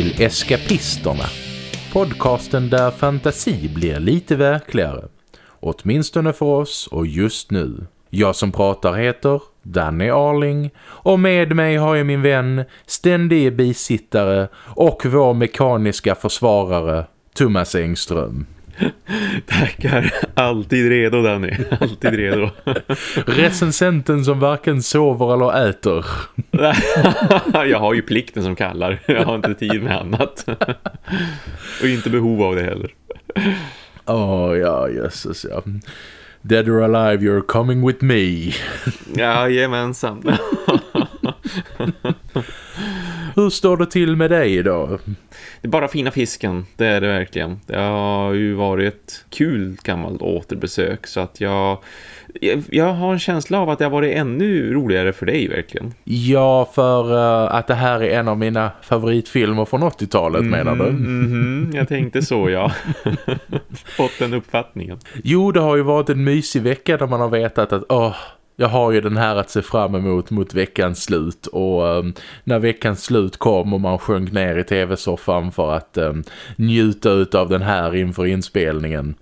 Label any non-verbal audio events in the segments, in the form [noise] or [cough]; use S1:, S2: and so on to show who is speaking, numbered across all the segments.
S1: Till Eskapisterna. Podcasten där fantasi blir lite verkligare. Åtminstone för oss och just nu. Jag som pratar heter Danny Arling och med mig har jag min vän, ständige bisittare och vår mekaniska försvarare Thomas Engström. [laughs]
S2: Tackar. Alltid redo Danny. [laughs] Alltid redo. [laughs]
S1: Recensenten som varken sover eller äter.
S2: jag har ju plikten som kallar. Jag har inte tid med annat. Och inte behov av det heller.
S1: Åh oh, ja, jösses ja. Dead or alive, you're coming with me.
S2: Jajamensan.
S1: Hur står det till med dig idag?
S2: Det är bara fina fisken, det är det verkligen. Det har ju varit kul gammalt återbesök så att jag, jag har en känsla av att det har varit ännu roligare för dig verkligen.
S1: Ja, för uh, att det här är en av mina favoritfilmer från 80-talet mm, menar du?
S2: Mm, jag tänkte så, ja. [laughs] Fått den uppfattningen.
S1: Jo, det har ju varit en mysig vecka där man har vetat att åh, jag har ju den här att se fram emot mot veckans slut och um, när veckans slut kom och man sjönk ner i tv-soffan för att um, njuta av den här inför inspelningen.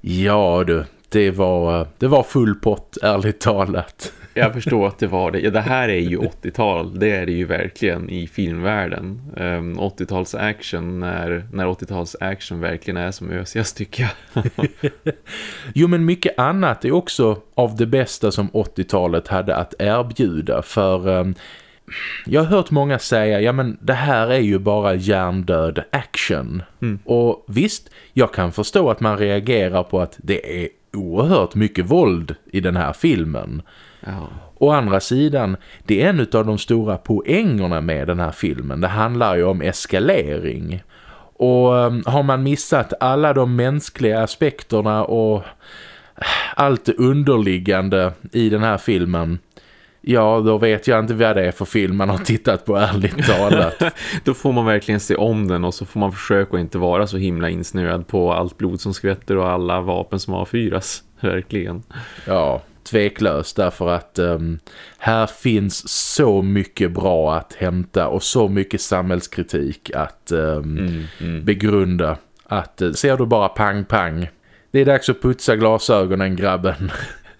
S1: Ja du, det var, eh, det var full pott ärligt talat.
S2: Jag förstår att det var det. Ja, det här är ju 80-tal. Det är det ju verkligen i filmvärlden. Um, ehm, 80-tals action när, när 80-tals action verkligen är som ösigast tycker jag. [laughs]
S1: jo men mycket annat är också av det bästa som 80-talet hade att erbjuda. För um, jag har hört många säga, ja men det här är ju bara hjärndöd action. Mm. Och visst, jag kan förstå att man reagerar på att det är oerhört mycket våld i den här filmen. Ja. Å andra sidan, det är en av de stora poängerna med den här filmen. Det handlar ju om eskalering. Och um, har man missat alla de mänskliga aspekterna och allt det underliggande i den här filmen Ja, då vet jag inte vad det är för film man har tittat på ärligt talat. [laughs]
S2: då får man verkligen se om den och så får man försöka att inte vara så himla insnöad på allt blod som skvätter och alla vapen som avfyras. [laughs] Verkligen.
S1: Ja, tveklöst därför att um, här finns så mycket bra att hämta och så mycket samhällskritik att um, mm, mm. begrunda. Att uh, ser du bara pang pang. Det är dags att putsa glasögonen grabben.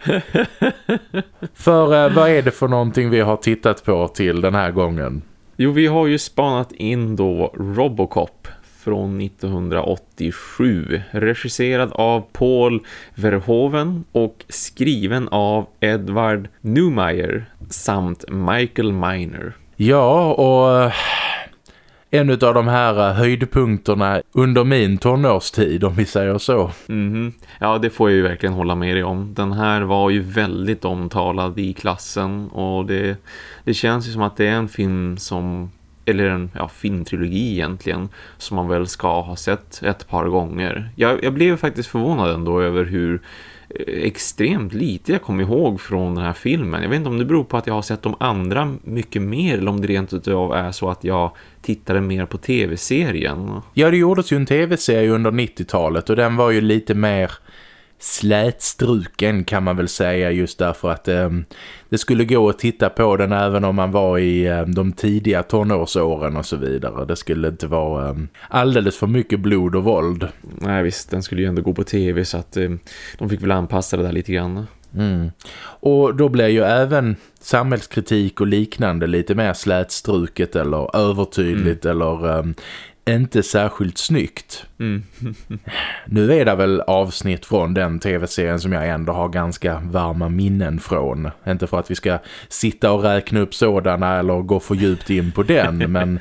S1: [laughs] för uh, vad är det för någonting vi har tittat på till den här gången?
S2: Jo, vi har ju spanat in då Robocop från 1987. Regisserad av Paul Verhoeven och skriven av Edward Neumeyer samt Michael Miner.
S1: Ja, och eh, en av de här eh, höjdpunkterna under min tonårstid om vi säger så.
S2: Mm -hmm. Ja, det får jag ju verkligen hålla med dig om. Den här var ju väldigt omtalad i klassen och det, det känns ju som att det är en film som eller en ja, filmtrilogi egentligen som man väl ska ha sett ett par gånger. Jag, jag blev faktiskt förvånad ändå över hur eh, extremt lite jag kom ihåg från den här filmen. Jag vet inte om det beror på att jag har sett de andra mycket mer eller om det rent utav är så att jag tittade mer på tv-serien.
S1: Ja, det gjordes ju en tv-serie under 90-talet och den var ju lite mer slätstruken kan man väl säga just därför att eh, det skulle gå att titta på den även om man var i eh, de tidiga tonårsåren och så vidare. Det skulle inte vara eh, alldeles för mycket blod och våld.
S2: Nej visst, den skulle ju ändå gå på tv så att ehm, de fick väl anpassa det där lite grann.
S1: Mm. Och då blir ju även samhällskritik och liknande lite mer slätstruket eller övertydligt mm. eller um, inte särskilt snyggt. Mm. [laughs] nu är det väl avsnitt från den tv-serien som jag ändå har ganska varma minnen från. Inte för att vi ska sitta och räkna upp sådana eller gå för djupt in på den, [laughs] men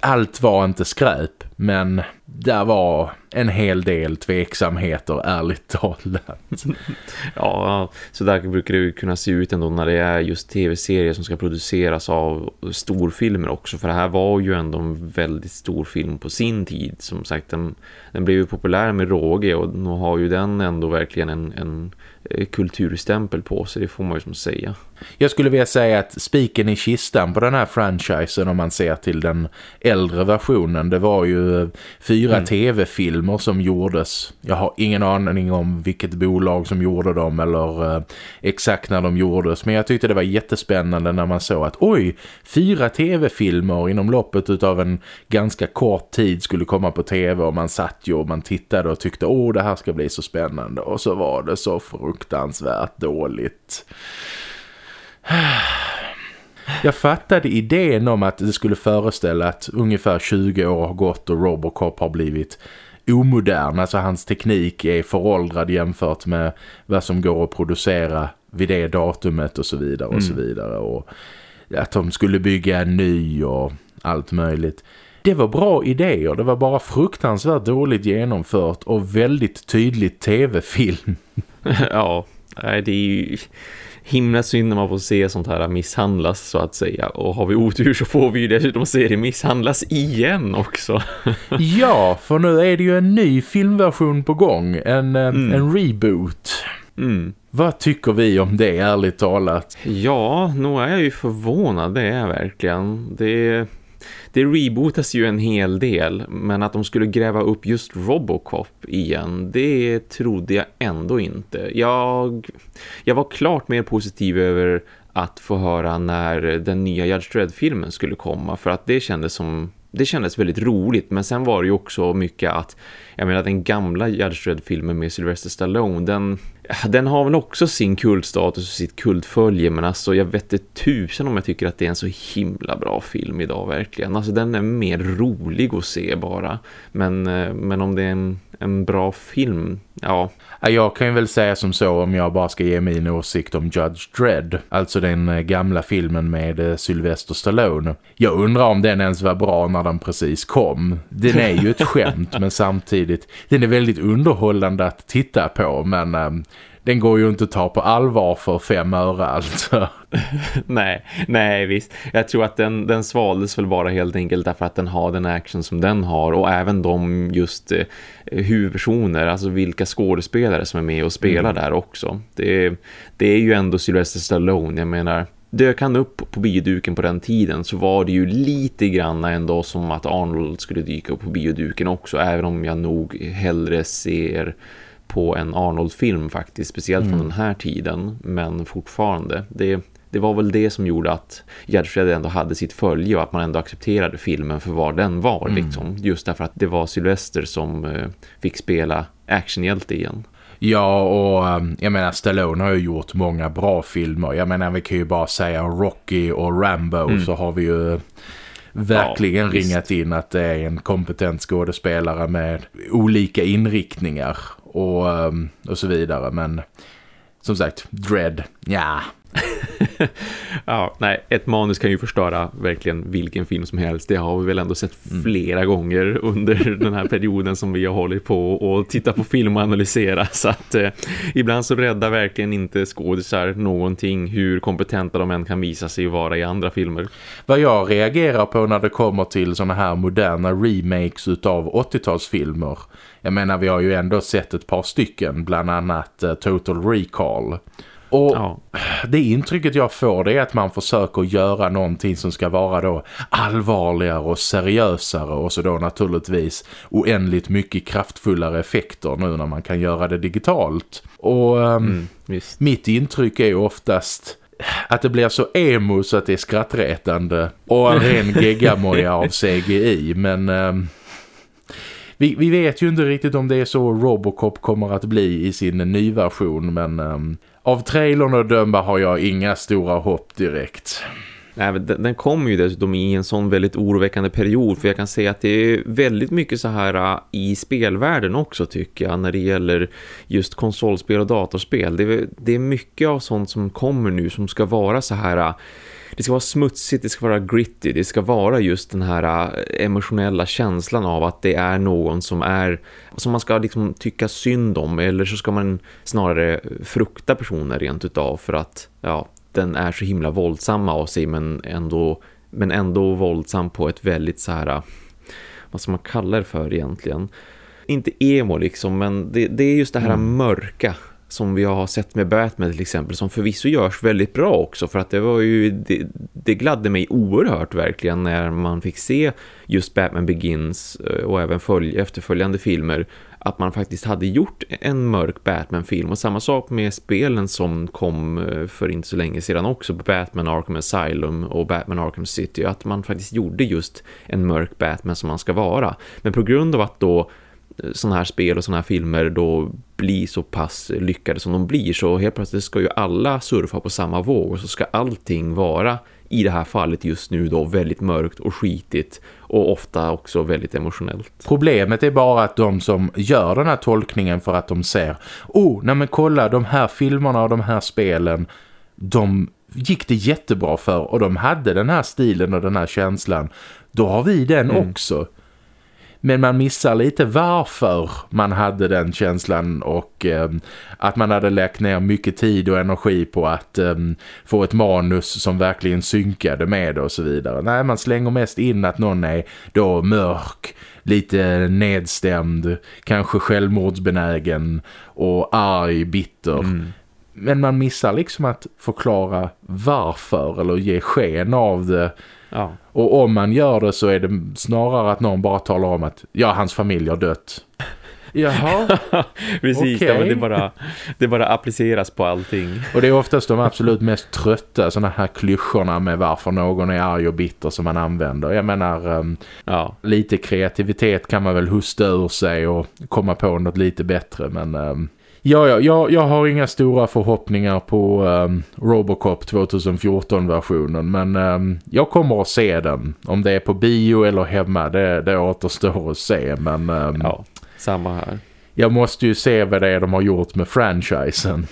S1: allt var inte skräp. Men där var en hel del tveksamheter, ärligt talat. [laughs]
S2: ja, så där brukar det kunna se ut ändå när det är just tv-serier som ska produceras av storfilmer också. För det här var ju ändå en väldigt stor film på sin tid. Som sagt, den, den blev ju populär med råge och nu har ju den ändå verkligen en, en Eh, kulturstämpel på sig, det får man ju som säga.
S1: Jag skulle vilja säga att spiken i kistan på den här franchisen om man ser till den äldre versionen, det var ju ju fyra mm. tv-filmer som gjordes. Jag har ingen aning om vilket bolag som gjorde dem eller eh, exakt när de gjordes. Men jag tyckte det var jättespännande när man såg att oj, fyra tv-filmer inom loppet av en ganska kort tid skulle komma på tv och man satt ju och man tittade och tyckte åh det här ska bli så spännande och så var det så fruktansvärt dåligt. [sighs] Jag fattade idén om att det skulle föreställa att ungefär 20 år har gått och Robocop har blivit omodern. Alltså hans teknik är föråldrad jämfört med vad som går att producera vid det datumet och så vidare och mm. så vidare. Och att de skulle bygga en ny och allt möjligt. Det var bra idéer, det var bara fruktansvärt dåligt genomfört och väldigt tydligt tv-film. [laughs]
S2: ja, det är ju himla synd när man får se sånt här misshandlas så att säga. Och har vi otur så får vi ju dessutom se det misshandlas igen också. [laughs]
S1: ja, för nu är det ju en ny filmversion på gång. En, eh, mm. en reboot. Mm. Vad tycker vi om det, ärligt talat?
S2: Ja, nog är jag ju förvånad, det är jag verkligen. Det det rebootas ju en hel del men att de skulle gräva upp just Robocop igen det trodde jag ändå inte. Jag, jag var klart mer positiv över att få höra när den nya Judge Dredd-filmen skulle komma för att det kändes som det kändes väldigt roligt men sen var det ju också mycket att jag menar den gamla Judge Dredd-filmen med Sylvester Stallone den, den har väl också sin kultstatus och sitt kultfölje men alltså jag vet det tusen om jag tycker att det är en så himla bra film idag verkligen. Alltså den är mer rolig att se bara men, eh, men om det är en, en bra film, ja.
S1: Jag kan ju väl säga som så om jag bara ska ge min åsikt om Judge Dredd. Alltså den eh, gamla filmen med eh, Sylvester Stallone. Jag undrar om den ens var bra när den precis kom. Den är ju ett [laughs] skämt men samtidigt, den är väldigt underhållande att titta på men... Den går ju inte att ta på allvar för fem öre alltså. [laughs]
S2: nej, nej visst. Jag tror att den, den svaldes väl bara helt enkelt därför att den har den action som den har och även de just eh, huvudpersoner, alltså vilka skådespelare som är med och spelar mm. där också. Det, det är ju ändå Sylvester Stallone, jag menar dök han upp på bioduken på den tiden så var det ju lite grann ändå som att Arnold skulle dyka upp på bioduken också även om jag nog hellre ser på en Arnold-film faktiskt, speciellt mm. från den här tiden men fortfarande, det, det var väl det som gjorde att Gerd ändå hade sitt följe och att man ändå accepterade filmen för vad den var mm. liksom. just därför att det var Sylvester som eh, fick spela actionhjälte igen.
S1: Ja, och ehm, jag menar Stallone har ju gjort många bra filmer. Jag menar vi kan ju bara säga Rocky och Rambo mm. så har vi ju verkligen ja, ringat in att det är en kompetent skådespelare med olika inriktningar och, ehm, och så vidare. Men som sagt, Dread, ja, [laughs]
S2: ja, nej, ett manus kan ju förstöra verkligen vilken film som helst. Det har vi väl ändå sett mm. flera mm. gånger [laughs] under den här perioden som vi har hållit på och tittat på film och analysera. [laughs] Så att eh, ibland så räddar verkligen inte skådisar någonting hur kompetenta de än kan visa sig vara i andra filmer.
S1: Vad jag reagerar på när det kommer till såna här moderna remakes utav 80-talsfilmer jag menar vi har ju ändå sett ett par stycken, bland annat uh, Total Recall. Och ja. det intrycket jag får det är att man försöker göra någonting som ska vara då allvarligare och seriösare och så då naturligtvis oändligt mycket kraftfullare effekter nu när man kan göra det digitalt. Och um, mm, mitt intryck är oftast att det blir så emo så att det är skratträtande och en ren [laughs] geggamoja av CGI men... Um, vi, vi vet ju inte riktigt om det är så Robocop kommer att bli i sin nyversion men um, av trailern att döma har jag inga stora hopp direkt.
S2: Nej, den, den kommer ju dessutom i en sån väldigt oroväckande period för jag kan säga att det är väldigt mycket så här äh, i spelvärlden också tycker jag när det gäller just konsolspel och datorspel. Det är, det är mycket av sånt som kommer nu som ska vara så här äh, det ska vara smutsigt, det ska vara gritty, det ska vara just den här äh, emotionella känslan av att det är någon som är som man ska liksom tycka synd om eller så ska man snarare frukta personen rent utav för att ja, den är så himla våldsam av sig men ändå, men ändå våldsam på ett väldigt så här vad ska man kalla det för egentligen? Inte emo liksom men det, det är just det här mm. mörka som vi har sett med Batman till exempel som förvisso görs väldigt bra också för att det var ju det, det gladde mig oerhört verkligen när man fick se just Batman Begins eh, och även följ efterföljande filmer att man faktiskt hade gjort en mörk Batman-film. Och samma sak med spelen som kom eh, för inte så länge sedan också Batman Arkham Asylum och Batman Arkham City att man faktiskt gjorde just en mörk Batman som man ska vara. Men på grund av att då sådana här spel och sådana här filmer då blir så pass lyckade som de blir så helt plötsligt ska ju alla surfa på samma våg och så ska allting vara i det här fallet just nu då väldigt mörkt och skitigt och ofta också väldigt emotionellt.
S1: Problemet är bara att de som gör den här tolkningen för att de ser oh, nej men kolla de här filmerna och de här spelen de gick det jättebra för och de hade den här stilen och den här känslan då har vi den mm. också. Men man missar lite varför man hade den känslan och eh, att man hade lagt ner mycket tid och energi på att eh, få ett manus som verkligen synkade med och så vidare. Nej, man slänger mest in att någon är då mörk, lite nedstämd, kanske självmordsbenägen och arg, bitter. Mm. Men man missar liksom att förklara varför eller ge sken av det
S2: Ja.
S1: Och om man gör det så är det snarare att någon bara talar om att ja, hans familj har dött. [laughs] Jaha, [laughs]
S2: Precis, okay. ja, det, bara, det bara appliceras på allting.
S1: Och det är oftast de absolut mest trötta sådana här klyschorna med varför någon är arg och bitter som man använder. Jag menar, um, ja. lite kreativitet kan man väl husta ur sig och komma på något lite bättre. Men um, Ja, ja jag, jag har inga stora förhoppningar på um, Robocop 2014-versionen men um, jag kommer att se den. Om det är på bio eller hemma, det, det återstår att se. Men, um,
S2: ja, samma här.
S1: Jag måste ju se vad det är de har gjort med franchisen.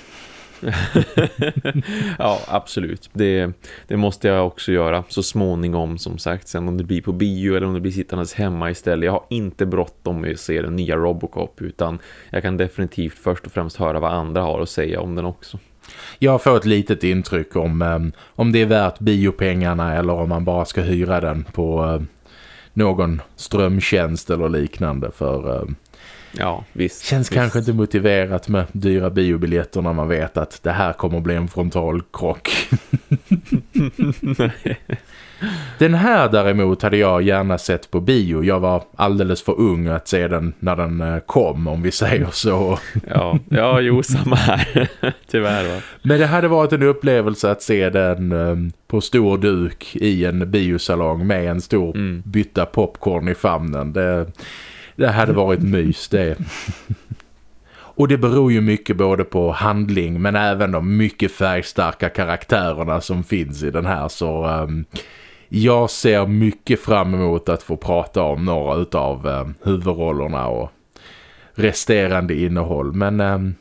S1: [laughs]
S2: ja, absolut. Det, det måste jag också göra så småningom som sagt. Sen om det blir på bio eller om det blir sittandes hemma istället. Jag har inte bråttom med att se den nya Robocop utan jag kan definitivt först och främst höra vad andra har att säga om den också.
S1: Jag får ett litet intryck om, ehm, om det är värt biopengarna eller om man bara ska hyra den på ehm, någon strömtjänst eller liknande för... Ehm,
S2: Ja, visst.
S1: Känns
S2: visst.
S1: kanske inte motiverat med dyra biobiljetter när man vet att det här kommer bli en frontalkrock. [laughs] den här däremot hade jag gärna sett på bio. Jag var alldeles för ung att se den när den eh, kom, om vi säger så.
S2: ja, ja jo, samma här. [laughs] Tyvärr va.
S1: Men det hade varit en upplevelse att se den um, på stor duk i en biosalong med en stor mm. bytta popcorn i famnen. Det det hade varit mys det. Och det beror ju mycket både på handling men även de mycket färgstarka karaktärerna som finns i den här så um, jag ser mycket fram emot att få prata om några av um, ehm, huvudrollerna och resterande innehåll. Men um,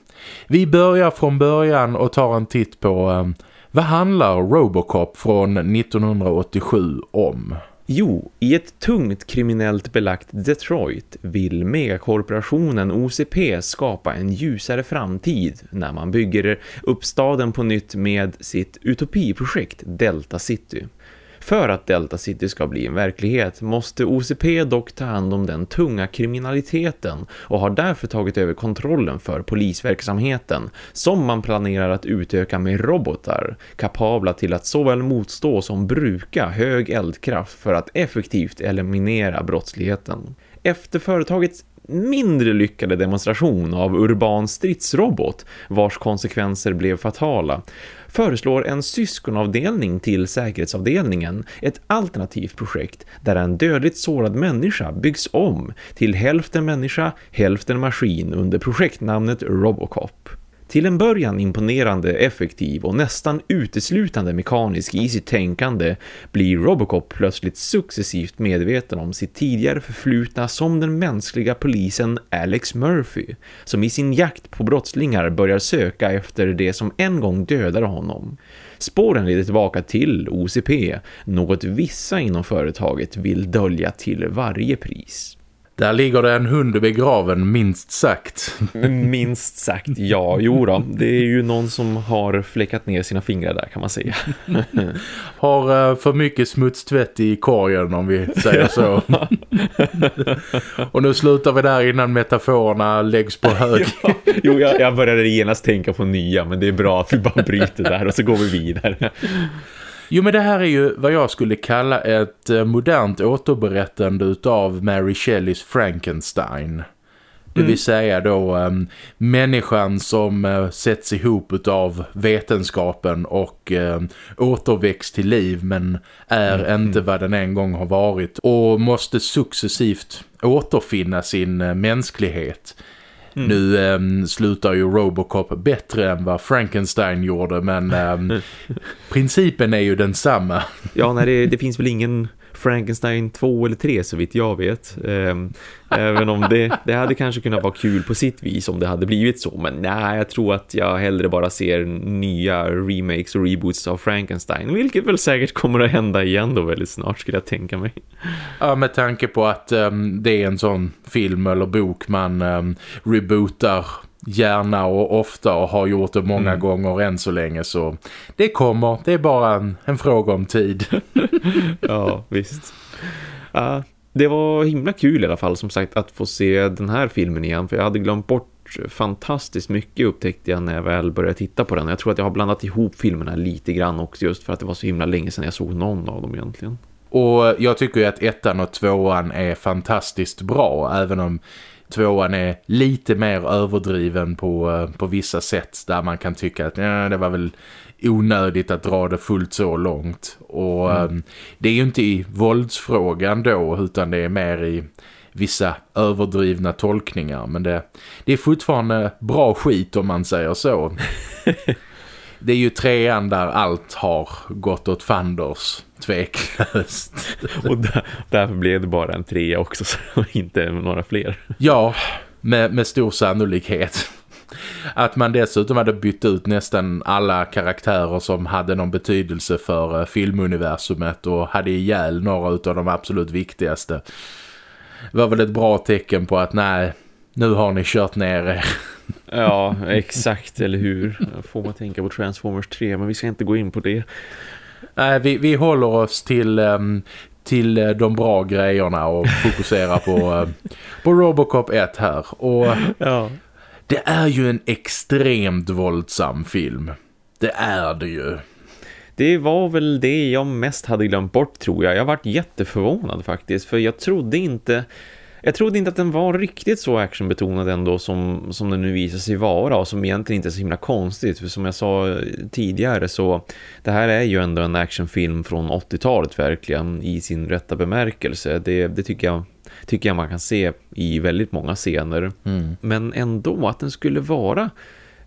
S1: vi börjar från början och tar en titt på vad handlar Robocop från 1987 om?
S2: Jo, i ett tungt kriminellt belagt Detroit vill megakorporationen OCP skapa en ljusare framtid när man bygger upp staden på nytt med sitt utopiprojekt Delta City. För att Delta City ska bli en verklighet måste OCP dock ta hand om den tunga kriminaliteten och har därför tagit över kontrollen för polisverksamheten som man planerar att utöka med robotar kapabla till att såväl motstå som bruka hög eldkraft för att effektivt eliminera brottsligheten. Efter företagets mindre lyckade demonstration av urban stridsrobot vars konsekvenser blev fatala föreslår en syskonavdelning till säkerhetsavdelningen ett alternativt projekt där en dödligt sårad människa byggs om till hälften människa, hälften maskin under projektnamnet Robocop. Till en början imponerande, effektiv och nästan uteslutande mekanisk i sitt tänkande blir Robocop plötsligt successivt medveten om sitt tidigare förflutna som den mänskliga polisen Alex Murphy som i sin jakt på brottslingar börjar söka efter det som en gång dödade honom. Spåren leder tillbaka till OCP, något vissa inom företaget vill dölja till varje pris.
S1: Där ligger det en hund begraven, minst sagt. [laughs]
S2: minst sagt, ja. Jo då, det är ju någon som har fläckat ner sina fingrar där kan man säga. [laughs]
S1: har uh, för mycket smutstvätt i korgen om vi säger så. [laughs] Och nu slutar vi där innan metaforerna läggs på hög.
S2: ja, jo, jag, jag började genast tänka på nya, men det är bra att vi bara bryter där och så går vi vidare.
S1: Jo men det här är ju vad jag skulle kalla ett eh, modernt återberättande utav Mary Shelleys Frankenstein. Det vill mm. säga då um, människan som uh, sätts ihop av vetenskapen och uh, återväcks till liv men är mm. inte mm. vad den en gång har varit och måste successivt återfinna sin uh, mänsklighet. Mm. Nu um, slutar ju Robocop bättre än vad Frankenstein gjorde men um, [laughs] principen är ju densamma.
S2: Ja, nej, det, det finns väl ingen Frankenstein 2 eller 3 så vitt jag vet. Ehm, även om det, det hade kanske kunnat vara kul på sitt vis om det hade blivit så. Men nej, jag tror att jag hellre bara ser nya remakes och reboots av Frankenstein. Vilket väl säkert kommer att hända igen då väldigt snart skulle jag tänka mig.
S1: Ja, med tanke på att um, det är en sån film eller bok man um, rebootar gärna och ofta och har gjort det många mm. gånger än så länge så det kommer, det är bara en, en fråga om tid. [laughs]
S2: ja, visst. Uh, det var himla kul i alla fall som sagt att få se den här filmen igen för jag hade glömt bort fantastiskt mycket upptäckte jag när jag väl började titta på den. Jag tror att jag har blandat ihop filmerna lite grann också just för att det var så himla länge sedan jag såg någon av dem egentligen.
S1: Och jag tycker ju att ettan och tvåan är fantastiskt bra även om tvåan är lite mer överdriven på, eh, på vissa sätt där man kan tycka att ja, det var väl onödigt att dra det fullt så långt. Och mm. um, det är ju inte i våldsfrågan då utan det är mer i vissa överdrivna tolkningar. Men det, det är fortfarande bra skit om man säger så. [laughs] det är ju trean där allt har gått åt fanders tveklöst. [laughs]
S2: och där, därför blev det bara en trea också [laughs] och inte några fler.
S1: Ja, med, med stor sannolikhet. Att man dessutom hade bytt ut nästan alla karaktärer som hade någon betydelse för uh, filmuniversumet och hade ihjäl några av de absolut viktigaste. Det var väl ett bra tecken på att nej, nu har ni kört ner er.
S2: Ja, exakt, eller hur? Får man tänka på Transformers 3, men vi ska inte gå in på det.
S1: Nej, vi, vi håller oss till, um, till eh, de bra grejerna och fokuserar på, uh, [laughs] på Robocop 1 här. Och ja. det är ju en extremt våldsam film. Det är det ju.
S2: Det var väl det jag mest hade glömt bort tror jag. Jag varit jätteförvånad faktiskt. För jag trodde inte jag trodde inte att den var riktigt så actionbetonad ändå som, som den nu visar sig vara och som egentligen inte är så himla konstigt för som jag sa tidigare så det här är ju ändå en actionfilm från 80-talet verkligen i sin rätta bemärkelse. Det, det tycker jag tycker jag man kan se i väldigt många scener. Mm. Men ändå att den skulle vara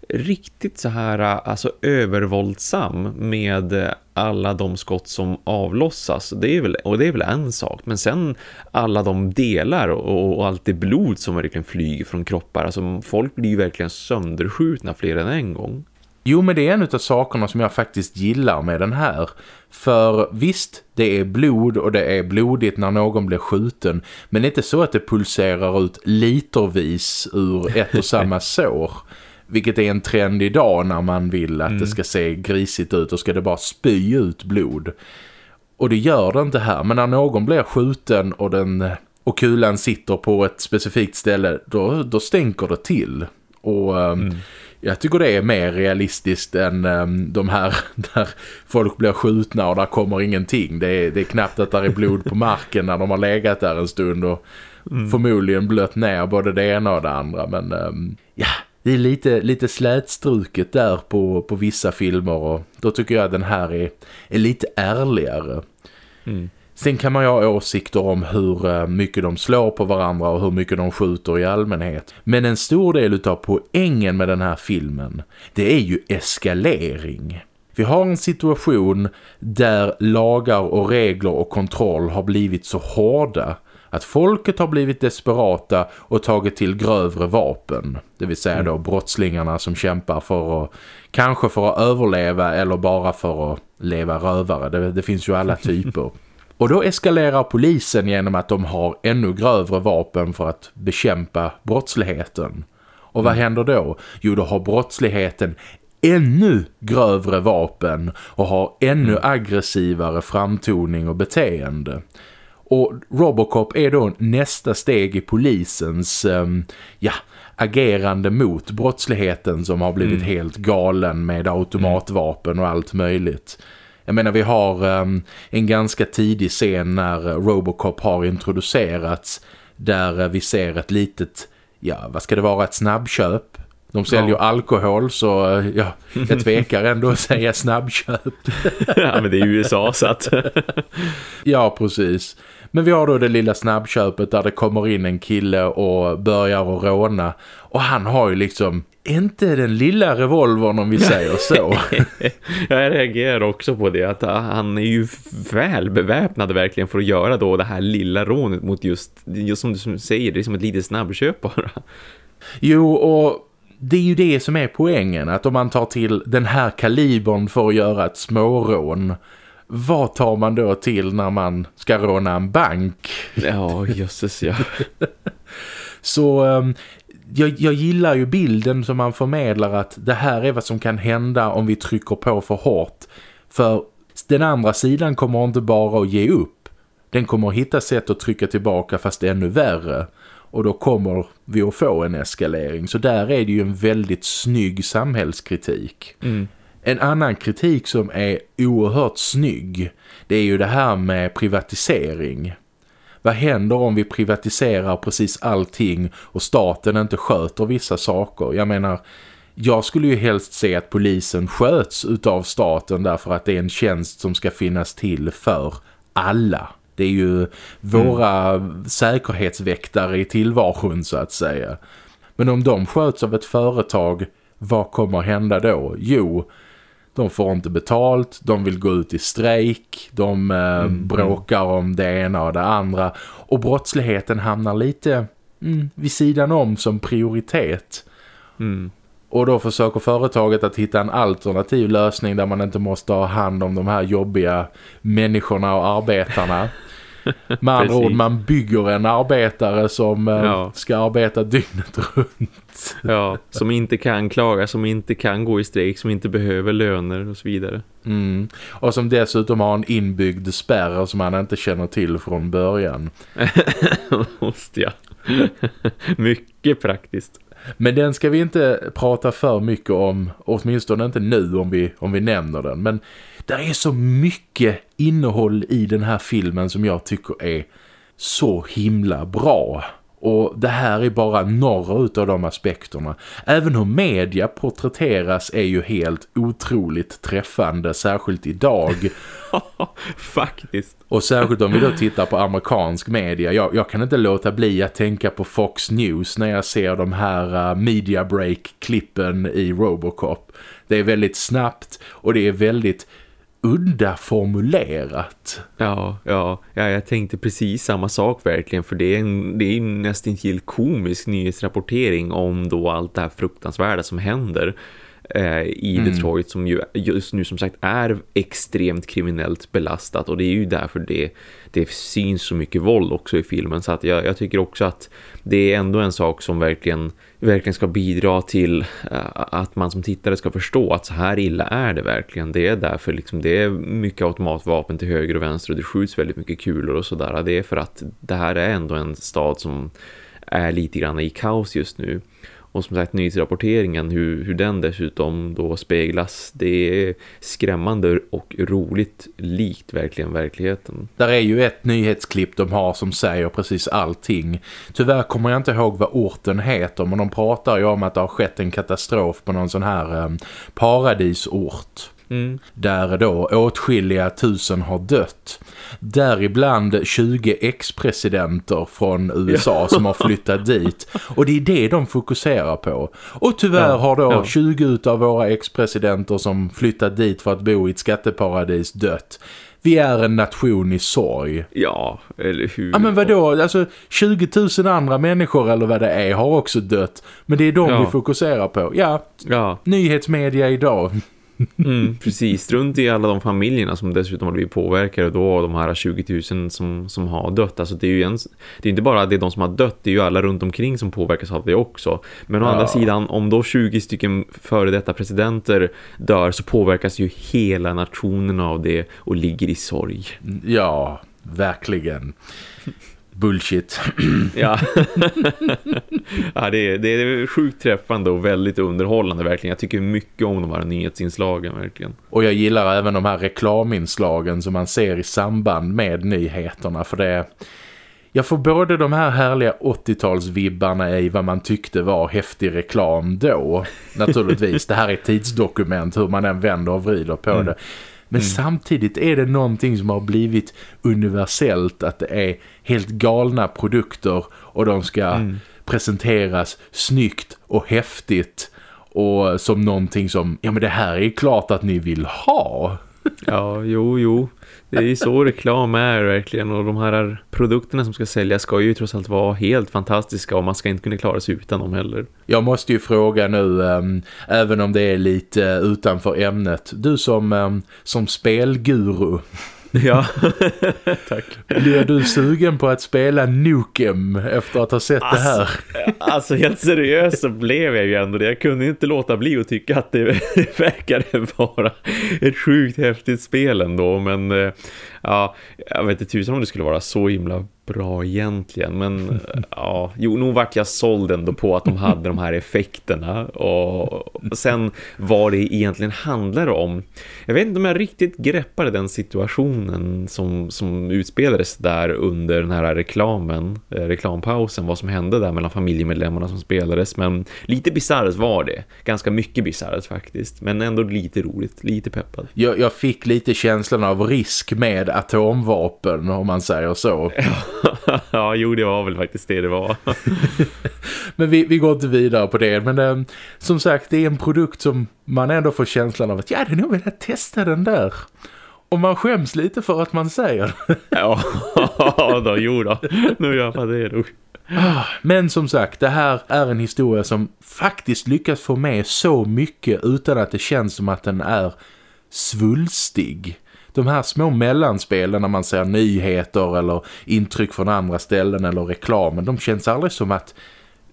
S2: riktigt så här alltså övervåldsam med alla de skott som avlossas det är väl, och det är väl en sak men sen alla de delar och, och allt det blod som verkligen flyger från kroppar alltså folk blir ju verkligen sönderskjutna fler än en gång
S1: Jo men det är en av sakerna som jag faktiskt gillar med den här. För visst, det är blod och det är blodigt när någon blir skjuten. Men det är inte så att det pulserar ut litervis ur ett och samma [laughs] sår. Vilket är en trend idag när man vill att mm. det ska se grisigt ut och ska det bara spy ut blod. Och det gör det inte här. Men när någon blir skjuten och, den, och kulan sitter på ett specifikt ställe då, då stänker det till. Och um, mm. jag tycker det är mer realistiskt än um, de här [laughs] där folk blir skjutna och där kommer ingenting. Det är, det är knappt att det är blod på marken när de har legat där en stund och mm. förmodligen blött ner både det ena och det andra. Men um, ja, det är lite, lite slätstruket där på, på vissa filmer och då tycker jag att den här är, är lite ärligare. Mm. Sen kan man ju ha åsikter om hur eh, mycket de slår på varandra och hur mycket de skjuter i allmänhet. Men en stor del av poängen med den här filmen, det är ju eskalering. Vi har en situation där lagar och regler och kontroll har blivit så hårda att folket har blivit desperata och tagit till grövre vapen. Det vill säga då mm. brottslingarna som kämpar för att kanske för att överleva eller bara för att leva rövare. Det, det finns ju alla [laughs] typer. Och då eskalerar polisen genom att de har ännu grövre vapen för att bekämpa brottsligheten. Och vad mm. händer då? Jo, då har brottsligheten ännu grövre vapen och har ännu mm. aggressivare framtoning och beteende. Och Robocop är då nästa steg i polisens um, ja, agerande mot brottsligheten som har blivit mm. helt galen med automatvapen och allt möjligt. Jag menar vi har um, en ganska tidig scen när Robocop har introducerats där vi ser ett litet, ja vad ska det vara, ett snabbköp. De säljer ja. alkohol så ja, jag tvekar ändå att säga snabbköp. [laughs]
S2: ja men det är USA så att... [laughs]
S1: ja precis. Men vi har då det lilla snabbköpet där det kommer in en kille och börjar att råna. Och han har ju liksom inte den lilla revolvern om vi säger så. [laughs]
S2: jag reagerar också på det att han är ju väl beväpnad verkligen för att göra då det här lilla rånet mot just, just som du säger, det är som ett litet snabbköp bara.
S1: Jo och det är ju det som är poängen att om man tar till den här kalibern för att göra ett smårån vad tar man då till när man ska råna en bank?
S2: Ja, jösses ja. [laughs]
S1: Så um, jag, jag gillar ju bilden som man förmedlar att det här är vad som kan hända om vi trycker på för hårt. För den andra sidan kommer inte bara att ge upp. Den kommer att hitta sätt att trycka tillbaka fast ännu värre. Och då kommer vi att få en eskalering. Så där är det ju en väldigt snygg samhällskritik. Mm. En annan kritik som är oerhört snygg det är ju det här med privatisering. Vad händer om vi privatiserar precis allting och staten inte sköter vissa saker? Jag menar, jag skulle ju helst se att polisen sköts utav staten därför att det är en tjänst som ska finnas till för alla. Det är ju våra mm. säkerhetsväktare i tillvaron så att säga. Men om de sköts av ett företag, vad kommer hända då? Jo, de får inte betalt, de vill gå ut i strejk, de eh, mm, mm. bråkar om det ena och det andra. Och brottsligheten hamnar lite mm, vid sidan om som prioritet. Mm. Och då försöker företaget att hitta en alternativ lösning där man inte måste ha hand om de här jobbiga människorna och arbetarna. [laughs] Med andra ord, man bygger en arbetare som eh, ja. ska arbeta dygnet [laughs] runt.
S2: Ja, som inte kan klaga, som inte kan gå i strejk, som inte behöver löner och så vidare.
S1: Mm. Och som dessutom har en inbyggd spärr som man inte känner till från början. [laughs]
S2: Hostia. Mycket praktiskt.
S1: Men den ska vi inte prata för mycket om, åtminstone inte nu om vi, om vi nämner den. Men det är så mycket innehåll i den här filmen som jag tycker är så himla bra. Och det här är bara några av de aspekterna. Även hur media porträtteras är ju helt otroligt träffande, särskilt idag. [laughs]
S2: Faktiskt.
S1: Och särskilt om vi då tittar på amerikansk media. Jag, jag, kan inte låta bli att tänka på Fox News när jag ser de här uh, media break-klippen i Robocop. Det är väldigt snabbt och det är väldigt udda formulerat.
S2: Ja, ja, ja, jag tänkte precis samma sak verkligen för det är, en, det är nästan till komisk nyhetsrapportering om då allt det här fruktansvärda som händer eh, i mm. Detroit som ju just nu som sagt är extremt kriminellt belastat och det är ju därför det, det syns så mycket våld också i filmen så att jag, jag tycker också att det är ändå en sak som verkligen verkligen ska bidra till eh, att man som tittare ska förstå att så här illa är det verkligen. Det är därför liksom, det är mycket automatvapen till höger och vänster och det skjuts väldigt mycket kulor och sådär. Det är för att det här är ändå en stad som är lite grann i kaos just nu. Och som sagt nyhetsrapporteringen, hur, hur den dessutom då speglas, det är skrämmande och roligt likt verkligen verkligheten.
S1: Där är ju ett nyhetsklipp de har som säger precis allting. Tyvärr kommer jag inte ihåg vad orten heter men de pratar ju om att det har skett en katastrof på någon sån här eh, paradisort. Mm. Där då åtskilliga tusen har dött. Däribland 20 ex-presidenter från [laughs] USA som har flyttat dit. Och det är det de fokuserar på. Och tyvärr ja. har då ja. 20 av våra ex-presidenter som flyttat dit för att bo i ett skatteparadis dött. Vi är en nation i sorg.
S2: Ja, eller hur?
S1: Ja, men vadå? Alltså 20 000 andra människor eller vad det är har också dött. Men det är de ja. vi fokuserar på. Ja, ja. nyhetsmedia idag.
S2: Mm, [laughs] precis, strunt i alla de familjerna som dessutom har blivit påverkade då de här 20 000 som, som har dött. Alltså det är ju en, det är inte bara det de som har dött, det är ju alla runt omkring som påverkas av det också. Men å ja. andra sidan, om då 20 stycken före detta presidenter dör så påverkas ju hela nationen av det och ligger i sorg.
S1: Ja, verkligen. Bullshit. [clears throat]
S2: ja, ja det, är, det är sjukt träffande och väldigt underhållande verkligen. Jag tycker mycket om de här nyhetsinslagen verkligen.
S1: Och jag gillar även de här reklaminslagen som man ser i samband med nyheterna för det jag får både de här härliga 80-talsvibbarna i vad man tyckte var häftig reklam då. Naturligtvis, det här är tidsdokument hur man än vänder och vrider på mm. det. Men mm. samtidigt är det någonting som har blivit universellt att det är helt galna produkter och de ska mm. presenteras snyggt och häftigt och som någonting som, ja men det här är klart att ni vill ha.
S2: Ja, jo, jo. Det är ju så reklam är verkligen och de här produkterna som ska säljas ska ju trots allt vara helt fantastiska och man ska inte kunna klara sig utan dem heller.
S1: Jag måste ju fråga nu, äm, även om det är lite utanför ämnet, du som, äm, som spelguru, [laughs]
S2: Ja, [laughs] tack.
S1: Blir du sugen på att spela Nukem efter att ha sett alltså, det här?
S2: Alltså helt seriöst så blev jag ju ändå det. Jag kunde inte låta bli att tycka att det [laughs] verkade vara ett sjukt häftigt spel ändå. Men eh, ja, jag vet inte tusen om det skulle vara så himla bra egentligen men [laughs] ja, jo, nog vart jag såld ändå på att de hade de här effekterna. Och sen vad det egentligen handlar om. Jag vet inte om jag riktigt greppade den situationen som, som utspelades där under den här reklamen eh, reklampausen, vad som hände där mellan familjemedlemmarna som spelades. Men lite bizarrt var det, ganska mycket bizarrt faktiskt, men ändå lite roligt lite peppad.
S1: Jag, jag fick lite känslan av risk med atomvapen om man säger så [laughs]
S2: ja, jo det var väl faktiskt det det var. [laughs]
S1: men vi, vi går inte vidare på det. Men eh, som sagt, det är en produkt som man ändå får känslan av att ja, det är nog vill testa den där. Och man skäms lite för att man säger. [laughs]
S2: ja, då, jo då. Nu gör man det nog.
S1: Ah, men som sagt, det här är en historia som faktiskt lyckas få med så mycket utan att det känns som att den är svulstig de här små mellanspelen när man ser nyheter eller intryck från andra ställen eller reklamen, de känns aldrig som att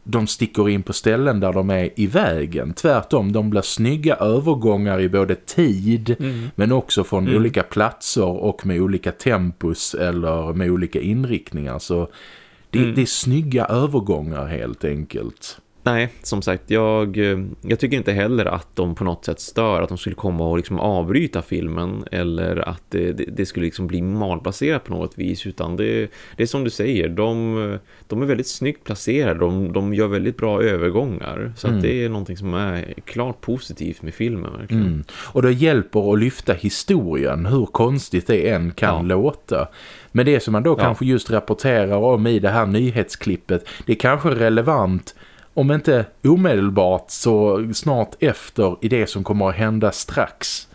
S1: de sticker in på ställen där de är i vägen. Tvärtom, de blir snygga övergångar i både tid mm. men också från mm. olika platser och med olika tempus eller med olika inriktningar. Så det, mm. det är snygga övergångar helt enkelt.
S2: Nej, som sagt, jag, jag tycker inte heller att de på något sätt stör att de skulle komma och liksom avbryta filmen eller att det, det, skulle liksom bli malbaserat på något vis utan det, det är som du säger, de, de är väldigt snyggt placerade, de, de gör väldigt bra övergångar så mm. att det är någonting som är klart positivt med filmen verkligen. Mm.
S1: Och det hjälper att lyfta historien, hur konstigt det än kan ja. låta. Men det som man då ja. kanske just rapporterar om i det här nyhetsklippet, det är kanske relevant om inte omedelbart så snart efter i det som kommer att hända strax.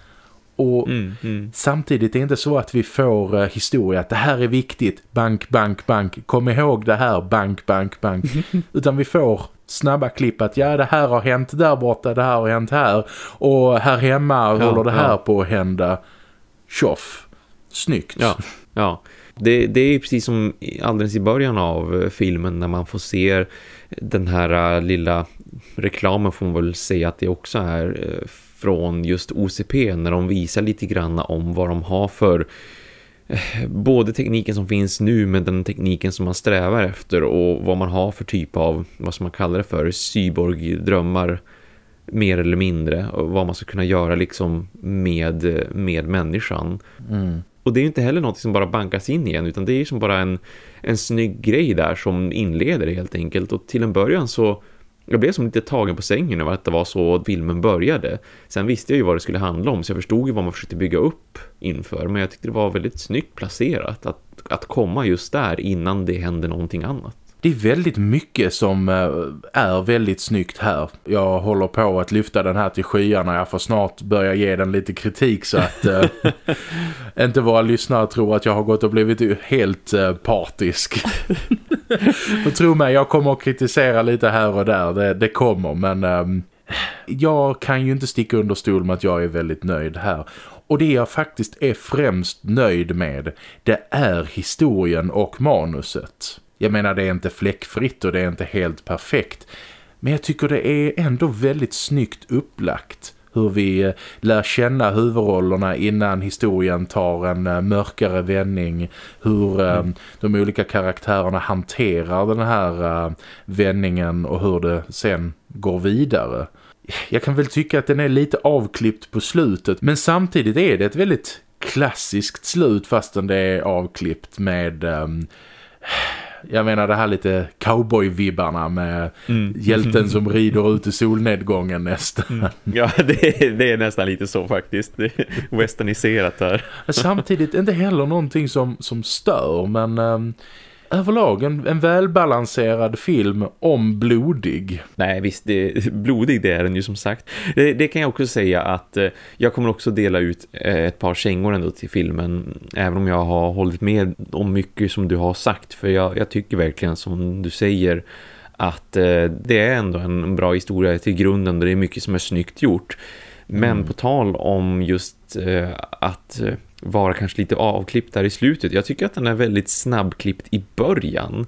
S1: Och mm, mm. samtidigt är det inte så att vi får uh, historia att det här är viktigt, bank, bank, bank, kom ihåg det här, bank, bank, bank. [laughs] Utan vi får snabba klipp att ja det här har hänt där borta, det här har hänt här. Och här hemma ja, håller det här ja. på att hända. Tjoff, snyggt.
S2: Ja, ja. Det, det är precis som alldeles i början av eh, filmen när man får se den här äh, lilla reklamen får man väl säga att det också är äh, från just OCP när de visar lite grann om vad de har för äh, både tekniken som finns nu med den tekniken som man strävar efter och vad man har för typ av, vad som man kallar det för, cyborgdrömmar mer eller mindre och vad man ska kunna göra liksom med, med människan. Mm. Och det är ju inte heller något som bara bankas in igen utan det är som bara en, en snygg grej där som inleder det helt enkelt. Och till en början så jag blev som lite tagen på sängen över att det var så filmen började. Sen visste jag ju vad det skulle handla om så jag förstod ju vad man försökte bygga upp inför. Men jag tyckte det var väldigt snyggt placerat att, att komma just där innan det hände någonting annat
S1: det är väldigt mycket som eh, är väldigt snyggt här. Jag håller på att lyfta den här till skyarna. Jag får snart börja ge den lite kritik så att äh, [laughs] inte våra lyssnare tror att jag har gått och blivit helt äh, partisk. [laughs] För tro mig, jag kommer att kritisera lite här och där. Det, det kommer, men äh, jag kan ju inte sticka under stol med att jag är väldigt nöjd här. Och det jag faktiskt är främst nöjd med, det är historien och manuset. Jag menar det är inte fläckfritt och det är inte helt perfekt. Men jag tycker det är ändå väldigt snyggt upplagt. hur vi eh, lär känna huvudrollerna innan historien tar en eh, mörkare vändning. Hur mm. de olika karaktärerna hanterar den här vändningen och hur det sen går vidare. Jag kan väl tycka att den är lite avklippt på slutet men samtidigt är det ett väldigt klassiskt slut fastän det är avklippt med... Um, jag menar det här lite cowboy-vibbarna med mm. hjälten [laughs] som rider ut i solnedgången nästan. Mm.
S2: Ja, det är, det är, nästan lite så faktiskt. Westerniserat här.
S1: Samtidigt inte heller någonting som, som stör, men... Överlag en, en välbalanserad film om blodig.
S2: Nej visst, det, blodig det är den ju som sagt. Det, det kan jag också säga att eh, jag kommer också dela ut eh, ett par kängor ändå till filmen. Även om jag har hållit med om mycket som du har sagt. För jag, jag tycker verkligen som du säger att eh, det är ändå en bra historia till grunden. Det är mycket som är snyggt gjort. Men mm. på tal om just eh, att eh, vara kanske lite avklippt där i slutet. Jag tycker att den är väldigt snabbklippt i början.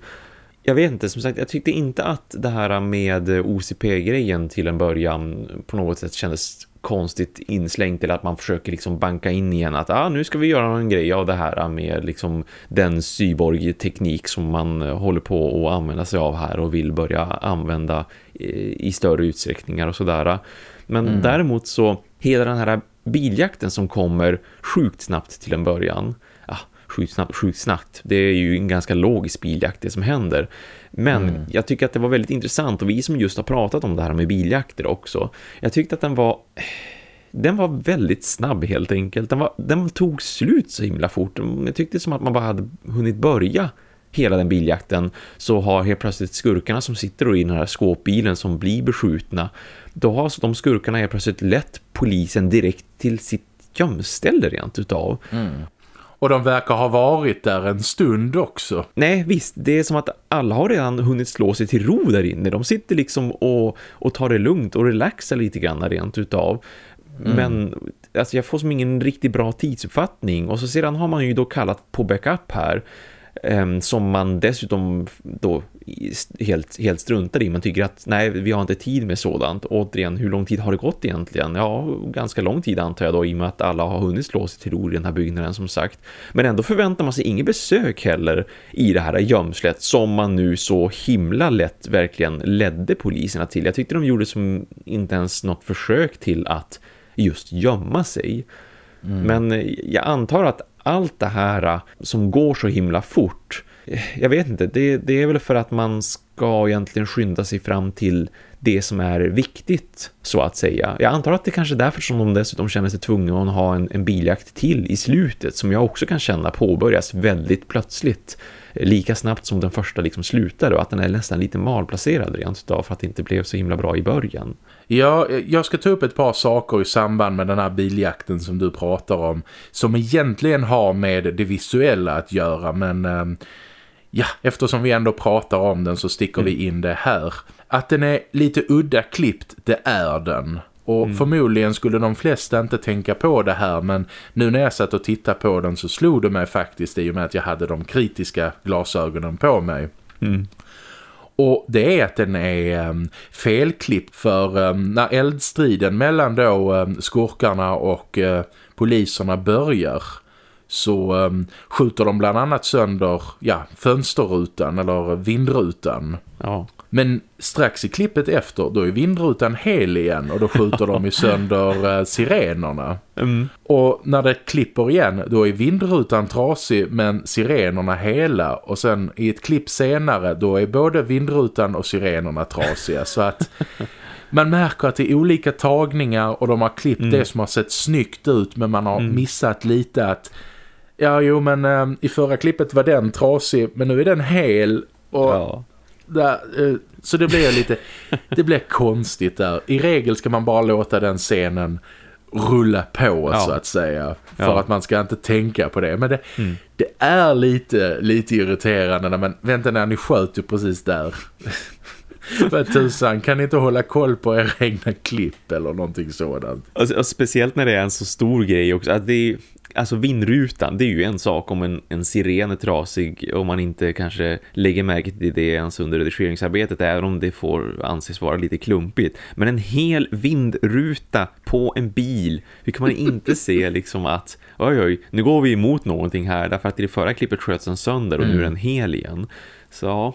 S2: Jag vet inte, som sagt, jag tyckte inte att det här med OCP-grejen till en början på något sätt kändes konstigt inslängt eller att man försöker liksom banka in igen att ah, nu ska vi göra en grej av det här med liksom den cyborg-teknik som man håller på att använda sig av här och vill börja använda i större utsträckningar och sådär. Men mm. däremot så hela den här biljakten som kommer sjukt snabbt till en början. Ja, sjukt snabbt, sjukt snabbt. Det är ju en ganska logisk biljakt det som händer. Men mm. jag tycker att det var väldigt intressant och vi som just har pratat om det här med biljakter också. Jag tyckte att den var den var väldigt snabb helt enkelt. Den, var, den tog slut så himla fort. Jag tyckte som att man bara hade hunnit börja hela den biljakten så har helt plötsligt skurkarna som sitter i den här skåpbilen som blir beskjutna då har alltså de skurkarna helt plötsligt lett polisen direkt till sitt gömställe rent utav. Mm.
S1: Och de verkar ha varit där en stund också.
S2: Nej, visst. Det är som att alla har redan hunnit slå sig till ro där inne. De sitter liksom och, och tar det lugnt och relaxar lite grann rent utav. Mm. Men alltså, jag får som ingen riktigt bra tidsuppfattning. Och så sedan har man ju då kallat på backup här. Um, som man dessutom då helt, helt struntar i. Man tycker att nej, vi har inte tid med sådant. Återigen, hur lång tid har det gått egentligen? Ja, ganska lång tid antar jag då i och med att alla har hunnit slå sig till ro i den här byggnaden som sagt. Men ändå förväntar man sig ingen besök heller i det här gömslet som man nu så himla lätt verkligen ledde poliserna till. Jag tyckte de gjorde som inte ens något försök till att just gömma sig. Mm. Men jag antar att allt det här som går så himla fort jag vet inte, det, det är väl för att man ska egentligen skynda sig fram till det som är viktigt så att säga. Jag antar att det kanske är därför som de dessutom känner sig tvungna att ha en, en biljakt till i slutet som jag också kan känna påbörjas väldigt plötsligt eh, lika snabbt som den första liksom slutade och att den är nästan lite malplacerad rent utav för att det inte blev så himla bra i början.
S1: Ja, eh, jag ska ta upp ett par saker i samband med den här biljakten som du pratar om som egentligen har med det visuella att göra men... Ehm, Ja, eftersom vi ändå pratar om den så sticker mm. vi in det här. Att den är lite udda klippt, det är den. Och mm. förmodligen skulle de flesta inte tänka på det här men nu när jag satt och tittade på den så slog det mig faktiskt i och med att jag hade de kritiska glasögonen på mig. Mm. Och det är att den är um, felklippt för um, när eldstriden mellan då um, skurkarna och uh, poliserna börjar så um, skjuter de bland annat sönder ja, fönsterrutan eller vindrutan. Ja. Men strax i klippet efter då är vindrutan hel igen och då skjuter de ju [laughs] sönder uh, sirenerna. Mm. Och när det klipper igen då är vindrutan trasig men sirenerna hela och sen i ett klipp senare då är både vindrutan och sirenerna trasiga så att [laughs] man märker att det är olika tagningar och de har klippt mm. det som har sett snyggt ut men man har mm. missat lite att ja jo men äh, i förra klippet var den trasig men nu är den hel och ja. där, äh, så det blir lite [laughs] det blir konstigt där. I regel ska man bara låta den scenen rulla på ja. så att säga för ja. att man ska inte tänka på det men det, mm. det är lite lite irriterande när man, vänta när ni sköt ju precis där [laughs] Vad tusan, kan ni inte hålla koll på era egna klipp eller någonting sådant?
S2: Och speciellt när det är en så stor grej också. Att det, alltså vindrutan, det är ju en sak om en, en siren är trasig och man inte kanske lägger märke till det ens under redigeringsarbetet även om det får anses vara lite klumpigt. Men en hel vindruta på en bil, hur kan man inte se [laughs] liksom att oj oj, nu går vi emot någonting här därför att i det förra klippet sköts den sönder och mm. nu är den hel igen. Så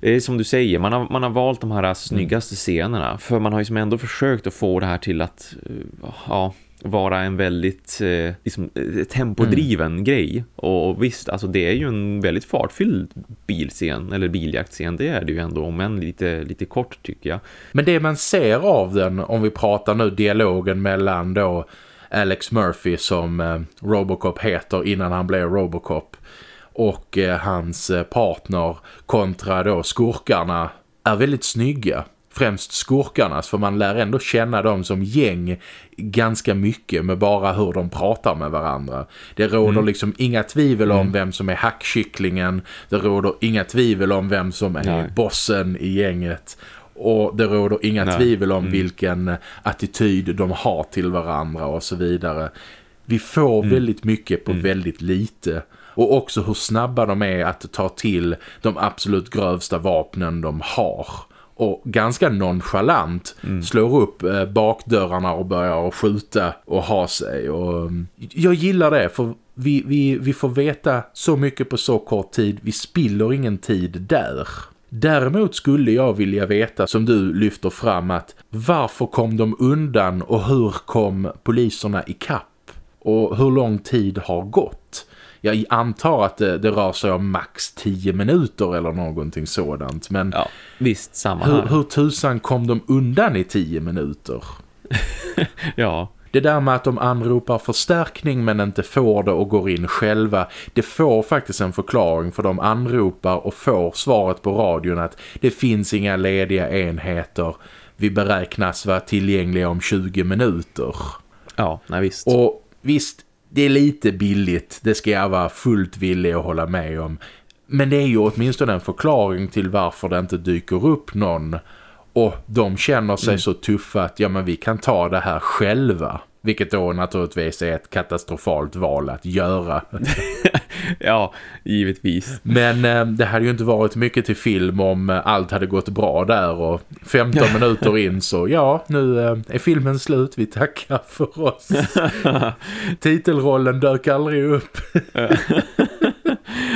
S2: det är som du säger, man har, man har valt de här snyggaste scenerna för man har ju som ändå försökt att få det här till att eh, ja, vara en väldigt eh, liksom, eh, tempodriven mm. grej. Och visst, alltså det är ju en väldigt fartfylld bilscen, eller biljaktscen, det är det ju ändå, men lite, lite kort tycker jag.
S1: Men det man ser av den, om vi pratar nu dialogen mellan då Alex Murphy som eh, Robocop heter innan han blev Robocop och eh, hans eh, partner kontra då skurkarna är väldigt snygga främst skurkarnas för man lär ändå känna dem som gäng ganska mycket med bara hur de pratar med varandra. Det råder mm. liksom inga tvivel om mm. vem som är hackkycklingen. Det råder inga tvivel om vem som är Nej. bossen i gänget. Och det råder inga Nej. tvivel om mm. vilken attityd de har till varandra och så vidare. Vi får mm. väldigt mycket på mm. väldigt lite. Och också hur snabba de är att ta till de absolut grövsta vapnen de har och ganska nonchalant mm. slår upp eh, bakdörrarna och börjar skjuta och ha sig. Och, mm, jag gillar det för vi, vi, vi får veta så mycket på så kort tid. Vi spiller ingen tid där. Däremot skulle jag vilja veta, som du lyfter fram, att varför kom de undan och hur kom poliserna i kapp? Och hur lång tid har gått? Jag antar att det, det rör sig om max 10 minuter eller någonting sådant. Men
S2: ja, visst, samma
S1: hur, hur tusan kom de undan i 10 minuter? [laughs]
S2: ja.
S1: Det där med att de anropar förstärkning men inte får det och går in själva, det får faktiskt en förklaring för de anropar och får svaret på radion att det finns inga lediga enheter. Vi beräknas vara tillgängliga om 20 minuter.
S2: Ja, nej visst.
S1: Och visst, det är lite billigt, det ska jag vara fullt villig att hålla med om. Men det är ju åtminstone en förklaring till varför det inte dyker upp någon. Och de känner sig mm. så tuffa att ja men vi kan ta det här själva. Vilket då naturligtvis är ett katastrofalt val att göra. [laughs]
S2: ja, givetvis.
S1: Men eh, det hade ju inte varit mycket till film om eh, allt hade gått bra där. Och 15 minuter in så ja, nu eh, är filmen slut. Vi tackar för oss. [laughs] Titelrollen dök aldrig upp.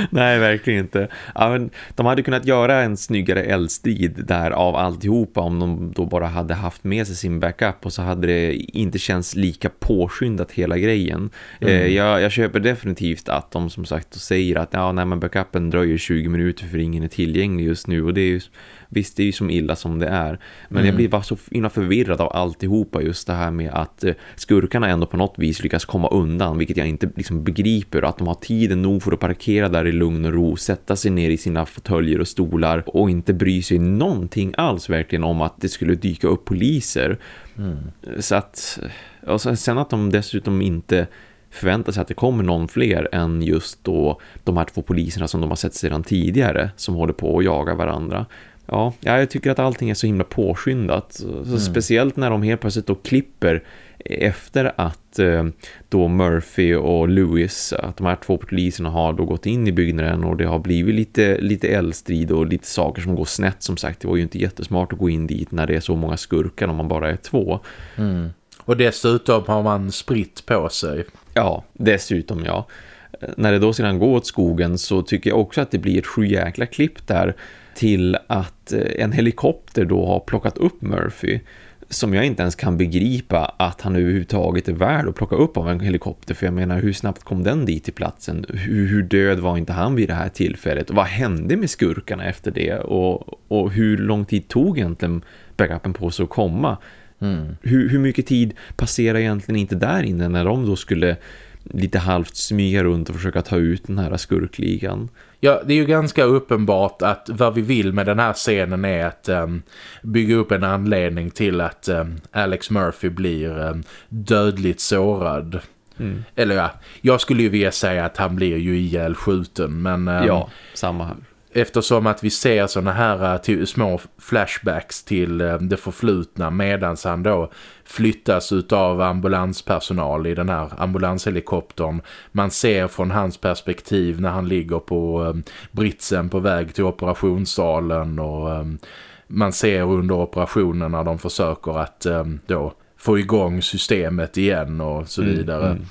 S1: [laughs]
S2: Nej, verkligen inte. Ja, men de hade kunnat göra en snyggare eldstrid där av alltihopa om de då bara hade haft med sig sin backup och så hade det inte känts lika påskyndat hela grejen. Mm. Eh, jag, jag, köper definitivt att de som sagt säger att ja, nej, men backupen dröjer 20 minuter för ingen är tillgänglig just nu och det är ju Visst, det är ju som illa som det är. Men mm. jag blir bara så inna förvirrad av alltihopa just det här med att eh, skurkarna ändå på något vis lyckas komma undan. Vilket jag inte liksom begriper. Att de har tiden nog för att parkera där i lugn och ro. Sätta sig ner i sina fåtöljer och stolar. Och inte bry sig någonting alls verkligen om att det skulle dyka upp poliser. Mm. Så att... Och sen att de dessutom inte förväntar sig att det kommer någon fler än just då de här två poliserna som de har sett sedan tidigare som håller på att jaga varandra. Ja, jag tycker att allting är så himla påskyndat. Mm. Speciellt när de helt plötsligt då klipper efter att eh, då Murphy och Lewis, att de här två poliserna har då gått in i byggnaden och det har blivit lite, lite eldstrid och lite saker som går snett som sagt. Det var ju inte jättesmart att gå in dit när det är så många skurkar om man bara är två.
S1: Mm. Och dessutom har man spritt på sig.
S2: Ja, dessutom ja. När det då sedan går åt skogen så tycker jag också att det blir ett sjujäkla klipp där till att eh, en helikopter då har plockat upp Murphy som jag inte ens kan begripa att han överhuvudtaget är värd att plocka upp av en helikopter. För jag menar hur snabbt kom den dit till platsen? Hur, hur död var inte han vid det här tillfället? Och vad hände med skurkarna efter det? Och, och hur lång tid tog egentligen backupen på sig att komma? Mm. hur, hur mycket tid passerar egentligen inte där inne när de då skulle lite halvt smyga runt och försöka ta ut den här skurkligan
S1: Ja, det är ju ganska uppenbart att vad vi vill med den här scenen är att um, bygga upp en anledning till att um, Alex Murphy blir um, dödligt sårad. Mm. Eller ja, jag skulle ju vilja säga att han blir ju ihjälskjuten men...
S2: ja, samma här.
S1: Eftersom att vi ser såna här uh, till, små flashbacks till uh, det förflutna medan han då flyttas av ambulanspersonal i den här ambulanshelikoptern. Man ser från hans perspektiv när han ligger på um, britsen på väg till operationssalen och man ser under operationen när de försöker att då få igång systemet igen och så mm, vidare. Mm, mm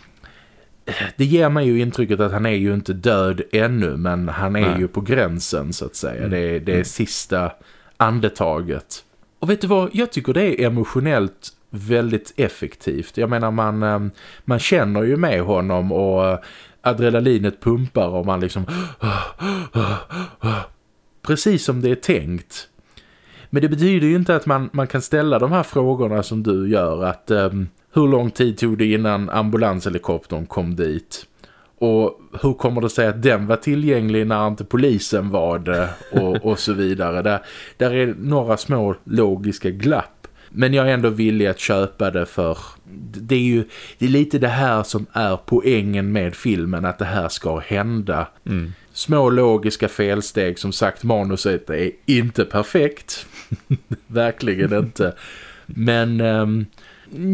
S1: det ger mig ju intrycket att han är ju inte död ännu men han är Nej. ju på gränsen så att säga. Mm. Det, det är mm. sista andetaget. Och vet du vad, jag tycker det är emotionellt väldigt effektivt. Jag menar man, eh, man känner ju med honom och eh, adrenalinet pumpar och man liksom precis som det är tänkt. Men det betyder ju inte att man, man kan ställa de här frågorna som du gör att um, hur lång tid tog det innan ambulanshelikoptern kom dit? Och hur kommer det sig att den var tillgänglig när inte polisen var det? Och, och så vidare. Där, där är några små logiska glapp. Men jag är ändå villig att köpa det för det är ju det är lite det här som är poängen med filmen. Att det här ska hända. Mm. Små logiska felsteg. Som sagt, manuset är inte perfekt. [laughs] Verkligen inte. Men... Um,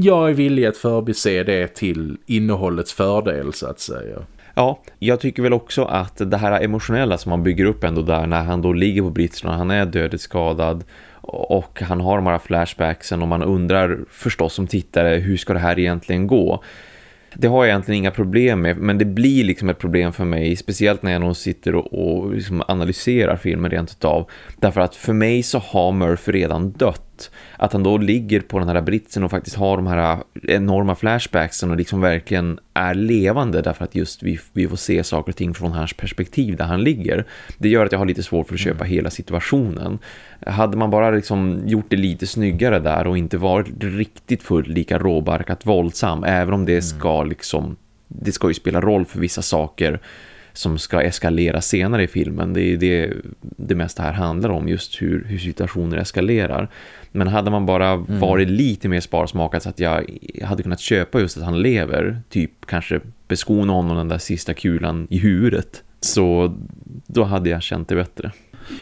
S1: jag är villig att förbise det till innehållets fördel så att säga.
S2: Ja, jag tycker väl också att det här emotionella som man bygger upp ändå där när han då ligger på britsen och han är dödligt skadad och han har de här flashbacksen och man undrar förstås som tittare hur ska det här egentligen gå? Det har jag egentligen inga problem med men det blir liksom ett problem för mig speciellt när jag nog sitter och, och liksom analyserar filmen rent utav. Därför att för mig så har Murphy redan dött att han då ligger på den här britsen och faktiskt har de här enorma flashbacksen och liksom verkligen är levande därför att just vi, vi får se saker och ting från hans perspektiv där han ligger. Det gör att jag har lite svårt för att köpa mm. hela situationen. Hade man bara liksom gjort det lite snyggare där och inte varit riktigt fullt lika råbarkat våldsam även om det mm. ska liksom det ska ju spela roll för vissa saker som ska eskalera senare i filmen. Det är det det mesta här handlar om, just hur, hur situationer eskalerar. Men hade man bara mm. varit lite mer sparsmakad så att jag hade kunnat köpa just att han lever, typ kanske beskona honom den där sista kulan i huvudet, så då hade jag känt det bättre.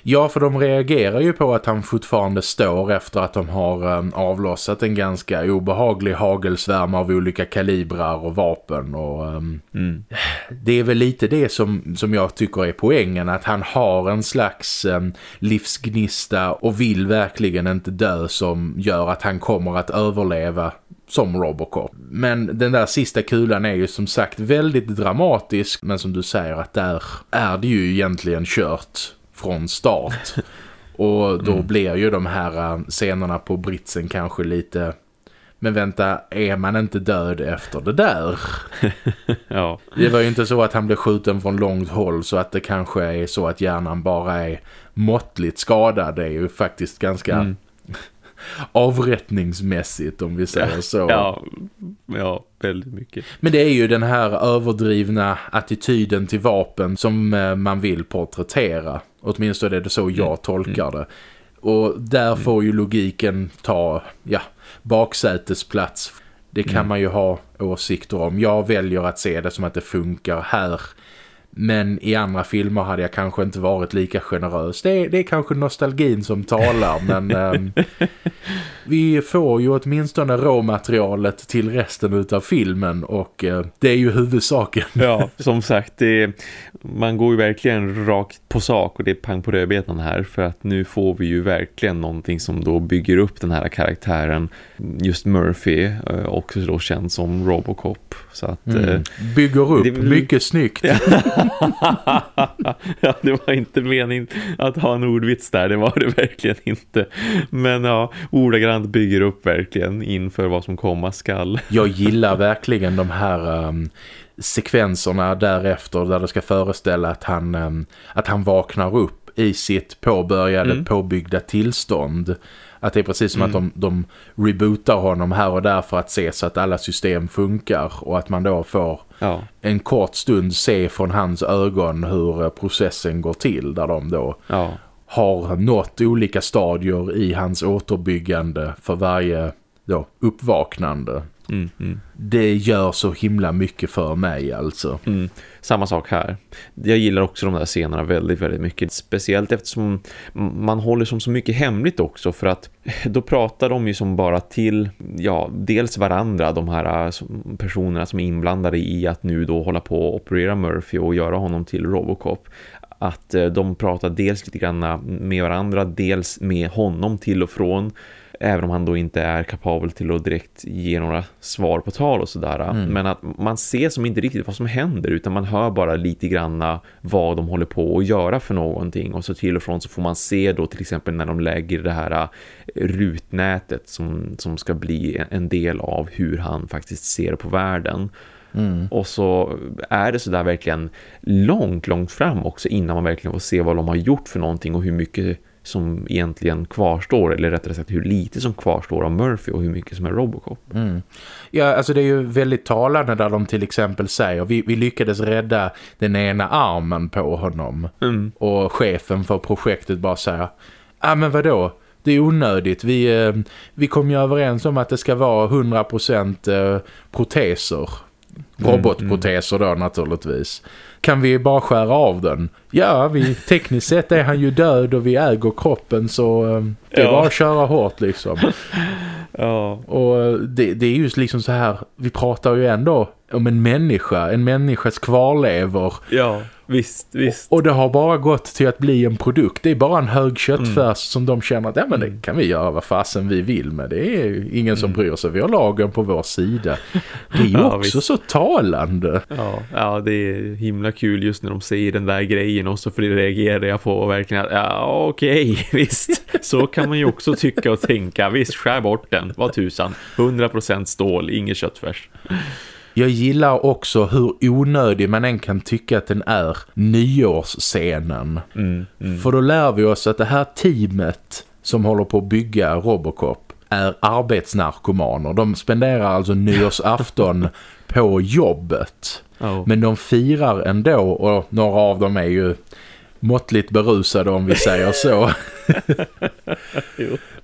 S1: Ja, för de reagerar ju på att han fortfarande står efter att de har um, avlossat en ganska obehaglig hagelsvärm av olika kalibrar och vapen. Och, um, mm. Det är väl lite det som, som jag tycker är poängen, att han har en slags um, livsgnista och vill verkligen inte dö som gör att han kommer att överleva som Robocop. Men den där sista kulan är ju som sagt väldigt dramatisk men som du säger att där är det ju egentligen kört från start. Och då mm. blir ju de här äh, scenerna på britsen kanske lite... Men vänta, är man inte död efter det där? [laughs] ja. Det var ju inte så att han blev skjuten från långt håll så att det kanske är så att hjärnan bara är måttligt skadad. Det är ju faktiskt ganska... Mm avrättningsmässigt om vi säger så.
S2: Ja, ja, väldigt mycket.
S1: Men det är ju den här överdrivna attityden till vapen som äh, man vill porträttera. Åtminstone är det så jag mm. tolkar det. Och där mm. får ju logiken ta ja, baksätesplats. Det kan mm. man ju ha åsikter om. Jag väljer att se det som att det funkar här men i andra filmer hade jag kanske inte varit lika generös. Det är, det är kanske nostalgin som talar, men ähm, [laughs] vi får ju åtminstone råmaterialet till resten av filmen och äh, det är ju huvudsaken.
S2: Ja, [laughs] som sagt, det, man går ju verkligen rakt på sak och det är pang på rödbetan här för att nu får vi ju verkligen någonting som då bygger upp den här karaktären just Murphy, äh, också då känd som Robocop. Så att, mm. Äh,
S1: bygger upp, det, mycket snyggt. [laughs]
S2: ja, det var inte meningen att ha en ordvits där, det var det verkligen inte. Men ja, ordagrant bygger upp verkligen inför vad som komma skall. [laughs]
S1: Jag gillar verkligen de här um, sekvenserna därefter där det ska föreställa att han, um, att han vaknar upp i sitt påbörjade, mm. påbyggda tillstånd. Att det är precis som mm. att de, de rebootar honom här och där för att se så att alla system funkar och att man då får ja. en kort stund se från hans ögon hur eh, processen går till där de då ja. Har nått olika stadier i hans återbyggande för varje då, uppvaknande.
S2: Mm, mm.
S1: Det gör så himla mycket för mig alltså.
S2: Mm. Samma sak här. Jag gillar också de där scenerna väldigt, väldigt mycket. Speciellt eftersom man håller som så mycket hemligt också. För att [laughs] då pratar de ju som bara till, ja, dels varandra. De här äh, personerna som är inblandade i att nu då hålla på och operera Murphy och göra honom till Robocop att äh, de pratar dels lite grann med varandra, dels med honom till och från även om han då inte är kapabel till att direkt ge några svar på tal och sådär. Mm. Men att man ser som inte riktigt vad som händer utan man hör bara lite granna vad de håller på att göra för någonting och så till och från så får man se då till exempel när de lägger det här äh, rutnätet som, som ska bli en del av hur han faktiskt ser på världen. Mm. Och så är det så där verkligen långt, långt fram också innan man verkligen får se vad de har gjort för någonting och hur mycket som egentligen kvarstår eller rättare sagt hur lite som kvarstår av Murphy och hur mycket som är Robocop.
S1: Mm. Ja, alltså det är ju väldigt talande där de till exempel säger vi, vi lyckades rädda den ena armen på honom mm. och chefen för projektet bara säger ja ah, men vadå? Det är onödigt. Vi, eh, vi kom ju överens om att det ska vara 100% eh, Mm, Robotproteser då naturligtvis kan vi bara skära av den? Ja, vi, tekniskt sett är han ju död och vi äger kroppen så um, det är ja. bara att köra hårt liksom. [laughs]
S2: Ja.
S1: Och eh, det, det är ju liksom så här, vi pratar ju ändå om en människa, en människas kvarlever.
S2: Ja. Visst, visst.
S1: Och det har bara gått till att bli en produkt. Det är bara en hög köttfärs mm. som de känner att ja, men det mm. kan vi göra vad fasen vi vill med. Det är ingen som mm. bryr sig. Vi har lagen på vår sida. Det är [laughs] ju ja, också visst. så talande.
S2: Ja, ja, det är himla kul just när de säger den där grejen och så för det reagerar jag på verkligen att ja, okej, okay, [laughs] visst. Så kan man ju också tycka och tänka. Visst, skär bort den. Vad tusan. 100% stål, inget köttfärs.
S1: Jag gillar också hur onödig man än kan tycka att den är nyårsscenen.
S2: Mm, mm.
S1: För då lär vi oss att det här teamet som håller på att bygga Robocop är arbetsnarkomaner. De spenderar alltså nyårsafton [laughs] på jobbet. Oh. Men de firar ändå och några av dem är ju måttligt berusade om vi säger så.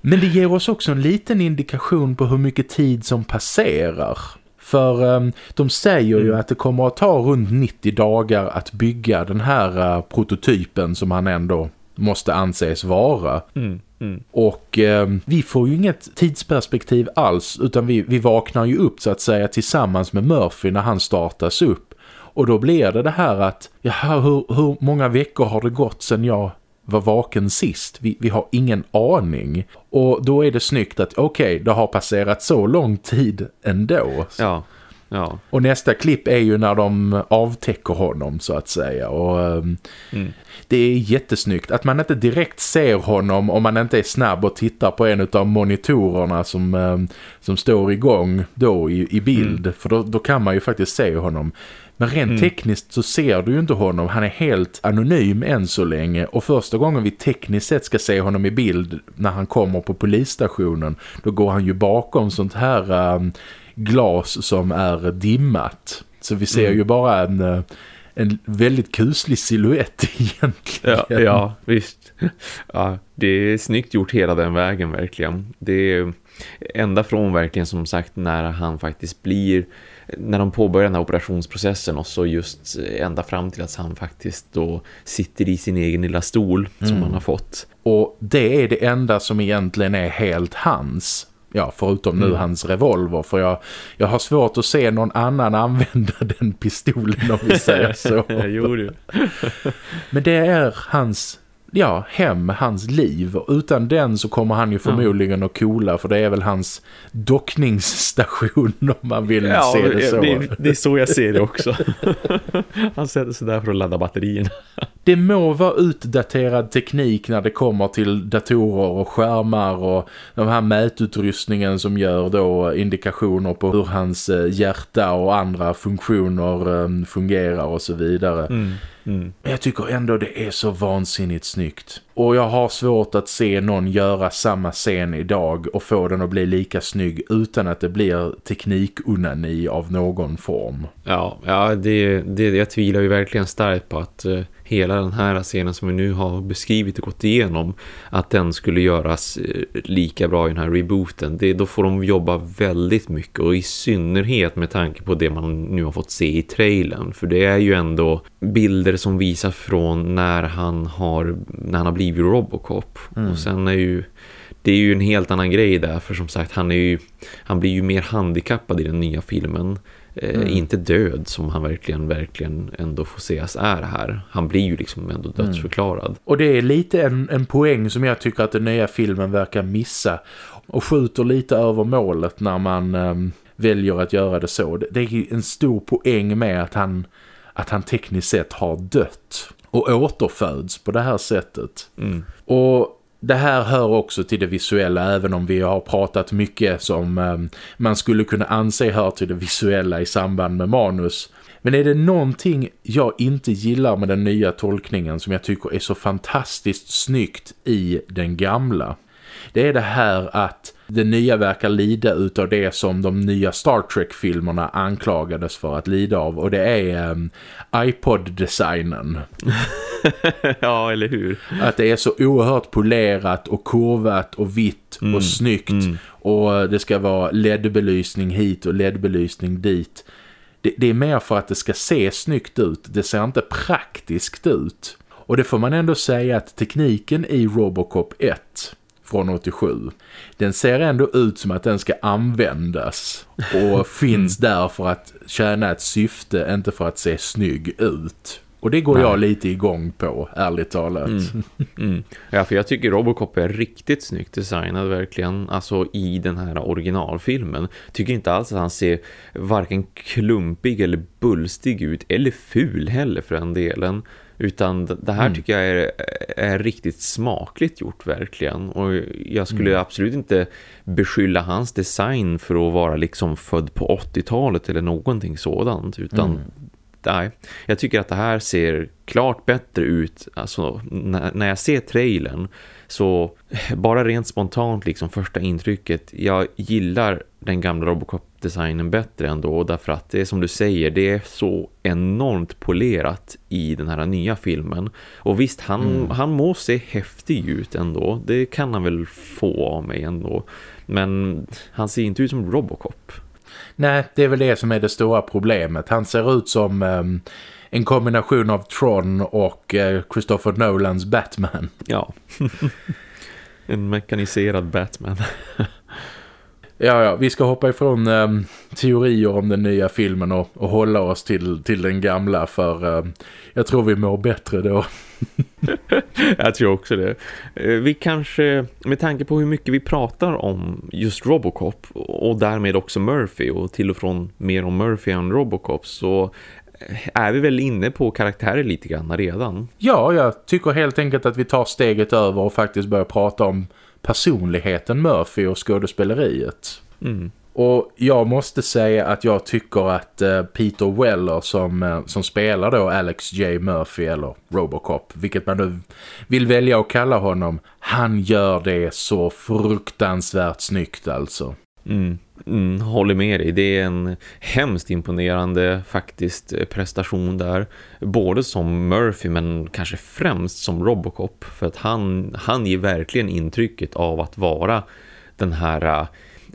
S1: [laughs] Men det ger oss också en liten indikation på hur mycket tid som passerar. För um, de säger mm. ju att det kommer att ta runt 90 dagar att bygga den här uh, prototypen som han ändå måste anses vara.
S2: Mm. Mm.
S1: Och eh, vi får ju inget tidsperspektiv alls utan vi, vi vaknar ju upp så att säga tillsammans med Murphy när han startas upp. Och då blir det det här att, jaha hur, hur många veckor har det gått sedan jag var vaken sist. Vi, vi har ingen aning. Och då är det snyggt att okej, okay, det har passerat så lång tid ändå.
S2: Ja, ja.
S1: Och nästa klipp är ju när de avtäcker honom så att säga. Och um, mm. det är jättesnyggt att man inte direkt ser honom om man inte är snabb och tittar på en av monitorerna som, um, som står igång då i, i bild. Mm. För då, då kan man ju faktiskt se honom. Men rent mm. tekniskt så ser du ju inte honom. Han är helt anonym än så länge. Och första gången vi tekniskt sett ska se honom i bild när han kommer på polisstationen. Då går han ju bakom sånt här um, glas som är dimmat. Så vi ser mm. ju bara en, uh, en väldigt kuslig siluett [laughs] egentligen.
S2: Ja, ja visst. Ja, det är snyggt gjort hela den vägen verkligen. Det är ända från verkligen som sagt när han faktiskt blir när de påbörjar den här operationsprocessen och så just ända fram till att han faktiskt då sitter i sin egen lilla stol som mm. han har fått.
S1: Och det är det enda som egentligen är helt hans. Ja, förutom nu mm. hans revolver. För jag, jag har svårt att se någon annan [laughs] använda den pistolen om vi säger så. [laughs]
S2: jo, du.
S1: Men det är hans ja, hem, hans liv. Utan den så kommer han ju förmodligen ja. att kola för det är väl hans dockningsstation [laughs] om man vill ja, se det så.
S2: Det, det är så jag ser det också. [laughs] han sätter sig där för att ladda batterierna.
S1: Det må vara utdaterad teknik när det kommer till datorer och skärmar och de här mätutrustningen som gör då indikationer på hur hans eh, hjärta och andra funktioner eh, fungerar och så vidare.
S2: Mm. Mm.
S1: Men jag tycker ändå det är så vansinnigt snyggt. Och jag har svårt att se någon göra samma scen idag och få den att bli lika snygg utan att det blir teknikunani av någon form.
S2: Ja, ja det, det, jag tvivlar ju verkligen starkt på att uh, hela den här scenen som vi nu har beskrivit och gått igenom att den skulle göras eh, lika bra i den här rebooten. Det, då får de jobba väldigt mycket och i synnerhet med tanke på det man nu har fått se i trailern. För det är ju ändå bilder som visar från när han har, när han har blivit Robocop. Mm. Och sen är ju det är ju en helt annan grej där för som sagt han är ju han blir ju mer handikappad i den nya filmen mm. inte död som han verkligen verkligen ändå får ses är här. Han blir ju liksom ändå mm. dödsförklarad. Mm.
S1: Och det är lite en, en poäng som jag tycker att den nya filmen verkar missa. Och skjuter lite över målet när man um, väljer att göra det så. Det, det är en stor poäng med att han, att han tekniskt sett har dött. Och återföds på det här sättet. Mm. Och det här hör också till det visuella även om vi har pratat mycket som eh, man skulle kunna anse hör till det visuella i samband med manus. Men är det någonting jag inte gillar med den nya tolkningen som jag tycker är så fantastiskt snyggt i den gamla det är det här att det nya verkar lida utav det som de nya Star Trek-filmerna anklagades för att lida av och det är um, iPod-designen. [laughs]
S2: ja, eller hur?
S1: Att det är så oerhört polerat och kurvat och vitt mm. och snyggt mm. och det ska vara LED-belysning hit och LED-belysning dit. Det, det är mer för att det ska se snyggt ut. Det ser inte praktiskt ut. Och det får man ändå säga att tekniken i Robocop 1 från 87. Den ser ändå ut som att den ska användas och [laughs] finns mm. där för att tjäna ett syfte, inte för att se snygg ut. Och det går Nej. jag lite igång på, ärligt talat. Mm.
S2: Mm. Ja, för jag tycker Robocop är riktigt snyggt designad verkligen. Alltså i den här originalfilmen. Tycker inte alls att han ser varken klumpig eller bulstig ut. Eller ful heller för den delen. Utan det här mm. tycker jag är, är riktigt smakligt gjort verkligen. Och jag skulle mm. absolut inte beskylla hans design för att vara liksom född på 80-talet eller någonting sådant. Utan mm. nej, jag tycker att det här ser klart bättre ut. Alltså när, när jag ser trailern så bara rent spontant liksom första intrycket. Jag gillar den gamla Robocop-designen bättre ändå därför att det är som du säger, det är så enormt polerat i den här nya filmen. Och visst, han, mm. han må se häftig ut ändå. Det kan han väl få av mig ändå. Men han ser inte ut som Robocop.
S1: Nej, det är väl det som är det stora problemet. Han ser ut som... Um en kombination av Tron och eh, Christopher Nolans Batman.
S2: Ja, [laughs] en mekaniserad Batman. [laughs]
S1: ja, ja, vi ska hoppa ifrån eh, teorier om den nya filmen och, och hålla oss till, till den gamla för eh, jag tror vi mår bättre då. [laughs]
S2: jag tror också det. Eh, vi kanske, med tanke på hur mycket vi pratar om just Robocop och därmed också Murphy och till och från mer om Murphy än Robocop så är vi väl inne på karaktärer lite grann redan.
S1: Ja, jag tycker helt enkelt att vi tar steget över och faktiskt börjar prata om personligheten Murphy och skådespeleriet. Mm. Och jag måste säga att jag tycker att uh, Peter Weller som, uh, som spelar då Alex J. Murphy eller Robocop, vilket man nu vill välja att kalla honom, han gör det så fruktansvärt snyggt alltså.
S2: Mm. Mm, håller med dig. Det är en hemskt imponerande faktiskt eh, prestation där. Både som Murphy men kanske främst som Robocop. För att han, han ger verkligen intrycket av att vara den här uh,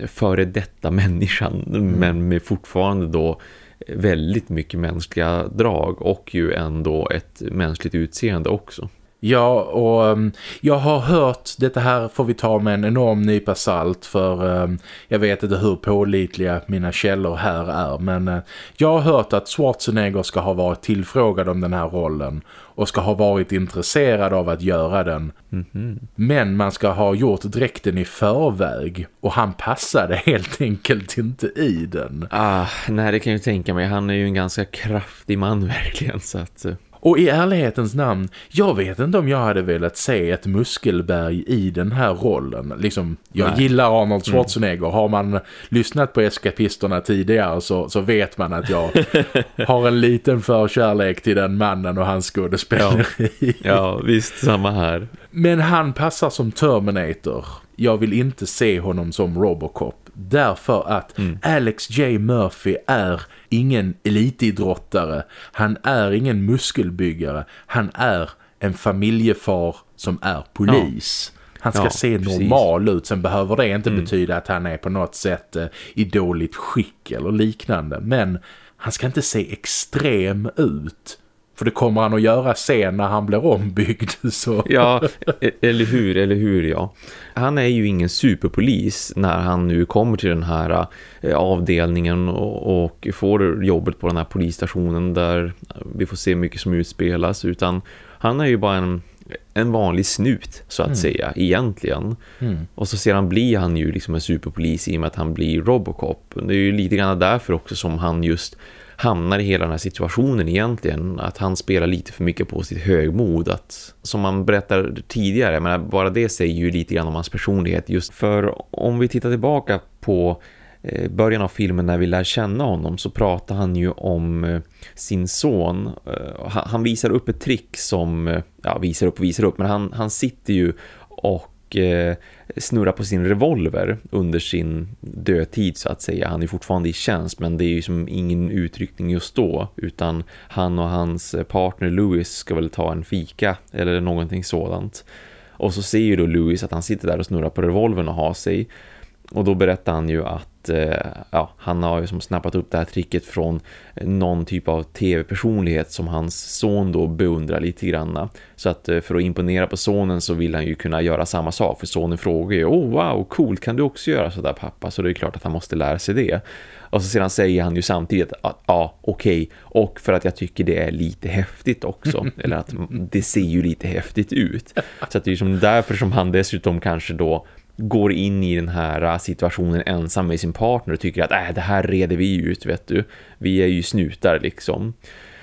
S2: före detta människan. Mm. Men med fortfarande då väldigt mycket mänskliga drag. Och ju ändå ett mänskligt utseende också.
S1: Ja, och um, jag har hört, detta här får vi ta med en enorm nypa salt för um, jag vet inte hur pålitliga mina källor här är. Men uh, jag har hört att Schwarzenegger ska ha varit tillfrågad om den här rollen och ska ha varit intresserad av att göra den. Mm -hmm. Men man ska ha gjort dräkten i förväg och han passade [laughs] helt enkelt inte i den.
S2: Ah, nej det kan jag ju tänka mig. Han är ju en ganska kraftig man [laughs] verkligen så att...
S1: Och i ärlighetens namn, jag vet inte om jag hade velat se ett muskelberg i den här rollen. Liksom, jag Nej. gillar Arnold mm. Schwarzenegger. Mm. Har man lyssnat på eskapisterna tidigare så, så vet man att jag [laughs] har en liten förkärlek till den mannen och hans skådespeleri.
S2: Ja. ja, visst, samma här.
S1: Men han passar som Terminator jag vill inte se honom som Robocop. Därför att mm. Alex J. Murphy är ingen elitidrottare. Han är ingen muskelbyggare. Han är en familjefar som är polis. Ja. Han ska ja, se normal precis. ut. Sen behöver det inte mm. betyda att han är på något sätt eh, i dåligt skick eller liknande. Men han ska inte se extrem ut. För det kommer han att göra sen när han blir ombyggd. [laughs] Så.
S2: Ja, e- eller hur, eller hur, ja. Han är ju ingen superpolis när han nu kommer till den här eh, avdelningen och, och får jobbet på den här polisstationen där vi får se mycket som utspelas. Utan han är ju bara en en vanlig snut så att mm. säga egentligen. Mm. Och så sedan blir han ju liksom en superpolis i och med att han blir Robocop. Det är ju lite grann därför också som han just hamnar i hela den här situationen egentligen. Att han spelar lite för mycket på sitt högmod. Att, som man berättar tidigare, men bara det säger ju lite grann om hans personlighet. Just för om vi tittar tillbaka på eh, början av filmen när vi lär känna honom så pratar han ju om eh, sin son. Eh, han visar upp ett trick som, ja visar upp och visar upp, men han, han sitter ju och Eh, snurrar på sin revolver under sin dödtid så att säga. Han är fortfarande i tjänst men det är ju som ingen utryckning just då utan han och hans eh, partner Louis ska väl ta en fika eller någonting sådant. Och så ser ju då Louis att han sitter där och snurrar på revolvern och har sig. Och då berättar han ju att Eh, ja, han har ju som snappat upp det här tricket från någon typ av tv-personlighet som hans son då beundrar lite grann. Så att eh, för att imponera på sonen så vill han ju kunna göra samma sak för sonen frågar ju, oh wow, coolt, kan du också göra sådär pappa? Så det är klart att han måste lära sig det. Och så sedan säger han ju samtidigt att ja, okej, okay. och för att jag tycker det är lite häftigt också. [laughs] eller att det ser ju lite häftigt ut. Så att det är som därför som han dessutom kanske då går in i den här situationen ensam med sin partner och tycker att äh, det här reder vi ut, vet du. Vi är ju snutar liksom.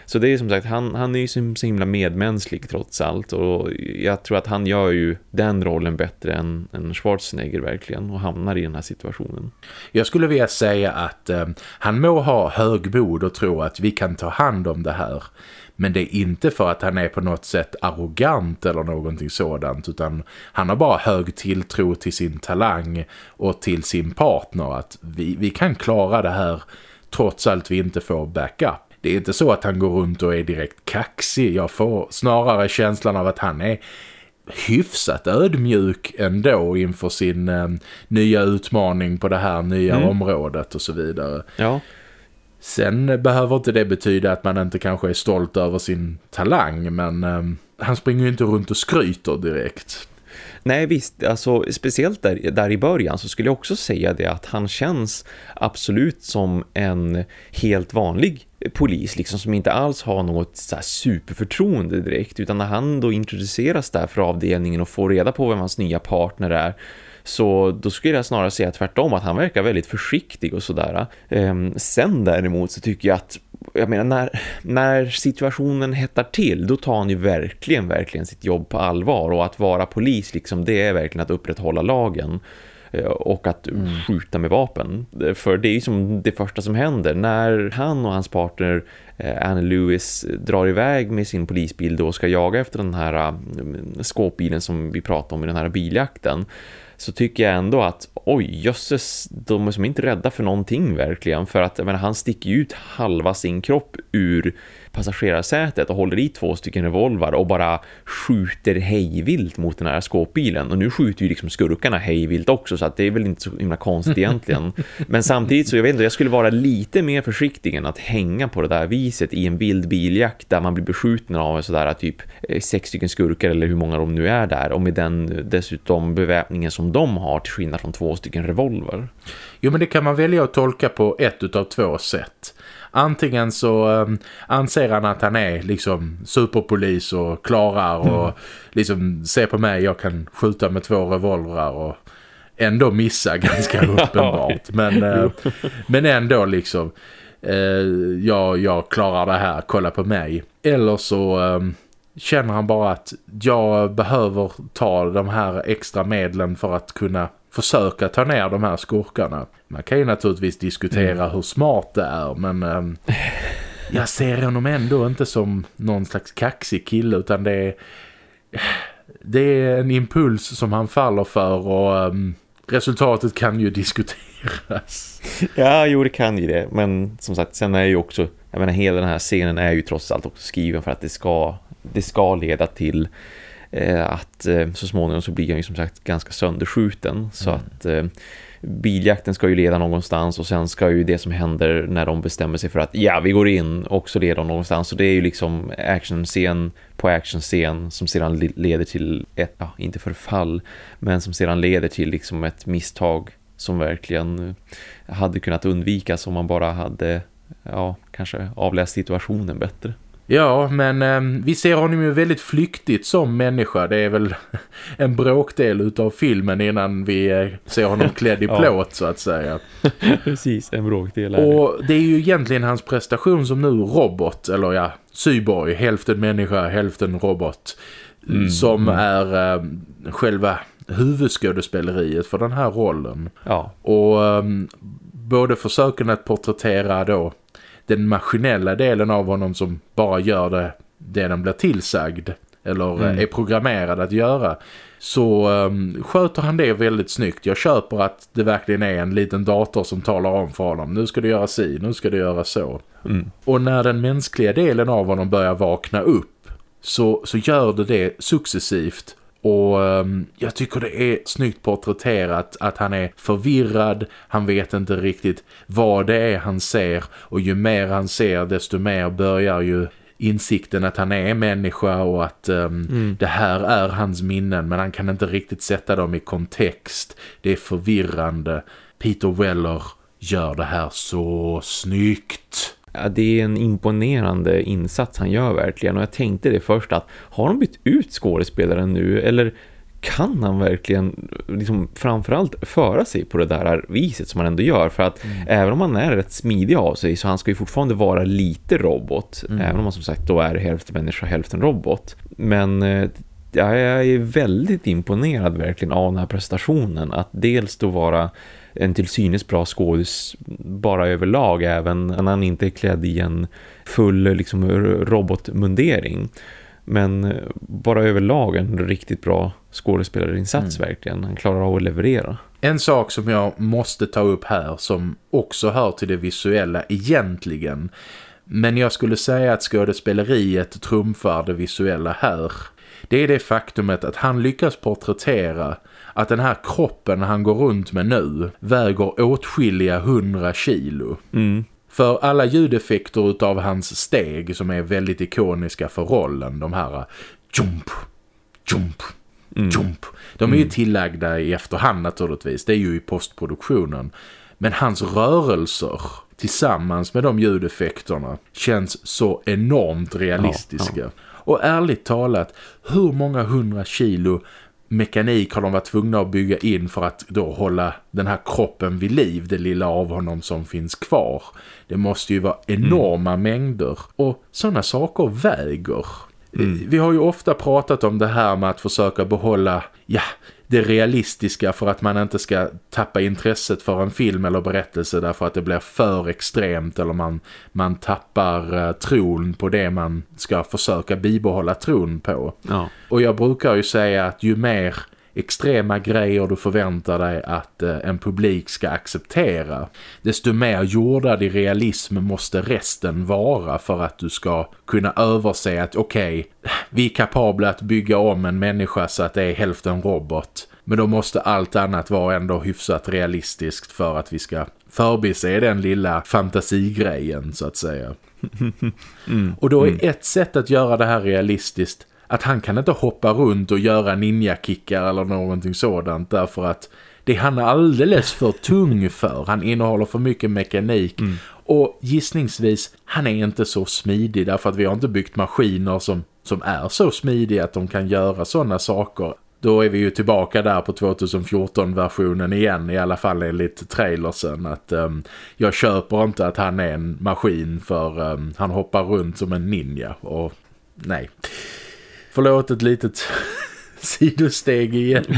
S2: Så det är som sagt, han, han är ju så, så himla medmänsklig trots allt och jag tror att han gör ju den rollen bättre än, än Schwarzenegger verkligen och hamnar i den här situationen.
S1: Jag skulle vilja säga att eh, han må ha högbord och tro att vi kan ta hand om det här. Men det är inte för att han är på något sätt arrogant eller någonting sådant utan han har bara hög tilltro till sin talang och till sin partner att vi, vi kan klara det här trots allt vi inte får backup. Det är inte så att han går runt och är direkt kaxig. Jag får snarare känslan av att han är hyfsat ödmjuk ändå inför sin eh, nya utmaning på det här nya mm. området och så vidare.
S2: Ja.
S1: Sen behöver inte det betyda att man inte kanske är stolt över sin talang men eh, han springer ju inte runt och skryter direkt.
S2: Nej visst, alltså speciellt där, där i början så skulle jag också säga det att han känns absolut som en helt vanlig polis liksom som inte alls har något så superförtroende direkt utan när han då introduceras där för avdelningen och får reda på vem hans nya partner är så då skulle jag snarare säga tvärtom att han verkar väldigt försiktig och sådär. Ehm, sen däremot så tycker jag att jag menar, när, när situationen hettar till då tar han ju verkligen, verkligen sitt jobb på allvar och att vara polis liksom, det är verkligen att upprätthålla lagen eh, och att mm. skjuta med vapen. För det är ju som det första som händer. När han och hans partner eh, Anne Lewis drar iväg med sin polisbil och ska jaga efter den här eh, skåpbilen som vi pratade om i den här biljakten så tycker jag ändå att oj, jösses, de är som inte rädda för någonting verkligen. För att menar, han sticker ut halva sin kropp ur passagerarsätet och håller i två stycken revolvar och bara skjuter hejvilt mot den här skåpbilen. Och nu skjuter ju liksom skurkarna hejvilt också så att det är väl inte så himla konstigt [laughs] egentligen. Men samtidigt så jag vet inte, jag skulle vara lite mer försiktig än att hänga på det där viset i en vild biljakt där man blir beskjuten av sådär typ eh, sex stycken skurkar eller hur många de nu är där och med den dessutom beväpningen som de har till skillnad från två stycken revolver.
S1: Jo men det kan man välja att tolka på ett utav två sätt. Antingen så um, anser han att han är liksom superpolis och klarar och mm. liksom se på mig, jag kan skjuta med två revolvrar och ändå missa [laughs] ganska uppenbart. Men, [laughs] uh, men ändå liksom uh, jag, jag klarar det här, kolla på mig. Eller så um, känner han bara att jag behöver ta de här extra medlen för att kunna försöka ta ner de här skurkarna. Man kan ju naturligtvis diskutera mm. hur smart det är men um, [laughs] jag ser honom ändå inte som någon slags kaxig kille utan det är det är en impuls som han faller för och um, resultatet kan ju [laughs] diskuteras.
S2: Ja, jo det kan ju det. Men som sagt, sen är ju också, jag menar hela den här scenen är ju trots allt också skriven för att det ska, det ska leda till att eh, så småningom så blir han ju som sagt ganska sönderskjuten. Mm. Så att eh, biljakten ska ju leda någonstans och sen ska ju det som händer när de bestämmer sig för att ja, vi går in också leda någonstans. Så det är ju liksom actionscen på actionscen som sedan leder till ett, ja, inte förfall, men som sedan leder till liksom ett misstag som verkligen hade kunnat undvikas om man bara hade ja, kanske avläst situationen bättre.
S1: Ja, men eh, vi ser honom ju väldigt flyktigt som människa. Det är väl [laughs] en bråkdel utav filmen innan vi eh, ser honom klädd i [laughs] ja. plåt så att säga. [laughs]
S2: Precis, en bråkdel.
S1: Och det är ju egentligen hans prestation som nu robot, eller ja, cyborg, hälften människa, hälften robot. Mm. Som mm. är eh, själva huvudskådespeleriet för den här rollen.
S2: Ja.
S1: Och um, både försöken att porträttera då den maskinella delen av honom som bara gör det, det den blir tillsagd eller mm. är programmerad att göra så um, sköter han det väldigt snyggt. Jag köper att det verkligen är en liten dator som talar om för honom. Nu ska du göra si, nu ska du göra så.
S2: Mm.
S1: Och när den mänskliga delen av honom börjar vakna upp så, så gör det det successivt och um, jag tycker det är snyggt porträtterat att han är förvirrad, han vet inte riktigt vad det är han ser och ju mer han ser desto mer börjar ju insikten att han är människa och att um, mm. det här är hans minnen men han kan inte riktigt sätta dem i kontext. Det är förvirrande. Peter Weller gör det här så snyggt.
S2: Ja, det är en imponerande insats han gör verkligen. Och jag tänkte det först att har de bytt ut skådespelaren nu? Eller kan han verkligen liksom framförallt föra sig på det där viset som han ändå gör? För att mm. även om han är rätt smidig av sig så han ska ju fortfarande vara lite robot. Mm. även om han som sagt då är hälften människa hälften robot. Men eh, jag är väldigt imponerad verkligen av den här prestationen. Att dels då vara en till synes bra skådis bara överlag även när han inte är klädd i en full liksom, robotmundering. Men bara överlag en riktigt bra skådespelarinsats mm. verkligen. Han klarar av att leverera.
S1: En sak som jag måste ta upp här som också hör till det visuella egentligen. Men jag skulle säga att skådespeleriet trumfar det visuella här. Det är det faktumet att han lyckas porträttera att den här kroppen han går runt med nu väger åtskilliga hundra kilo.
S2: Mm.
S1: För alla ljudeffekter utav hans steg som är väldigt ikoniska för rollen, de här jump, jump, mm. jump. De är ju mm. tillagda i efterhand naturligtvis, det är ju i postproduktionen. Men hans rörelser tillsammans med de ljudeffekterna känns så enormt realistiska. Ja, ja. Och ärligt talat, hur många hundra kilo mekanik har de varit tvungna att bygga in för att då hålla den här kroppen vid liv, det lilla av honom som finns kvar. Det måste ju vara enorma mm. mängder och sådana saker väger. Mm. Vi har ju ofta pratat om det här med att försöka behålla, ja, det realistiska för att man inte ska tappa intresset för en film eller berättelse därför att det blir för extremt eller man, man tappar uh, tron på det man ska försöka bibehålla tron på.
S2: Ja.
S1: Och jag brukar ju säga att ju mer extrema grejer du förväntar dig att eh, en publik ska acceptera. Desto mer jordad i realism måste resten vara för att du ska kunna överse att okej, okay, vi är kapabla att bygga om en människa så att det är hälften robot. Men då måste allt annat vara ändå hyfsat realistiskt för att vi ska förbise den lilla fantasigrejen så att säga. [laughs]
S2: Mm,
S1: och då är mm. ett sätt att göra det här realistiskt att han kan inte hoppa runt och göra ninja-kickar eller någonting sådant därför att det är han alldeles för tung för. Han innehåller för mycket mekanik
S2: mm.
S1: och gissningsvis han är inte så smidig därför att vi har inte byggt maskiner som, som är så smidiga att de kan göra sådana saker. Då är vi ju tillbaka där på 2014-versionen igen, i alla fall enligt trailersen. Att um, jag köper inte att han är en maskin för um, han hoppar runt som en ninja. Och nej, Förlåt ett litet [laughs] sidosteg igen. [laughs]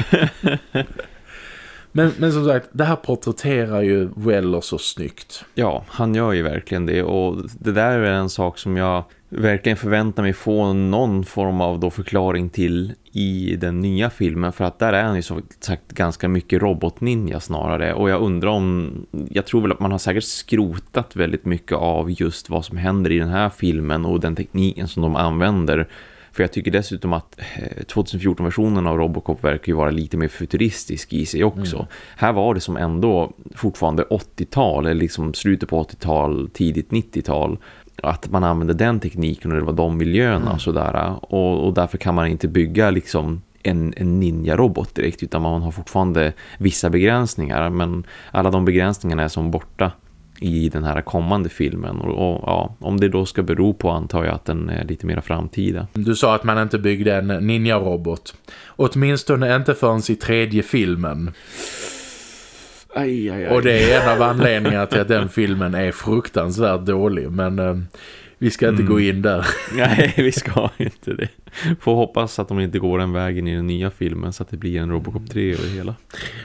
S1: Men, men som sagt, det här porträtterar ju Weller så snyggt.
S2: Ja, han gör ju verkligen det. Och det där är en sak som jag verkligen förväntar mig få någon form av då förklaring till i den nya filmen för att där är han ju så sagt ganska mycket robotninja snarare och jag undrar om jag tror väl att man har säkert skrotat väldigt mycket av just vad som händer i den här filmen och den tekniken som de använder för jag tycker dessutom att 2014-versionen eh, av Robocop verkar ju vara lite mer futuristisk i sig också. Mm. Här var det som ändå fortfarande 80-tal, eller liksom slutet på 80-tal, tidigt 90-tal att man använde den tekniken och det var de miljöerna mm. och sådär. Och, och därför kan man inte bygga liksom en, en ninja-robot direkt utan man har fortfarande vissa begränsningar men alla de begränsningarna är som borta i den här kommande filmen och, och, ja, om det då ska bero på antar jag att den är lite mer framtida.
S1: Du sa att man inte byggde en ninja-robot. Åtminstone inte förrän i tredje filmen.
S2: Aj, aj, aj.
S1: Och det är en av anledningarna till att den filmen är fruktansvärt dålig. Men eh, vi ska inte mm. gå in där. [laughs]
S2: Nej, vi ska inte det. Får hoppas att de inte går den vägen i den nya filmen så att det blir en Robocop 3 och det hela.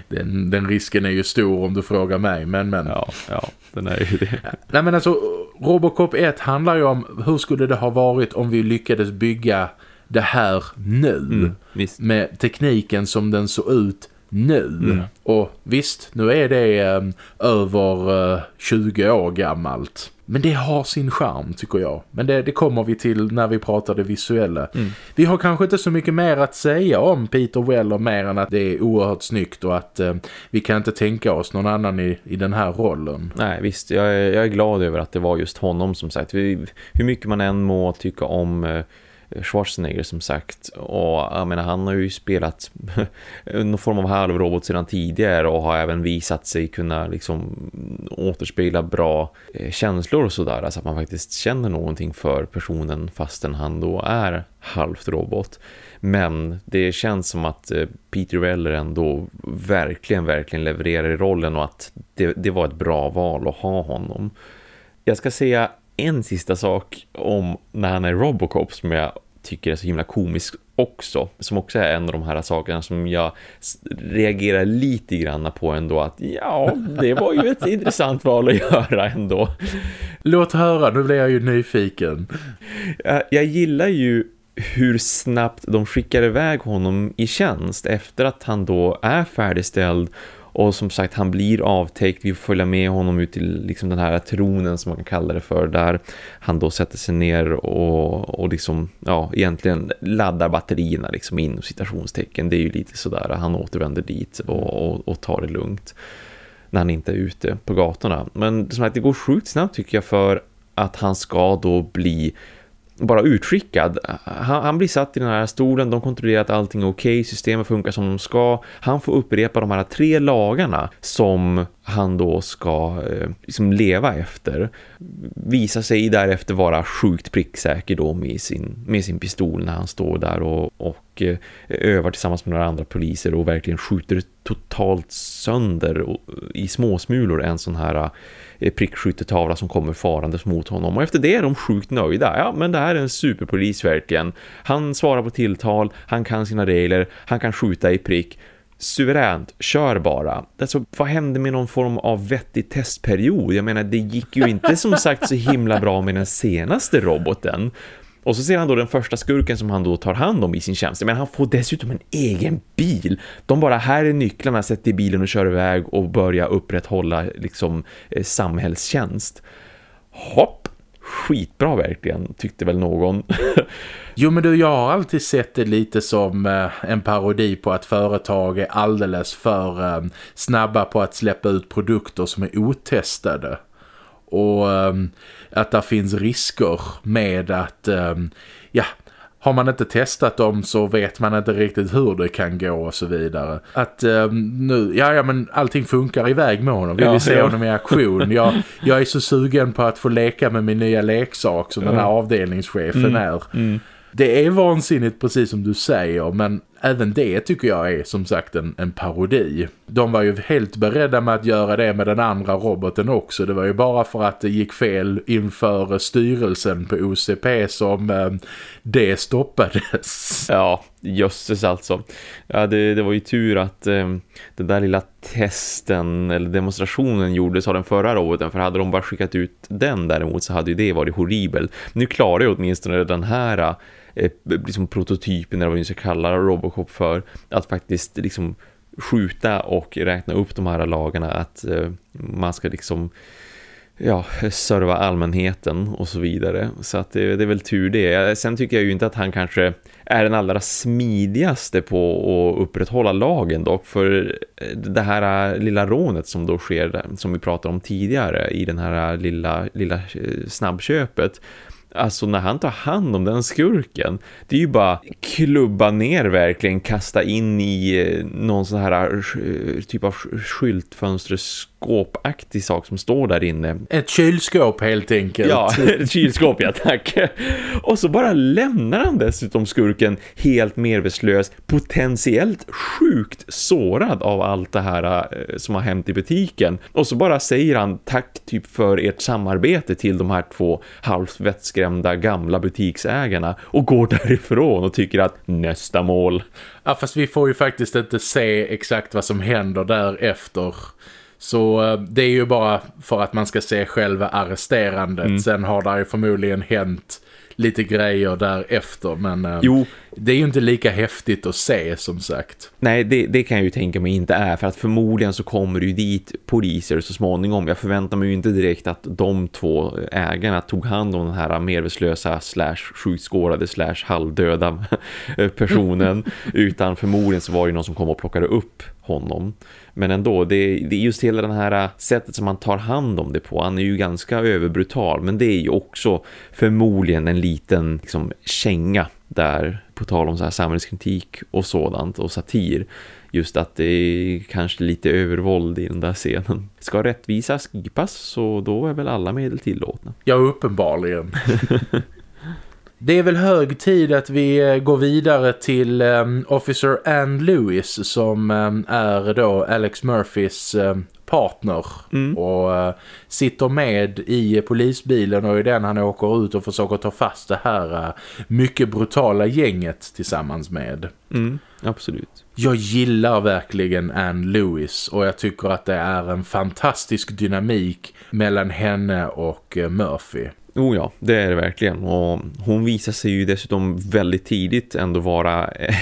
S1: Den, den risken är ju stor om du frågar mig, men men.
S2: Ja, ja den är ju det.
S1: Nej men alltså, Robocop 1 handlar ju om hur skulle det ha varit om vi lyckades bygga det här nu. Mm, med tekniken som den såg ut nu. Mm. Och visst, nu är det eh, över eh, 20 år gammalt. Men det har sin charm tycker jag. Men det, det kommer vi till när vi pratar det visuella. Mm. Vi har kanske inte så mycket mer att säga om Peter Weller mer än att det är oerhört snyggt och att eh, vi kan inte tänka oss någon annan i, i den här rollen.
S2: Nej visst, jag är, jag är glad över att det var just honom som sagt. Vi, hur mycket man än må tycka om... Eh, Eh, Schwarzenegger som sagt. Och jag menar han har ju spelat [laughs] någon form av halvrobot sedan tidigare och har även visat sig kunna liksom återspegla bra eh, känslor och sådär. Så att man faktiskt känner någonting för personen fastän han då är halvt robot. Men det känns som att eh, Peter Weller ändå verkligen, verkligen levererar i rollen och att det, det var ett bra val att ha honom. Jag ska säga en sista sak om när han är Robocop som jag tycker är så himla komisk också. Som också är en av de här sakerna som jag reagerar lite grann på ändå. Att ja, det var ju ett intressant val att göra ändå.
S1: Låt höra, nu blir jag ju nyfiken.
S2: Jag, jag gillar ju hur snabbt de skickar iväg honom i tjänst efter att han då är färdigställd och som sagt, han blir avtäckt. Vi får följa med honom ut till liksom den här tronen som man kan kalla det för. Där han då sätter sig ner och, och liksom, ja, egentligen laddar batterierna liksom in citationstecken. Det är ju lite sådär, han återvänder dit och, och, och tar det lugnt när han inte är ute på gatorna. Men som sagt, det går sjukt snabbt tycker jag för att han ska då bli bara utskickad. Han, han, blir satt i den här stolen, de kontrollerar att allting är okej, okay, systemet funkar som de ska. Han får upprepa de här tre lagarna som han då ska eh, liksom leva efter. visar sig därefter vara sjukt pricksäker då med sin, med sin pistol när han står där och, och eh, övar tillsammans med några andra poliser och verkligen skjuter totalt sönder eh, i småsmulor en sån här Eh, prickskyttetavla som kommer farandes mot honom. Och efter det är de sjukt nöjda. Ja, men det här är en superpolis verkligen. Han svarar på tilltal, han kan sina regler, han kan skjuta i prick. Suveränt, kör bara. Alltså, vad hände med någon form av vettig testperiod? Jag menar, det gick ju inte som sagt så himla bra med den senaste roboten. Och så ser han då den första skurken som han då tar hand om i sin tjänst. Men han får dessutom en egen bil. De bara, här är nycklarna, sätter i bilen och kör iväg och börjar upprätthålla liksom eh, samhällstjänst. Hopp! Skitbra verkligen, tyckte väl någon. [laughs]
S1: jo men du, jag har alltid sett det lite som eh, en parodi på att företag är alldeles för eh, snabba på att släppa ut produkter som är otestade och eh, att det finns risker med att eh, ja, har man inte testat dem så vet man inte riktigt hur det kan gå och så vidare. Att um, nu, ja, ja men allting funkar iväg med honom. Vill ja, vi se ja. honom i aktion. [laughs] Jag, jag är så sugen på att få leka med min nya leksak som ja. den här avdelningschefen mm. är. Mm. Det är vansinnigt precis som du säger men även det tycker jag är som sagt en, en parodi. De var ju helt beredda med att göra det med den andra roboten också. Det var ju bara för att det gick fel inför styrelsen på OCP som eh, det stoppades.
S2: Ja, jösses alltså. Ja, det, det var ju tur att eh, den där lilla testen eller demonstrationen gjordes av den förra roboten för hade de bara skickat ut den däremot så hade ju det varit horribel. Nu klarar ju åtminstone den här eh, Eh, liksom prototypen eller vad vi ska kalla Robocop för att faktiskt liksom skjuta och räkna upp de här lagarna att eh, man ska liksom ja, serva allmänheten och så vidare. Så att det, det, är väl tur det. Sen tycker jag ju inte att han kanske är den allra smidigaste på att upprätthålla lagen dock. För eh, det här eh, lilla rånet som då sker, som vi pratade om tidigare i den här lilla, lilla snabbköpet Alltså när han tar hand om den skurken Det är ju bara klubba ner verkligen Kasta in i eh, någon sån här eh, typ av skyltfönsterskurk kylskåpaktig sak som står där inne.
S1: Ett kylskåp helt enkelt.
S2: Ja, [laughs] ett kylskåp, ja tack. Och så bara lämnar han dessutom skurken helt merveslös, potentiellt sjukt sårad av allt det här eh, som har hänt i butiken. Och så bara säger han tack typ för ert samarbete till de här två halvt vettskrämda gamla butiksägarna och går [laughs] därifrån och tycker att nästa mål.
S1: Ja, fast vi får ju faktiskt inte se exakt vad som händer därefter. Så eh, det är ju bara för att man ska se själva arresterandet. Mm. Sen har det ju förmodligen hänt lite grejer därefter. Men eh, jo. det är ju inte lika häftigt att se som sagt.
S2: Nej, det, det kan jag ju tänka mig inte är. För att förmodligen så kommer ju dit poliser så småningom. Jag förväntar mig ju inte direkt att de två ägarna tog hand om den här merveslösa slash sjukskårade slash halvdöda [laughs] personen. [laughs] utan förmodligen så var det någon som kom och plockade upp honom. Men ändå, det, det är just hela det här äh, sättet som man tar hand om det på. Han är ju ganska överbrutal men det är ju också förmodligen en liten liksom, känga där på tal om så här samhällskritik och sådant och satir. Just att det är kanske lite övervåld i den där scenen. Ska rättvisa skipas så då är väl alla medel tillåtna.
S1: Ja, uppenbarligen. [laughs] Det är väl hög tid att vi eh, går vidare till um, Officer Ann Lewis som um, är då Alex Murphys um, partner mm. och uh, sitter med i polisbilen och är den han åker ut och försöker ta fast det här uh, mycket brutala gänget tillsammans med.
S2: Mm, absolut.
S1: Jag gillar verkligen Ann Lewis och jag tycker att det är en fantastisk dynamik mellan henne och Murphy.
S2: Oh ja, det är det verkligen. Och hon visar sig ju dessutom väldigt tidigt ändå vara eh,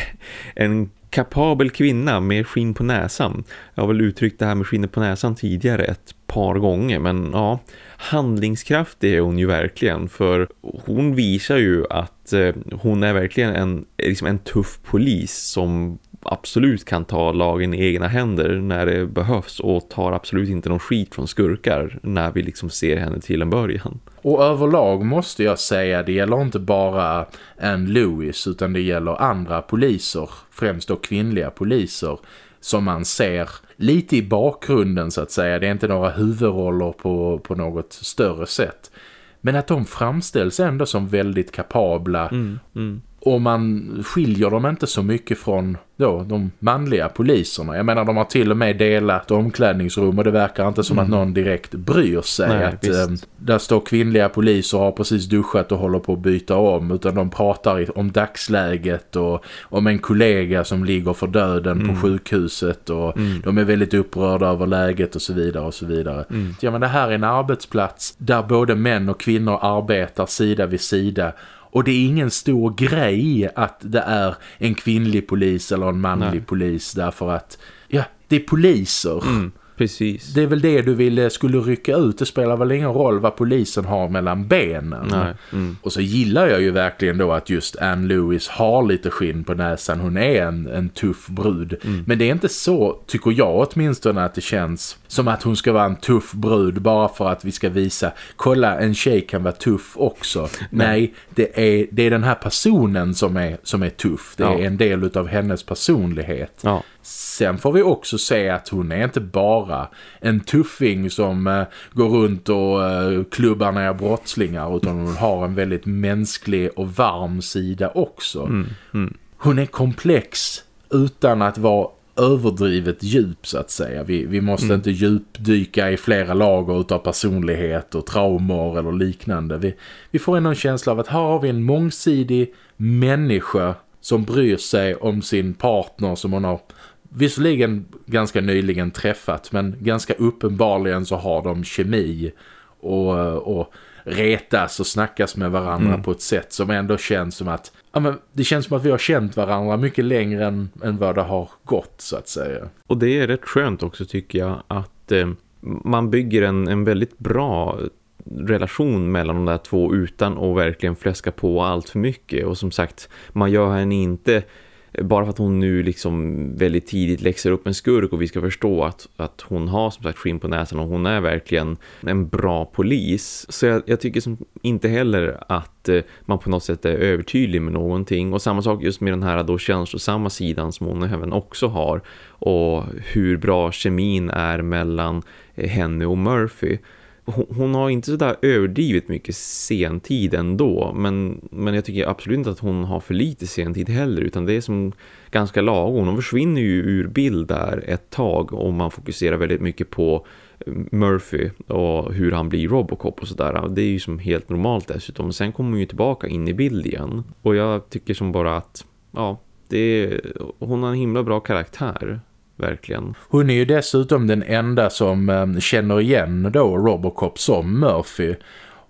S2: en kapabel kvinna med skinn på näsan. Jag har väl uttryckt det här med skinnet på näsan tidigare ett par gånger. Men ja, Handlingskraftig är hon ju verkligen. För hon visar ju att eh, hon är verkligen en, liksom en tuff polis som absolut kan ta lagen i egna händer när det behövs och tar absolut inte någon skit från skurkar när vi liksom ser henne till en början.
S1: Och överlag måste jag säga, det gäller inte bara en Lewis utan det gäller andra poliser, främst då kvinnliga poliser som man ser lite i bakgrunden så att säga. Det är inte några huvudroller på, på något större sätt. Men att de framställs ändå som väldigt kapabla mm, mm och man skiljer dem inte så mycket från då, de manliga poliserna. Jag menar, de har till och med delat omklädningsrum och det verkar inte som mm. att någon direkt bryr sig. Nej, att eh, Där står kvinnliga poliser och har precis duschat och håller på att byta om. Utan de pratar om dagsläget och om en kollega som ligger för döden mm. på sjukhuset. Och mm. de är väldigt upprörda över läget och så vidare och så vidare. Mm. Ja, men det här är en arbetsplats där både män och kvinnor arbetar sida vid sida och det är ingen stor grej att det är en kvinnlig polis eller en manlig Nej. polis därför att ja, det är poliser. Mm.
S2: Precis.
S1: Det är väl det du ville skulle rycka ut. Det spelar väl ingen roll vad polisen har mellan benen. Mm. Och så gillar jag ju verkligen då att just Anne Lewis har lite skinn på näsan. Hon är en, en tuff brud. Mm. Men det är inte så, tycker jag åtminstone, att det känns som att hon ska vara en tuff brud bara för att vi ska visa, kolla en tjej kan vara tuff också. Nej, Nej det, är, det är den här personen som är, som är tuff. Det ja. är en del av hennes personlighet. Ja. Sen får vi också se att hon är inte bara en tuffing som uh, går runt och uh, klubbar ner brottslingar utan hon har en väldigt mänsklig och varm sida också. Mm, mm. Hon är komplex utan att vara överdrivet djup så att säga. Vi, vi måste mm. inte djupdyka i flera lager utav personlighet och traumor eller liknande. Vi, vi får ändå en känsla av att här har vi en mångsidig människa som bryr sig om sin partner som hon har visserligen ganska nyligen träffat men ganska uppenbarligen så har de kemi och, och retas och snackas med varandra mm. på ett sätt som ändå känns som att ja, men det känns som att vi har känt varandra mycket längre än, än vad det har gått så att säga.
S2: Och det är rätt skönt också tycker jag att eh, man bygger en, en väldigt bra relation mellan de där två utan att verkligen fläska på allt för mycket och som sagt, man gör henne inte bara för att hon nu liksom väldigt tidigt läxar upp en skurk och vi ska förstå att, att hon har som sagt skinn på näsan och hon är verkligen en bra polis. Så jag, jag tycker som inte heller att eh, man på något sätt är övertydlig med någonting. Och samma sak just med den här då känslosamma sidan som hon även också har och hur bra kemin är mellan eh, henne och Murphy hon, har inte sådär överdrivet mycket sentid ändå men, men jag tycker absolut inte att hon har för lite sentid heller utan det är som ganska lagom. Hon försvinner ju ur bild där ett tag om man fokuserar väldigt mycket på eh, Murphy och hur han blir Robocop och sådär. Det är ju som helt normalt dessutom. Sen kommer hon ju tillbaka in i bild igen. Och jag tycker som bara att ja, det är, hon har en himla bra karaktär verkligen.
S1: Hon är ju dessutom den enda som ehm, känner igen då Robocop som Murphy.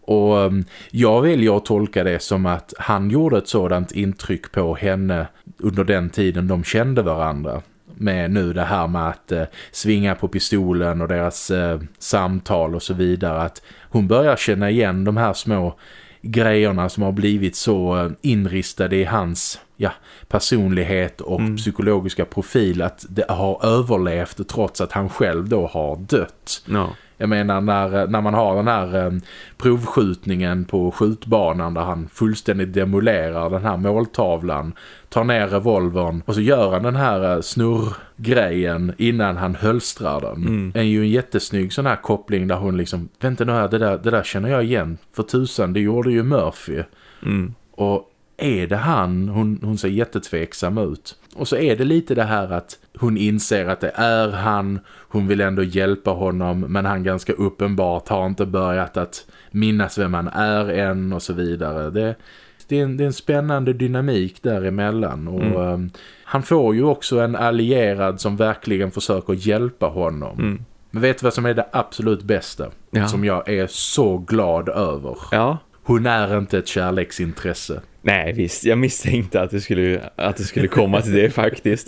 S1: Och ehm, jag väljer att tolka det som att han gjorde ett sådant intryck på henne under den tiden de kände varandra. Med nu det här med att eh, svinga på pistolen och deras eh, samtal och så vidare. Att hon börjar känna igen de här små grejerna som har blivit så uh, inristade i hans ja, personlighet och mm. psykologiska profil att det har överlevt trots att han själv då har dött.
S2: Ja.
S1: Jag menar när, när man har den här um, provskjutningen på skjutbanan där han fullständigt demolerar den här måltavlan, tar ner revolvern och så gör han den här uh, snurrgrejen innan han hölstrar den. Mm. är ju en jättesnygg sån här koppling där hon liksom, vänta nu här, det där, det där känner jag igen. För tusan, det gjorde ju Murphy.
S2: Mm.
S1: Och är det han? Hon, hon ser jättetveksam ut. Och så är det lite det här att hon inser att det är han. Hon vill ändå hjälpa honom men han ganska uppenbart har inte börjat att minnas vem han är än och så vidare. Det, det, är, en, det är en spännande dynamik däremellan och mm. um, han får ju också en allierad som verkligen försöker hjälpa honom.
S2: Mm.
S1: Men vet du vad som är det absolut bästa? Ja. Som jag är så glad över.
S2: Ja.
S1: Hon är inte ett kärleksintresse.
S2: Nej visst, jag misstänkte att det skulle, att det skulle komma till det faktiskt.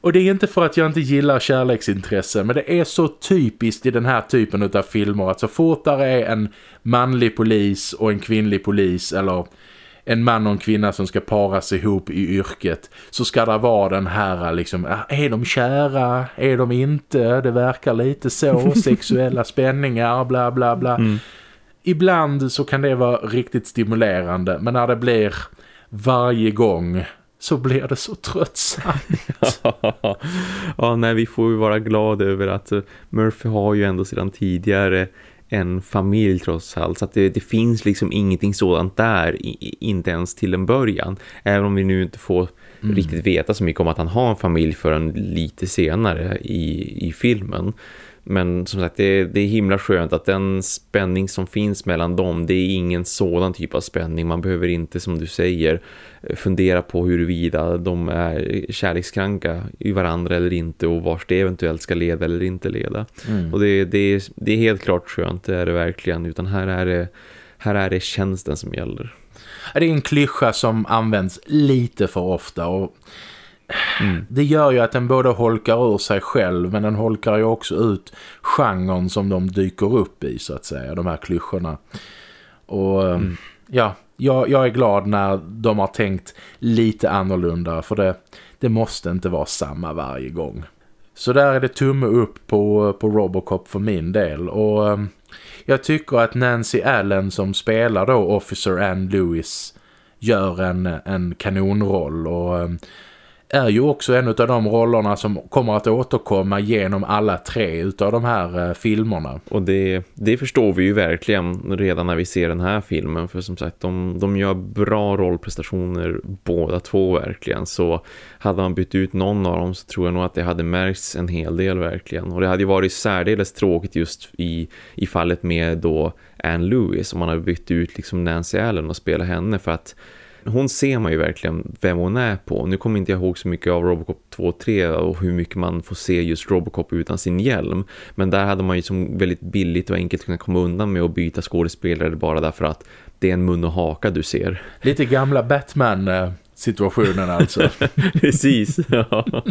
S1: Och det är inte för att jag inte gillar kärleksintresse men det är så typiskt i den här typen av filmer att så fort där är en manlig polis och en kvinnlig polis eller en man och en kvinna som ska paras ihop i yrket så ska det vara den här liksom, ah, är de kära? Är de inte? Det verkar lite så, [laughs] sexuella spänningar, bla bla bla. Mm ibland så kan det vara riktigt stimulerande men när det blir varje gång så blir det så tröttsamt. [laughs]
S2: ja, nej, vi får ju vara glada över att eh, Murphy har ju ändå sedan tidigare en familj trots allt. Så att det, det finns liksom ingenting sådant där, inte ens till en början. Även om vi nu inte får mm. riktigt veta så mycket om att han har en familj förrän lite senare i, i filmen. Men som sagt, det, det är himla skönt att den spänning som finns mellan dem, det är ingen sådan typ av spänning. Man behöver inte, som du säger, fundera på huruvida de är kärlekskranka i varandra eller inte och vars det eventuellt ska leda eller inte leda. Mm. Och det, det, är, det är helt klart skönt, det är det verkligen. Utan här är det, här är det tjänsten som gäller.
S1: Det är en klyscha som används lite för ofta och Mm. Det gör ju att den både holkar ur sig själv men den holkar ju också ut genren som de dyker upp i så att säga, de här klyschorna. Och eh, mm. ja, jag, jag, är glad när de har tänkt lite annorlunda för det, det måste inte vara samma varje gång. Så där är det tumme upp på, på Robocop för min del och um, jag tycker att Nancy Allen som spelar då Officer Ann Lewis gör en, en kanonroll och um, är ju också en av de rollerna som kommer att återkomma genom alla tre utav de här eh, filmerna.
S2: Och det, det förstår vi ju verkligen redan när vi ser den här filmen. För som sagt, de, de gör bra rollprestationer båda två verkligen. Så hade man bytt ut någon av dem så tror jag nog att det hade märkts en hel del verkligen. Och det hade ju varit särdeles tråkigt just i, i fallet med då Anne Lewis om man hade bytt ut liksom Nancy Allen och spela henne för att hon ser man ju verkligen vem hon är på. Nu kommer inte jag ihåg så mycket av Robocop 2 och 3 och hur mycket man får se just Robocop utan sin hjälm. Men där hade man ju som väldigt billigt och enkelt kunnat komma undan med att byta skådespelare bara därför att det är en mun och haka du ser.
S1: Lite gamla Batman-situationen alltså. [laughs]
S2: Precis, ja.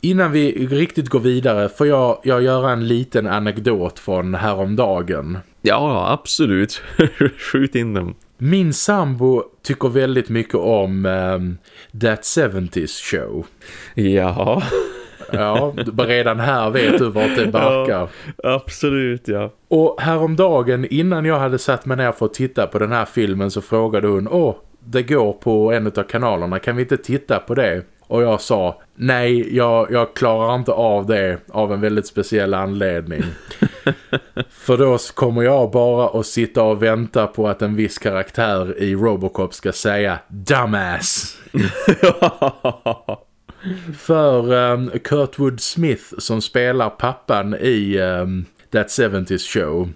S1: Innan vi riktigt går vidare får jag, jag göra en liten anekdot från häromdagen.
S2: Ja, absolut. [laughs] Skjut in dem.
S1: Min sambo tycker väldigt mycket om um, That 70s Show. [laughs]
S2: Ja.
S1: ja, redan här vet du vart det barkar.
S2: Ja, absolut, ja.
S1: Och häromdagen innan jag hade satt mig ner för att titta på den här filmen så frågade hon, åh, det går på en av kanalerna, kan vi inte titta på det? Och jag sa, nej jag, jag klarar inte av det av en väldigt speciell anledning. [laughs] För då kommer jag bara att sitta och vänta på att en viss karaktär i Robocop ska säga Dumbass! [laughs] För um, Kurtwood Smith som spelar pappan i um, That 70s Show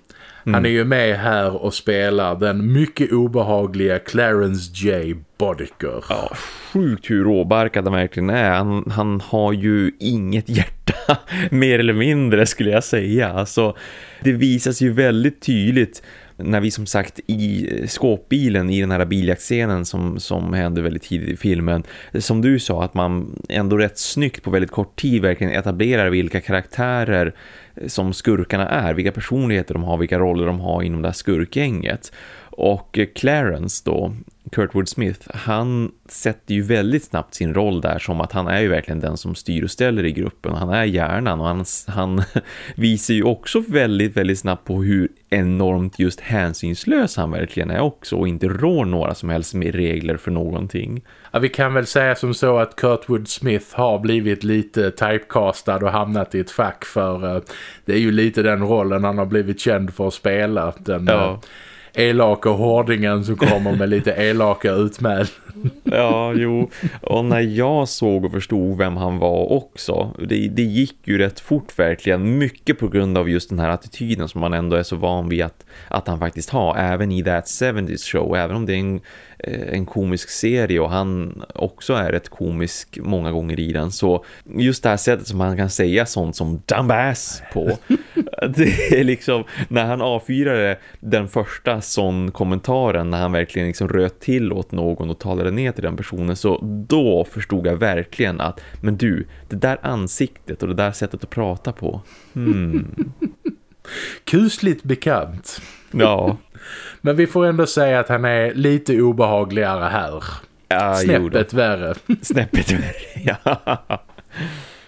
S1: Mm. Han är ju med här och spelar den mycket obehagliga Clarence J. Bodicker.
S2: Ja, sjukt hur råbarkad han verkligen är. Han, han har ju inget hjärta, [laughs] mer eller mindre skulle jag säga. Alltså, det visas ju väldigt tydligt när vi som sagt i skåpbilen i den här biljaktscenen som, som hände väldigt tidigt i filmen som du sa att man ändå rätt snyggt på väldigt kort tid verkligen etablerar vilka karaktärer som skurkarna är, vilka personligheter de har, vilka roller de har inom det här skurkgänget. Och Clarence då, Kurtwood Smith, han sätter ju väldigt snabbt sin roll där som att han är ju verkligen den som styr och ställer i gruppen. Han är hjärnan och han, han [laughs] visar ju också väldigt, väldigt snabbt på hur enormt just hänsynslös han verkligen är också och inte rår några som helst med regler för någonting.
S1: Ja, vi kan väl säga som så att Kurtwood Smith har blivit lite typecastad och hamnat i ett fack för uh, det är ju lite den rollen han har blivit känd för att spela. Den, ja. Elaka hårdingen som kommer med lite elaka utmäl. [laughs]
S2: ja, jo. Och när jag såg och förstod vem han var också, det, det gick ju rätt fort verkligen. Mycket på grund av just den här attityden som man ändå är så van vid att, att han faktiskt har. Även i That 70s Show, även om det är en Eh, en komisk serie och han också är rätt komisk många gånger i den så just det här sättet som han kan säga sånt som dumbass på [laughs] det är liksom när han avfyrade den första sån kommentaren när han verkligen liksom röt till åt någon och talade ner till den personen så då förstod jag verkligen att men du, det där ansiktet och det där sättet att prata på hmm. [laughs]
S1: Kusligt bekant.
S2: Ja. [laughs]
S1: Men vi får ändå säga att han är lite obehagligare här. Ja, Snäppet värre. [laughs]
S2: Snäppet värre, ja.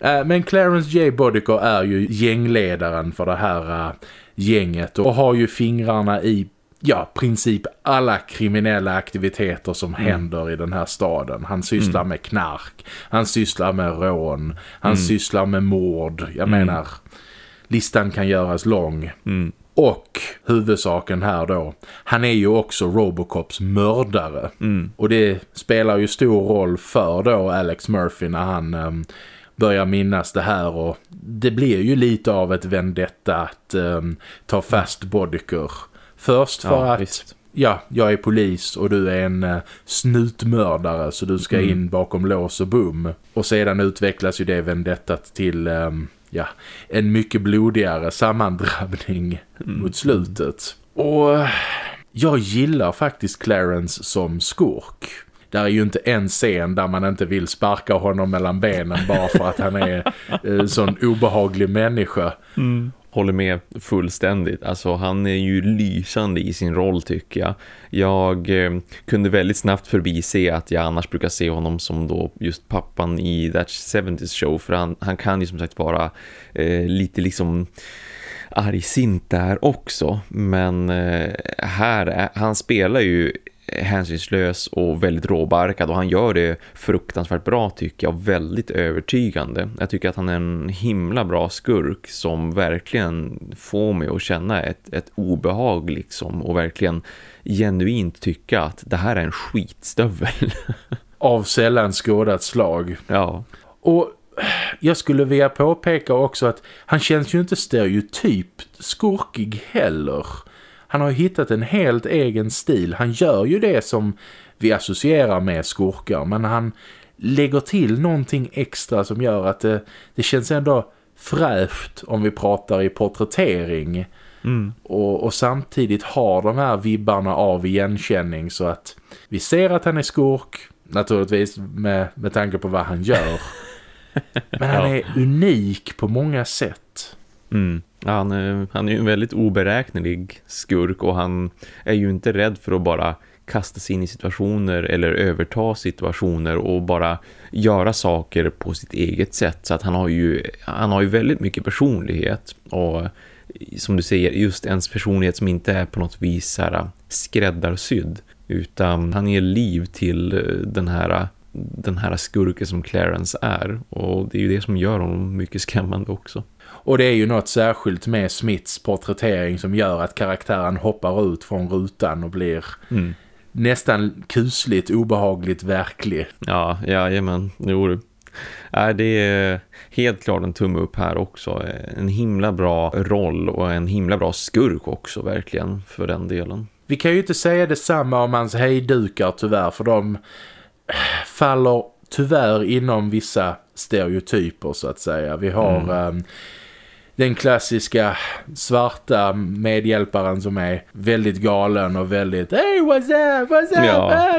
S1: Eh, men Clarence J. Bodico är ju gängledaren för det här uh, gänget och har ju fingrarna i ja, princip alla kriminella aktiviteter som mm. händer i den här staden. Han sysslar mm. med knark, han sysslar med rån, han mm. sysslar med mord. Jag mm. menar, listan kan göras lång.
S2: Mm.
S1: Och huvudsaken här då, han är ju också Robocops mördare.
S2: Mm.
S1: Och det spelar ju stor roll för då Alex Murphy när han um, börjar minnas det här. Och det blir ju lite av ett vendetta att um, ta fast Bodiker. Först för ja, att... Visst. Ja, jag är polis och du är en uh, snutmördare så du ska mm. in bakom lås och bum. Och sedan utvecklas ju det vendettat till... Um, ja, en mycket blodigare sammandrabbning mm. mot slutet. Och jag gillar faktiskt Clarence som skurk. Där är ju inte en scen där man inte vill sparka honom mellan benen bara för att han är [laughs] en sån obehaglig människa.
S2: Mm håller med fullständigt. Alltså han är ju lysande i sin roll tycker jag. Jag eh, kunde väldigt snabbt förbise att jag annars brukar se honom som då just pappan i That 70s Show. För han, han kan ju som sagt vara eh, lite liksom argsint där också. Men eh, här, är, han spelar ju hänsynslös och väldigt råbarkad och han gör det fruktansvärt bra tycker jag, väldigt övertygande. Jag tycker att han är en himla bra skurk som verkligen får mig att känna ett, ett obehag liksom och verkligen genuint tycka att det här är en skitstövel. [laughs]
S1: Av sällan skådat slag.
S2: Ja.
S1: Och jag skulle vilja påpeka också att han känns ju inte stereotypt skurkig heller. Han har hittat en helt egen stil. Han gör ju det som vi associerar med skurkar. Men han lägger till någonting extra som gör att det, det känns ändå fräscht om vi pratar i porträttering.
S2: Mm.
S1: Och, och, samtidigt har de här vibbarna av igenkänning så att vi ser att han är skurk. Naturligtvis med, med tanke på vad han gör. [laughs] Men han är unik på många sätt.
S2: Mm. Han, är, han är ju en väldigt oberäknelig skurk och han är ju inte rädd för att bara kasta sig in i situationer eller överta situationer och bara göra saker på sitt eget sätt. Så att han har ju, han har ju väldigt mycket personlighet och som du säger, just ens personlighet som inte är på något vis här eh, skräddarsydd utan han ger liv till eh, den här den här skurken som Clarence är och det är ju det som gör honom mycket skrämmande också.
S1: Och det är ju något särskilt med Smiths porträttering som gör att karaktären hoppar ut från rutan och blir
S2: mm.
S1: nästan kusligt, obehagligt verklig.
S2: Ja, jajamän, jo du. Äh, det är helt klart en tumme upp här också. En himla bra roll och en himla bra skurk också verkligen för den delen.
S1: Vi kan ju inte säga detsamma om hans hejdukar tyvärr för de faller tyvärr inom vissa stereotyper så att säga. Vi har mm. um, den klassiska svarta medhjälparen som är väldigt galen och väldigt Hey, what's up? What's up? Ja,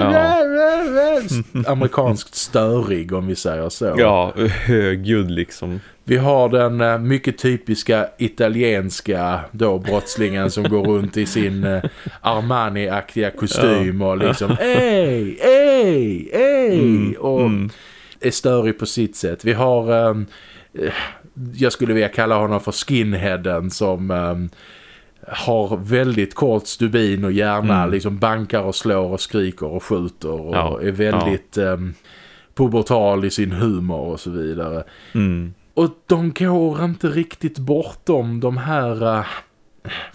S1: ja. Amerikanskt störig om vi säger så.
S2: Ja, högljudd liksom.
S1: Vi har den uh, mycket typiska italienska då brottslingen som går runt i sin uh, Armani-aktiga kostym och liksom ey, ey mm, och mm. är störig på sitt sätt. Vi har um, jag skulle vilja kalla honom för skinheaden som um, har väldigt kort stubin och gärna mm. liksom bankar och slår och skriker och skjuter och ja, är väldigt ja. um, pubertal i sin humor och så vidare.
S2: Mm.
S1: Och de går inte riktigt bortom de här uh,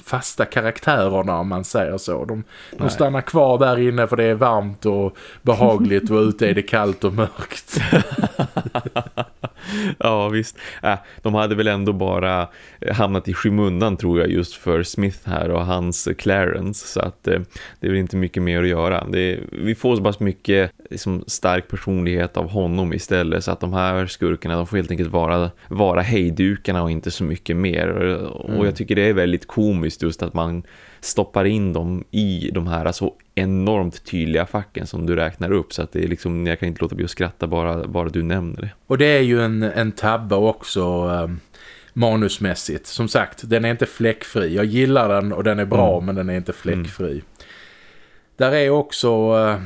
S1: fasta karaktärerna om man säger så. De, de stannar kvar där inne för det är varmt och behagligt och ute är det kallt och mörkt. [laughs] [laughs]
S2: ja visst. Äh, de hade väl ändå bara eh, hamnat i skymundan tror jag just för Smith här och hans Clarence så att eh, det är väl inte mycket mer att göra. Det, vi får så pass mycket liksom, stark personlighet av honom istället så att de här skurkarna de får helt enkelt vara, vara hejdukarna och inte så mycket mer och mm. jag tycker det är väldigt komiskt just att man stoppar in dem i de här så enormt tydliga facken som du räknar upp så att det är liksom, jag kan inte låta bli att skratta bara, bara du nämner det.
S1: Och det är ju en, en tabbe också um, manusmässigt. Som sagt, den är inte fläckfri. Jag gillar den och den är bra mm. men den är inte fläckfri. Mm. Där är också uh,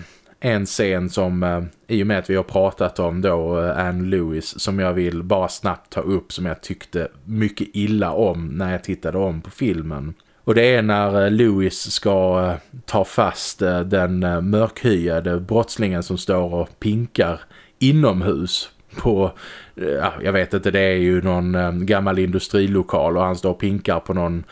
S1: en scen som uh, i och med att vi har pratat om då uh, Anne Lewis som jag vill bara snabbt ta upp som jag tyckte mycket illa om när jag tittade om på filmen. Och det är när eh, Louis ska eh, ta fast eh, den mörkhyade brottslingen som står och pinkar inomhus på, ja, jag vet inte, det är ju någon gammal industrilokal och han står och pinkar på någon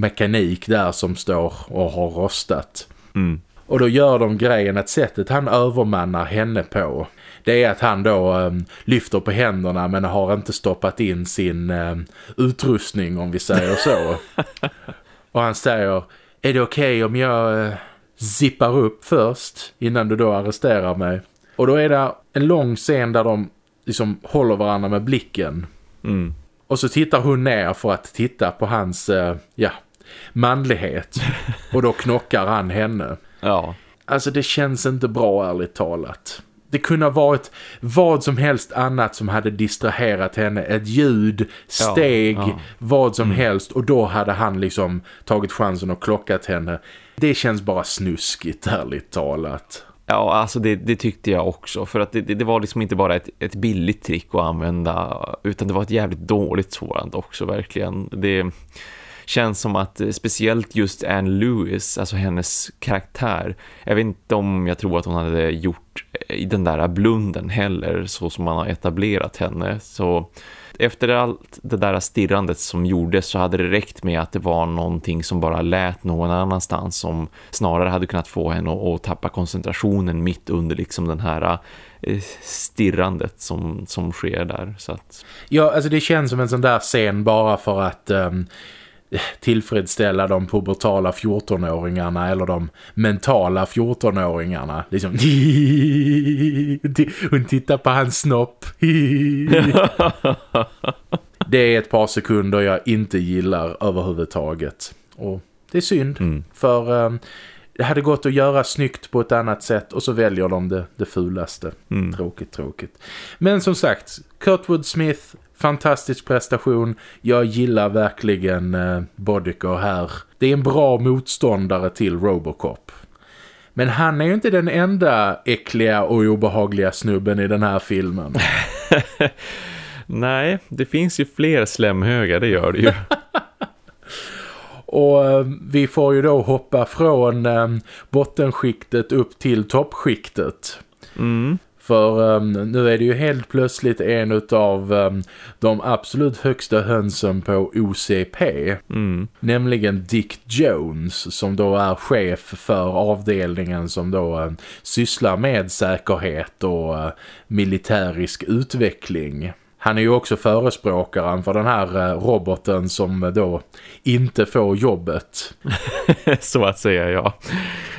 S1: mekanik där som står och har rostat.
S2: Mm.
S1: Och då gör de grejen att sättet han övermannar henne på det är att han då um, lyfter på händerna men har inte stoppat in sin um, utrustning om vi säger så. [laughs] Och han säger, är det okej okay om jag eh, zippar upp först innan du då arresterar mig? Och då är det en lång scen där de liksom håller varandra med blicken.
S2: Mm.
S1: Och så tittar hon ner för att titta på hans, eh, ja, manlighet. [laughs] Och då knockar han henne.
S2: Ja.
S1: Alltså det känns inte bra ärligt talat. Det kunde ha varit vad som helst annat som hade distraherat henne. Ett ljud, steg, ja, ja. vad som mm. helst. Och då hade han liksom tagit chansen och klockat henne. Det känns bara snuskigt, ärligt talat.
S2: Ja, alltså det, det, tyckte jag också. För att det, det, var liksom inte bara ett, ett billigt trick att använda. Utan det var ett jävligt dåligt sådant också, verkligen. Det känns som att eh, speciellt just Anne Lewis, alltså hennes karaktär. Jag vet inte om jag tror att hon hade gjort eh, i den där blunden heller så som man har etablerat henne. Så efter allt det där stirrandet som gjordes så hade det räckt med att det var någonting som bara lät någon annanstans som snarare hade kunnat få henne att, tappa koncentrationen mitt under liksom den här eh, stirrandet som, som sker där. Så att...
S1: Ja, alltså det känns som en sån där scen bara för att... Um tillfredsställa de pubertala 14-åringarna eller de mentala 14-åringarna. Liksom, [laughs] hon tittar på hans snopp. [laughs] det är ett par sekunder jag inte gillar överhuvudtaget. Och det är synd, mm. för um, det hade gått att göra snyggt på ett annat sätt och så väljer de det, det fulaste. Mm. Tråkigt, tråkigt. Men som sagt, Kurtwood Smith fantastisk prestation. Jag gillar verkligen eh, Bodiker här. Det är en bra motståndare till Robocop. Men han är ju inte den enda äckliga och obehagliga snubben i den här filmen. [laughs]
S2: Nej, det finns ju fler slemhögar, det gör det ju. [laughs]
S1: och eh, vi får ju då hoppa från eh, bottenskiktet upp till toppskiktet. Mm. För um, nu är det ju helt plötsligt en av um, de absolut högsta hönsen på OCP. Mm. Nämligen Dick Jones som då är chef för avdelningen som då um, sysslar med säkerhet och uh, militärisk utveckling. Han är ju också förespråkaren för den här eh, roboten som eh, då inte får jobbet. [laughs]
S2: Så att säga, ja.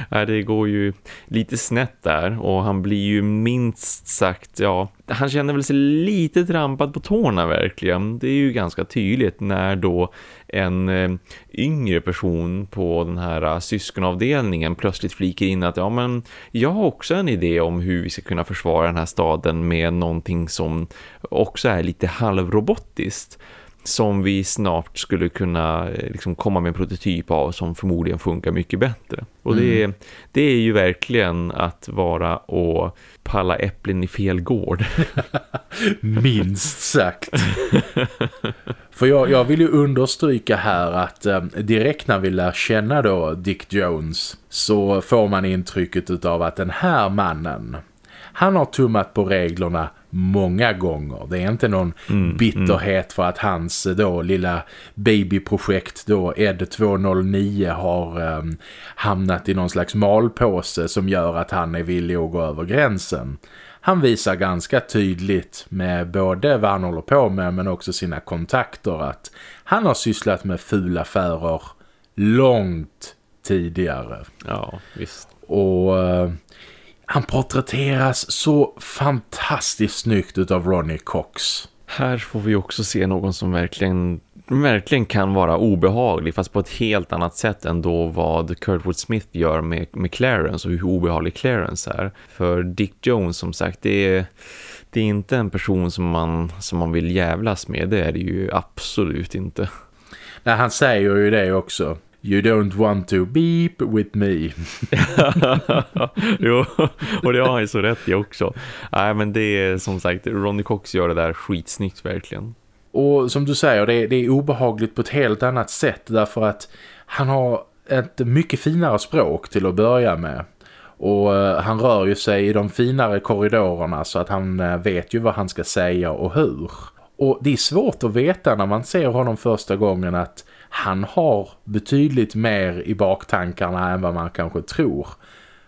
S2: Det går ju lite snett där och han blir ju minst sagt, ja, han känner väl sig lite trampad på tårna verkligen. Det är ju ganska tydligt när då en eh, yngre person på den här eh, syskonavdelningen plötsligt flikar in att ja men jag har också en idé om hur vi ska kunna försvara den här staden med någonting som också är lite halvrobotiskt som vi snart skulle kunna eh, liksom, komma med en prototyp av som förmodligen funkar mycket bättre. Och mm. det, är, det är ju verkligen att vara och palla äpplen i fel gård. [laughs]
S1: Minst sagt. För jag, jag vill ju understryka här att eh, direkt när vi lär känna då Dick Jones så får man intrycket av att den här mannen han har tummat på reglerna många gånger. Det är inte någon mm, bitterhet mm. för att hans då lilla babyprojekt då Ed 209 har um, hamnat i någon slags malpåse som gör att han är villig att gå över gränsen. Han visar ganska tydligt med både vad han håller på med men också sina kontakter att han har sysslat med fula affärer långt tidigare.
S2: Ja, visst.
S1: Och uh, han porträtteras så fantastiskt snyggt av Ronnie Cox.
S2: Här får vi också se någon som verkligen verkligen kan vara obehaglig fast på ett helt annat sätt än då vad Kurtwood Smith gör med, med Clarence och hur obehaglig Clarence är. För Dick Jones som sagt, det är, det är inte en person som man, som man vill jävlas med, det är det ju absolut inte.
S1: Nej, han säger ju det också. You don't want to beep with me. [laughs]
S2: jo, och det har han ju så rätt i också. Nej, men det är som sagt, Ronnie Cox gör det där skitsnyggt verkligen.
S1: Och som du säger, det är, det är obehagligt på ett helt annat sätt därför att han har ett mycket finare språk till att börja med. Och uh, han rör ju sig i de finare korridorerna så att han uh, vet ju vad han ska säga och hur. Och det är svårt att veta när man ser honom första gången att han har betydligt mer i baktankarna än vad man kanske tror.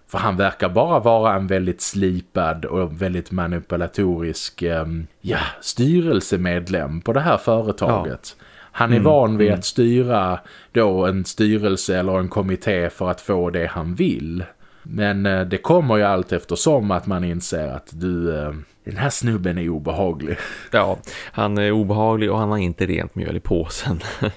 S1: För han verkar bara vara en väldigt slipad och väldigt manipulatorisk um, ja, styrelsemedlem på det här företaget. Ja. Han är mm, van vid mm. att styra då en styrelse eller en kommitté för att få det han vill. Men eh, det kommer ju allt eftersom att man inser att du, eh, den här snubben är obehaglig. [laughs]
S2: Ja, han är obehaglig och han har inte rent mjöl i påsen. [laughs]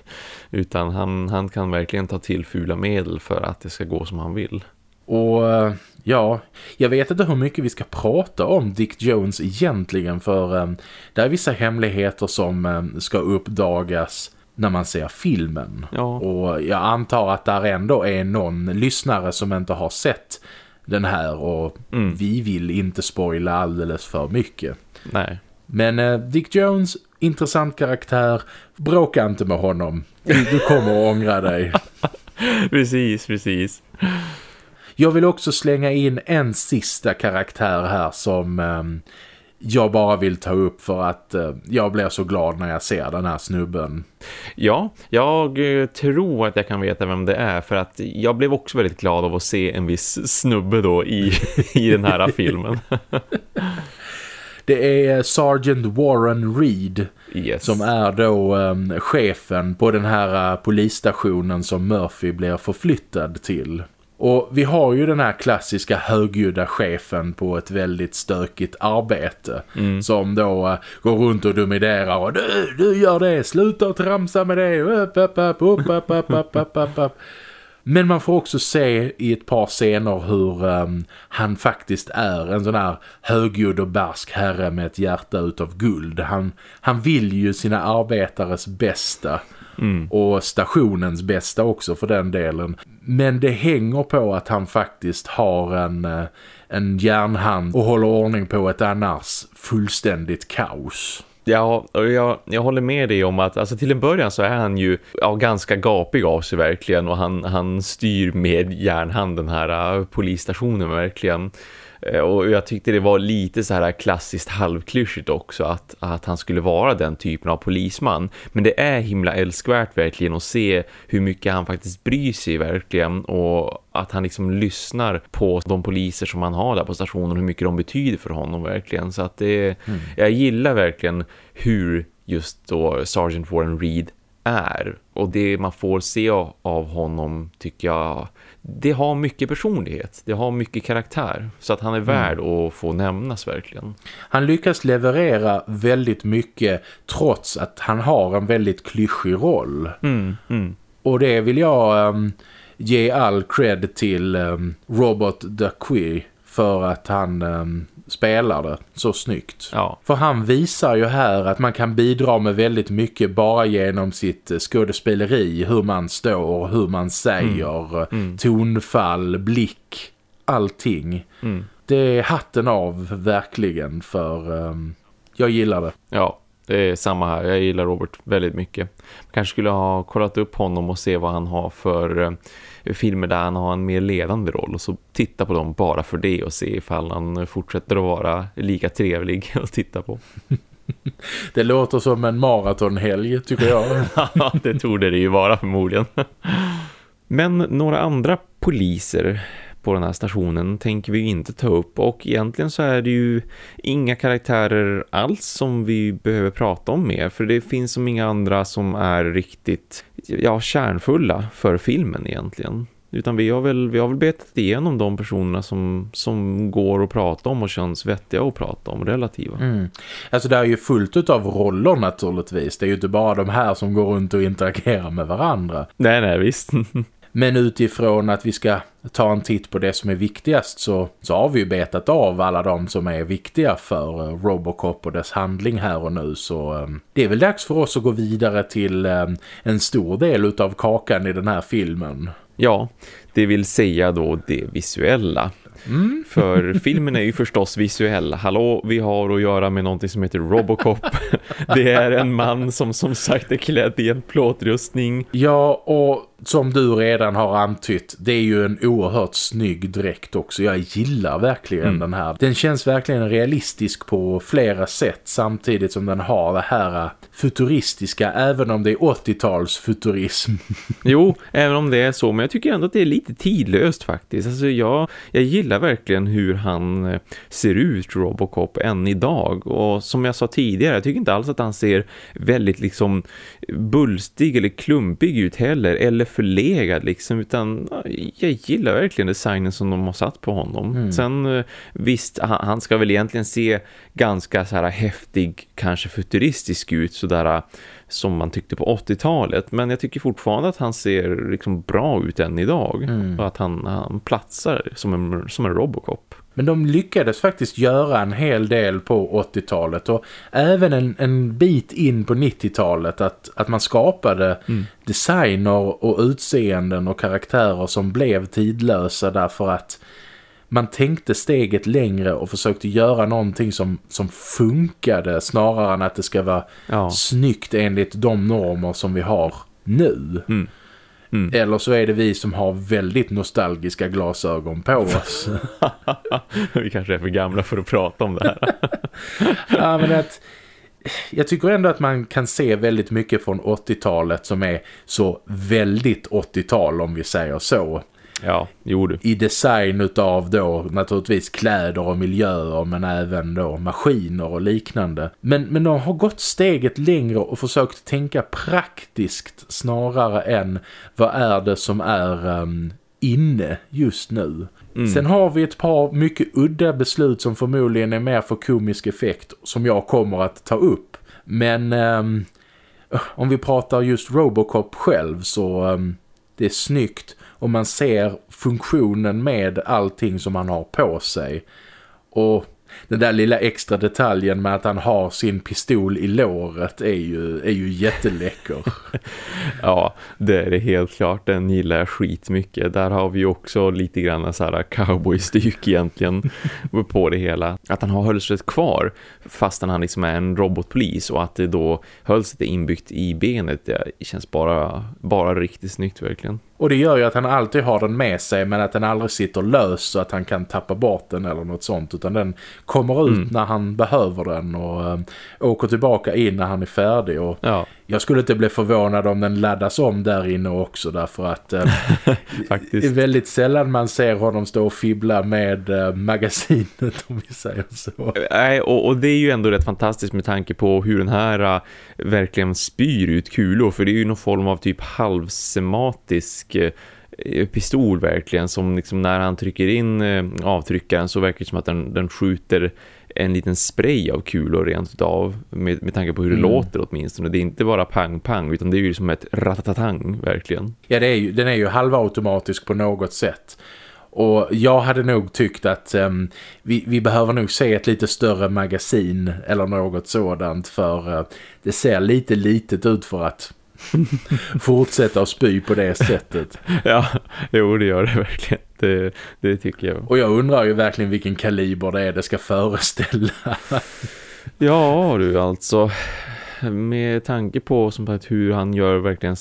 S2: Utan han, han kan verkligen ta till fula medel för att det ska gå som han vill.
S1: Och eh, ja, jag vet inte hur mycket vi ska prata om Dick Jones egentligen för um, det är vissa hemligheter som um, ska uppdagas när man ser filmen. Ja. Och jag antar att där ändå är någon lyssnare som inte har sett den här och mm. vi vill inte spoila alldeles för mycket.
S2: Nej.
S1: Men eh, Dick Jones, intressant karaktär. Bråka inte med honom. Du, du kommer att ångra dig. [laughs]
S2: precis, precis.
S1: Jag vill också slänga in en sista karaktär här som eh, jag bara vill ta upp för att eh, jag blir så glad när jag ser den här snubben.
S2: Ja, jag eh, tror att jag kan veta vem det är för att jag blev också väldigt glad av att se en viss snubbe då i, [laughs] i den här [laughs] filmen. [laughs]
S1: Det är Sergeant Warren Reed
S2: yes.
S1: som är då um, chefen på den här uh, polisstationen som Murphy blir förflyttad till. Och vi har ju den här klassiska högljudda chefen på ett väldigt stökigt arbete mm. som då uh, går runt och dominerar och du, du gör det, sluta tramsa med det, upp, upp, upp, upp, upp, upp, upp, upp, upp, upp. Men man får också se i ett par scener hur um, han faktiskt är en sån här högljudd och barsk herre med ett hjärta utav guld. Han, han vill ju sina arbetares bästa mm. och stationens bästa också för den delen. Men det hänger på att han faktiskt har en, eh, en järnhand och håller ordning på ett annars fullständigt kaos.
S2: Ja, och jag, jag håller med dig om att alltså till en början så är han ju ja, ganska gapig av sig verkligen och han, han styr med järnhanden här uh, polisstationen verkligen. Eh, och jag tyckte det var lite så här klassiskt halvklyschigt också att, att han skulle vara den typen av polisman. Men det är himla älskvärt verkligen att se hur mycket han faktiskt bryr sig verkligen och att han liksom lyssnar på de poliser som han har där på stationen och hur mycket de betyder för honom verkligen. Så att det, mm. jag gillar verkligen hur just då Sergeant Warren Reed är. Och det man får se av honom tycker jag det har mycket personlighet, det har mycket karaktär så att han är mm. värd att få nämnas verkligen.
S1: Han lyckas leverera väldigt mycket trots att han har en väldigt klyschig roll.
S2: Mm, mm.
S1: Och det vill jag um, ge all cred till um, Robert Duquy för att han um, spelar det så snyggt.
S2: Ja.
S1: För han visar ju här att man kan bidra med väldigt mycket bara genom sitt eh, skådespeleri, hur man står, hur man säger, mm. Mm. tonfall, blick, allting.
S2: Mm.
S1: Det är hatten av verkligen för um, jag gillar det.
S2: Ja, det är samma här. Jag gillar Robert väldigt mycket. kanske skulle ha kollat upp honom och se vad han har för uh, filmer där han har en mer ledande roll och så titta på dem bara för det och se ifall han fortsätter att vara lika trevlig [laughs] att titta på. [laughs]
S1: Det låter som en maratonhelg tycker jag. [laughs]
S2: ja, det tog det ju vara förmodligen. Men några andra poliser på den här stationen tänker vi inte ta upp och egentligen så är det ju inga karaktärer alls som vi behöver prata om mer för det finns som inga andra som är riktigt ja, kärnfulla för filmen egentligen. Utan vi har väl, vi har väl betat igenom de personerna som, som går att prata om och känns vettiga att prata om, relativa.
S1: Mm. Alltså det är ju fullt av roller naturligtvis. Det är ju inte bara de här som går runt och interagerar med varandra.
S2: Nej, nej, visst. [laughs]
S1: Men utifrån att vi ska ta en titt på det som är viktigast så, så har vi ju betat av alla de som är viktiga för uh, Robocop och dess handling här och nu. Så um, det är väl dags för oss att gå vidare till um, en stor del av kakan i den här filmen.
S2: Ja, det vill säga då det visuella.
S1: Mm.
S2: För [laughs] filmen är ju förstås visuell. Hallå, vi har att göra med någonting som heter Robocop. [laughs] det är en man som som sagt är klädd i en plåtrustning.
S1: Ja, och som du redan har antytt, det är ju en oerhört snygg dräkt också. Jag gillar verkligen mm. den här. Den känns verkligen realistisk på flera sätt samtidigt som den har det här futuristiska, även om det är 80-tals futurism. [laughs]
S2: jo, även om det är så, men jag tycker ändå att det är lite tidlöst faktiskt. Alltså jag, jag gillar verkligen hur han eh, ser ut, Robocop, än idag. Och som jag sa tidigare, jag tycker inte alls att han ser väldigt liksom bulstig eller klumpig ut heller, eller förlegad liksom, utan jag gillar verkligen designen som de har satt på honom. Mm. Sen eh, visst, han ska väl egentligen se ganska så här häftig, kanske futuristisk ut sådär som man tyckte på 80-talet. Men jag tycker fortfarande att han ser liksom bra ut än idag. Mm. Och att han, han platsar som en, som en Robocop.
S1: Men de lyckades faktiskt göra en hel del på 80-talet och även en, en bit in på 90-talet att, att man skapade mm. designer och utseenden och karaktärer som blev tidlösa därför att man tänkte steget längre och försökte göra någonting som, som funkade snarare än att det ska vara ja. snyggt enligt de normer som vi har nu. Mm. Mm. Eller så är det vi som har väldigt nostalgiska glasögon på oss. [laughs]
S2: vi kanske är för gamla för att prata om det här. [laughs]
S1: ja, men att jag tycker ändå att man kan se väldigt mycket från 80-talet som är så väldigt 80-tal om vi säger så.
S2: Ja, gjorde.
S1: I design utav då naturligtvis kläder och miljöer men även då maskiner och liknande. Men, men de har gått steget längre och försökt tänka praktiskt snarare än vad är det som är um, inne just nu. Mm. Sen har vi ett par mycket udda beslut som förmodligen är mer för komisk effekt som jag kommer att ta upp. Men um, om vi pratar just Robocop själv så um, det är snyggt och man ser funktionen med allting som han har på sig. Och den där lilla extra detaljen med att han har sin pistol i låret är ju, är ju jätteläcker. [laughs]
S2: ja, det är det helt klart. Den gillar jag skitmycket. Där har vi också lite grann så här cowboystyk [laughs] egentligen på det hela. Att han har hölstret kvar fastän han liksom är en robotpolis och att det då hölstret är inbyggt i benet. Det känns bara, bara riktigt snyggt verkligen.
S1: Och det gör ju att han alltid har den med sig men att den aldrig sitter lös så att han kan tappa bort den eller något sånt. Utan den kommer ut mm. när han behöver den och äh, åker tillbaka in när han är färdig. Och ja. Jag skulle inte bli förvånad om den laddas om där inne också därför att [laughs] äh, det är väldigt sällan man ser honom stå och fibbla med äh, magasinet om vi säger så.
S2: Nej, och, och, det är ju ändå rätt fantastiskt med tanke på hur den här verkligen spyr ut kulor för det är ju någon form av typ halvsematisk eh, pistol verkligen som liksom när han trycker in eh, avtryckaren så verkar det som att den, den skjuter en liten spray av kulor rent utav med, med tanke på hur det mm. låter åtminstone. Det är inte bara pang-pang utan det är ju som ett ratatatang verkligen.
S1: Ja, det är ju, den är ju halvautomatisk på något sätt. Och jag hade nog tyckt att um, vi, vi behöver nog se ett lite större magasin eller något sådant för uh, det ser lite litet ut för att [laughs] fortsätta att spy på det sättet. [laughs]
S2: Ja, jo det gör det verkligen. Det, det tycker jag.
S1: Och jag undrar ju verkligen vilken kaliber det är det ska föreställa. [laughs]
S2: ja du alltså med tanke på som sagt hur han gör verkligen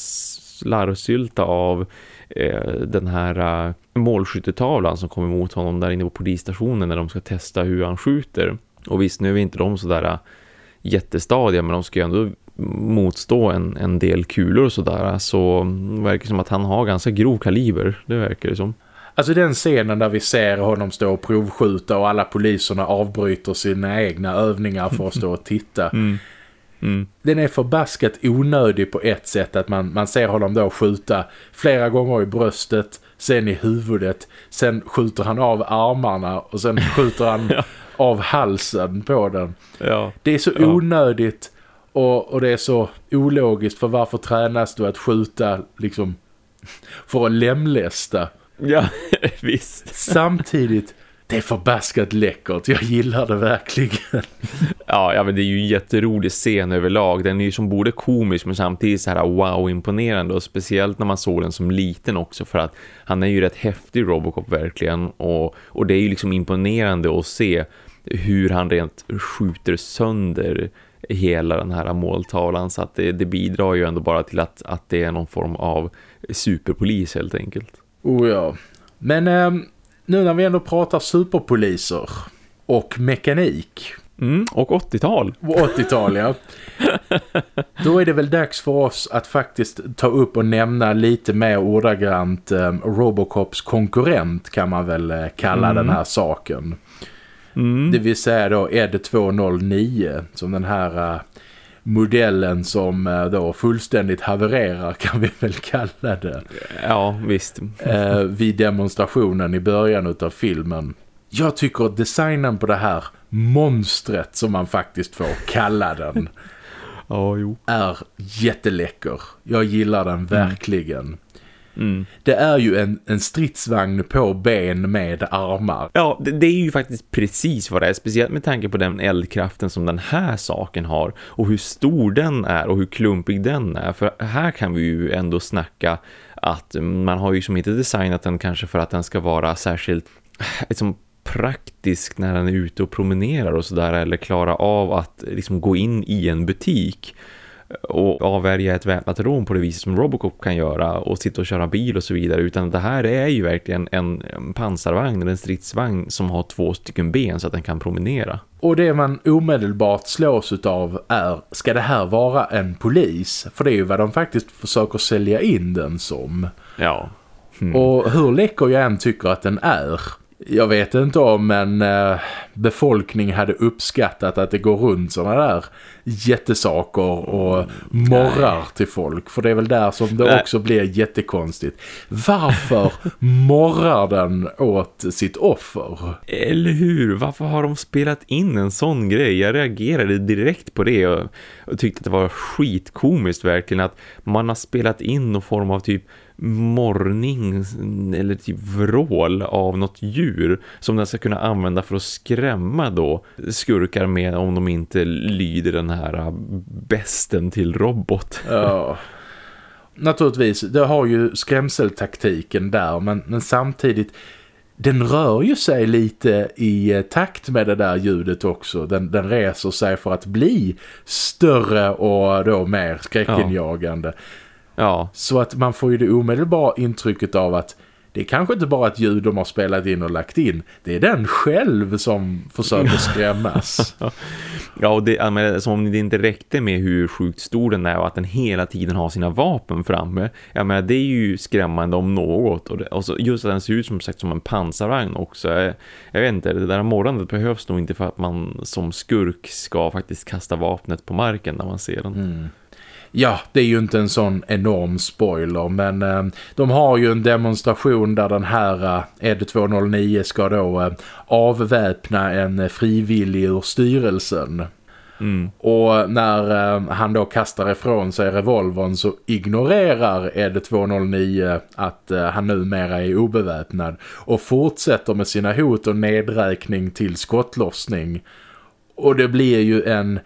S2: larvsylta av eh, den här eh, målskyttetavlan som kommer mot honom där inne på polisstationen när de ska testa hur han skjuter. Och visst, nu är inte de sådär eh, jättestadiga men de ska ju ändå motstå en, en del kulor och sådär. Så verkar det som att han har ganska grov kaliber, det verkar det som.
S1: Alltså den scenen där vi ser honom stå och provskjuta och alla poliserna avbryter sina egna övningar för att stå och titta. [laughs] Mm. Mm. Den är förbaskat onödig på ett sätt att man, man ser honom då skjuta flera gånger i bröstet, sen i huvudet, sen skjuter han av armarna och sen skjuter han [laughs] ja. av halsen på den. Ja. Det är så onödigt och, och det är så ologiskt för varför tränas du att skjuta liksom [laughs] för att lemlästa?
S2: Ja, [laughs] visst.
S1: Samtidigt det är förbaskat läckert, jag gillar det verkligen. [laughs]
S2: Ja, ja men det är ju en jätterolig scen överlag. Den är ju som både komisk men samtidigt så här wow-imponerande. Och speciellt när man såg den som liten också för att han är ju rätt häftig Robocop verkligen. Och, och det är ju liksom imponerande att se hur han rent skjuter sönder hela den här måltavlan. Så att det, det bidrar ju ändå bara till att, att det är någon form av superpolis helt enkelt.
S1: Oh ja. Men... Ähm nu när vi ändå pratar superpoliser och mekanik.
S2: Mm, och 80-tal.
S1: 80-tal, ja. [laughs] Då är det väl dags för oss att faktiskt ta upp och nämna lite mer ordagrant um, Robocops konkurrent kan man väl uh, kalla mm. den här saken. Mm. Det vill säga då Ed 209 som den här uh, modellen som eh, då fullständigt havererar kan vi väl kalla det.
S2: Ja, visst.
S1: eh, vid demonstrationen i början av filmen. Jag tycker att designen på det här monstret som man faktiskt får kalla den
S2: ja, jo.
S1: är jätteläcker. Jag gillar den verkligen. Mm. Mm. Det är ju en, en stridsvagn på ben med armar.
S2: Ja, det, det, är ju faktiskt precis vad det är. Speciellt med tanke på den eldkraften som den här saken har. Och hur stor den är och hur klumpig den är. För här kan vi ju ändå snacka att man har ju som inte designat den kanske för att den ska vara särskilt liksom praktisk när han är ute och promenerar och sådär eller klara av att liksom gå in i en butik och avvärja ett väpnat rån på det viset som Robocop kan göra och sitta och köra bil och så vidare utan det här är ju verkligen en, pansarvagn eller en stridsvagn som har två stycken ben så att den kan promenera.
S1: Och det man omedelbart slås av är, ska det här vara en polis? För det är ju vad de faktiskt försöker sälja in den som.
S2: Ja.
S1: Mm. Och hur läcker jag än tycker att den är jag vet inte om en eh, befolkning hade uppskattat att det går runt sådana där jättesaker och morrar Nej. till folk. För det är väl där som det Nej. också blir jättekonstigt. Varför [laughs] morrar den åt sitt offer?
S2: Eller hur? Varför har de spelat in en sån grej? Jag reagerade direkt på det och, och tyckte att det var skitkomiskt verkligen att man har spelat in någon form av typ morning eller typ vrål av något djur som den ska kunna använda för att skrämma då skurkar med om de inte lyder den här besten till robot.
S1: Ja. Naturligtvis, det har ju skrämseltaktiken där men, men samtidigt den rör ju sig lite i takt med det där ljudet också. Den, den reser sig för att bli större och då mer skräckenjagande. Ja.
S2: Ja.
S1: Så att man får ju det omedelbara intrycket av att det är kanske inte bara ett ljud de har spelat in och lagt in. Det är den själv som försöker [laughs] skrämmas.
S2: ja, och det, men, som om det inte räckte med hur sjukt stor den är och att den hela tiden har sina vapen framme. Jag menar, det är ju skrämmande om något. Och, det, och så, just att den ser ut som sagt som en pansarvagn också. Jag, jag vet inte, det där morgondet behövs nog inte för att man som skurk ska faktiskt kasta vapnet på marken när man ser den.
S1: Mm. Ja, det är ju inte en sån enorm spoiler men eh, de har ju en demonstration där den här eh, Ed 209 ska då eh, avväpna en frivillig ur styrelsen.
S2: Mm.
S1: Och när eh, han då kastar ifrån sig revolvern så ignorerar Ed 209 att eh, han numera är obeväpnad och fortsätter med sina hot och nedräkning till skottlossning. Och det blir ju en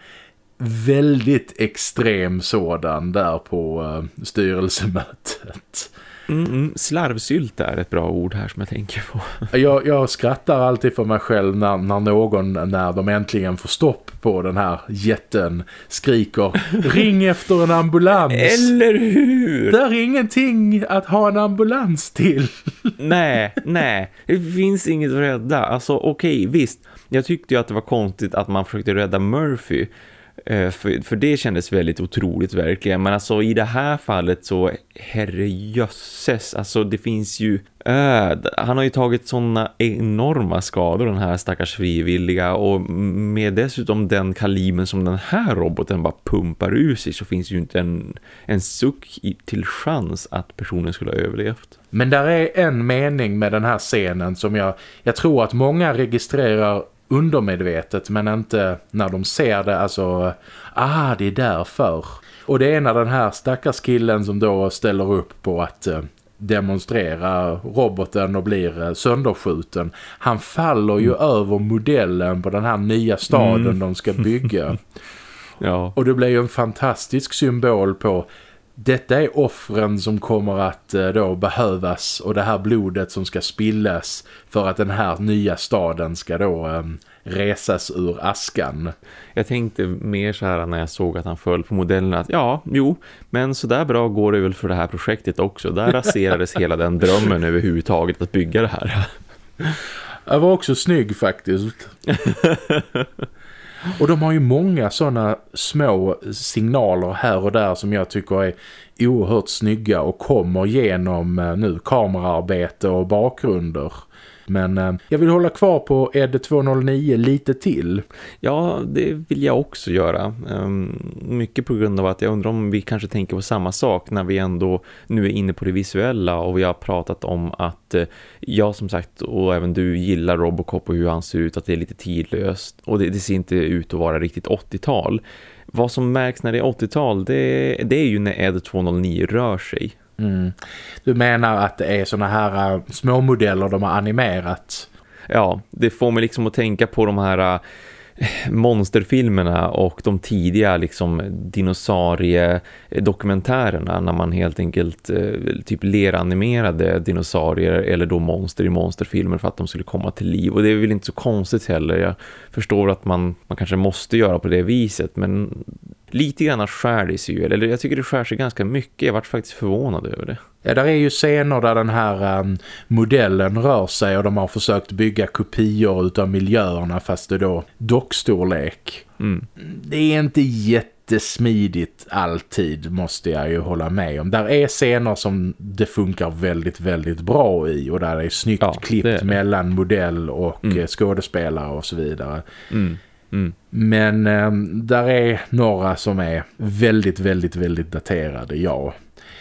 S1: väldigt extrem sådan där på uh, styrelsemötet.
S2: Mm, mm, slarvsylt är ett bra ord här som jag tänker på. [laughs]
S1: jag, jag skrattar alltid för mig själv när, när någon, när de äntligen får stopp på den här jätten, skriker Ring efter en ambulans!
S2: Eller hur?
S1: Där är ingenting att ha en ambulans till. [laughs]
S2: nej, nej. Det finns inget att rädda. Alltså okej, okay, visst. Jag tyckte ju att det var konstigt att man försökte rädda Murphy- Eh, för, för det kändes väldigt otroligt verkligen. Men alltså i det här fallet så herrejösses. Alltså det finns ju... öd. han har ju tagit sådana enorma skador den här stackars frivilliga. Och med dessutom den kalimen som den här roboten bara pumpar ur sig så finns ju inte en, en suck i, till chans att personen skulle ha överlevt.
S1: Men där är en mening med den här scenen som jag, jag tror att många registrerar undermedvetet men inte när de ser det. Alltså, ah det är därför. Och det är när den här stackars killen som då ställer upp på att eh, demonstrera roboten och blir eh, sönderskjuten. Han faller ju mm. över modellen på den här nya staden mm. de ska bygga. [laughs]
S2: ja.
S1: Och det blir ju en fantastisk symbol på detta är offren som kommer att eh, då behövas och det här blodet som ska spillas för att den här nya staden ska då um, resas ur askan.
S2: Jag tänkte mer så här när jag såg att han föll på modellen att ja, jo, men så där bra går det väl för det här projektet också. Där raserades hela den drömmen överhuvudtaget att bygga det här.
S1: Det var också snygg faktiskt. [laughs] Och de har ju många sådana små signaler här och där som jag tycker är oerhört snygga och kommer genom eh, nu kameraarbete och bakgrunder. Men eh, jag vill hålla kvar på Ed 209 lite till.
S2: Ja, det vill jag också göra. Um, mycket på grund av att jag undrar om vi kanske tänker på samma sak när vi ändå nu är inne på det visuella och vi har pratat om att eh, jag som sagt och även du gillar Robocop och hur han ser ut, att det är lite tidlöst och det, det ser inte ut att vara riktigt 80-tal. Vad som märks när det är 80-tal det, det är ju när Ed 209 rör sig.
S1: Mm. Du menar att det är såna här uh, små modeller de har animerat?
S2: Ja, det får mig liksom att tänka på de här uh, monsterfilmerna och de tidiga liksom dinosauriedokumentärerna när man helt enkelt eh, typ leranimerade dinosaurier eller då monster i monsterfilmer för att de skulle komma till liv och det är väl inte så konstigt heller. Jag förstår att man, man kanske måste göra på det viset men lite grann skär det sig ju, eller jag tycker det skär sig ganska mycket, jag varit faktiskt förvånad över det.
S1: Ja, där är ju scener där den här um, modellen rör sig och de har försökt bygga kopior utav miljöerna fast det då dockstorlek.
S2: Mm.
S1: Det är inte jättesmidigt alltid måste jag ju hålla med om. Där är scener som det funkar väldigt, väldigt bra i och där det är snyggt ja, klippt mellan modell och mm. Eh, skådespelare och så vidare.
S2: Mm. Mm.
S1: Men eh, där är några som är väldigt, väldigt, väldigt daterade, ja.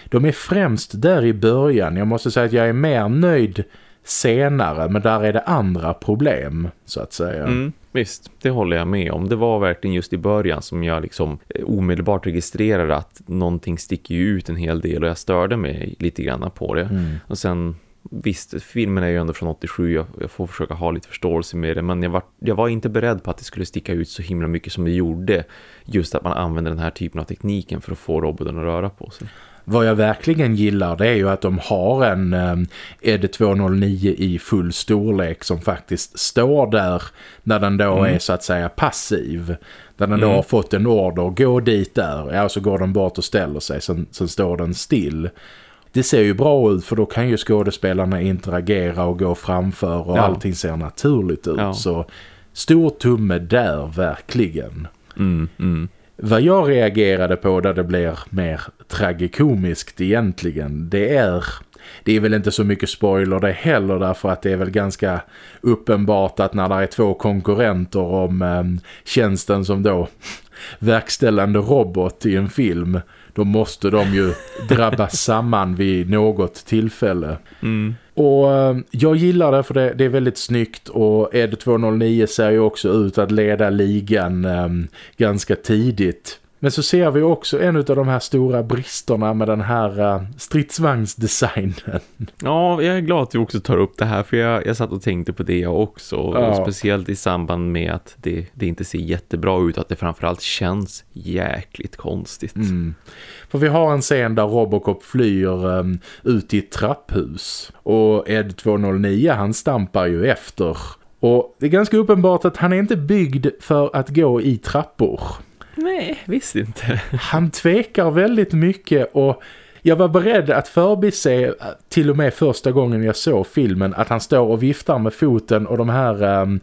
S1: De är främst där i början. Jag måste säga att jag är mer nöjd senare, men där är det andra problem, så att säga.
S2: Mm, visst, det håller jag med om. Det var verkligen just i början som jag liksom eh, omedelbart registrerade att någonting sticker ut en hel del och jag störde mig lite grann på det.
S1: Mm.
S2: Och sen visst, filmen är ju ändå från 87, jag, jag, får försöka ha lite förståelse med det, men jag var, jag var inte beredd på att det skulle sticka ut så himla mycket som det gjorde, just att man använder den här typen av tekniken för att få roboten att röra på sig.
S1: Vad jag verkligen gillar det är ju att de har en um, ED 209 i full storlek som faktiskt står där när den då mm. är så att säga passiv. Där den mm. då har fått en order, gå dit där. Ja, så går den bort och ställer sig, sen, sen står den still det ser ju bra ut för då kan ju skådespelarna interagera och gå framför och ja. allting ser naturligt ut. Ja. Så stor tumme där verkligen.
S2: Mm, mm.
S1: Vad jag reagerade på där det blir mer tragikomiskt egentligen, det är... Det är väl inte så mycket spoiler det heller därför att det är väl ganska uppenbart att när det är två konkurrenter om eh, tjänsten som då [laughs] verkställande robot i en film då måste de ju drabbas [laughs] samman vid något tillfälle.
S2: Mm.
S1: Och eh, jag gillar det för det, det, är väldigt snyggt och Ed 209 ser ju också ut att leda ligan eh, ganska tidigt. Men så ser vi också en av de här stora bristerna med den här uh, stridsvagnsdesignen.
S2: Ja, jag är glad att du också tar upp det här för jag, jag satt och tänkte på det också. Ja. Och speciellt i samband med att det, det inte ser jättebra ut att det framförallt känns jäkligt konstigt.
S1: Mm. För vi har en scen där Robocop flyr um, ut i ett trapphus. Och Ed 209 han stampar ju efter. Och det är ganska uppenbart att han är inte byggd för att gå i trappor.
S2: Nej, visst inte. [laughs]
S1: Han tvekar väldigt mycket och jag var beredd att förbise till och med första gången jag såg filmen att han står och viftar med foten och de här um,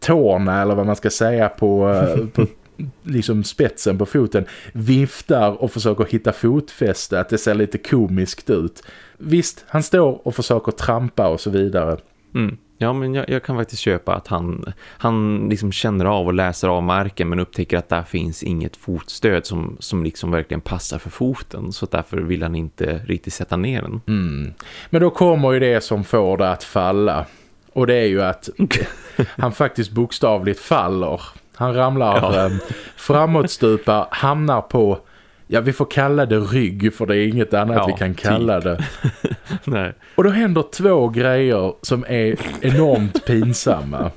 S1: tårna eller vad man ska säga på, uh, på [laughs] liksom spetsen på foten viftar och försöker hitta fotfäste att det ser lite komiskt ut. Visst, han står och försöker trampa och så vidare.
S2: Mm. Ja, men jag, jag, kan faktiskt köpa att han, han liksom känner av och läser av marken men upptäcker att där finns inget fotstöd som, som liksom verkligen passar för foten. Så därför vill han inte riktigt sätta ner den.
S1: Mm. Men då kommer ju det som får det att falla. Och det är ju att [laughs] han faktiskt bokstavligt faller. Han ramlar ja. framåtstupar, hamnar på Ja, vi får kalla det rygg för det är inget annat ja, vi kan kalla typ. det. [laughs]
S2: Nej.
S1: Och då händer två grejer som är enormt pinsamma.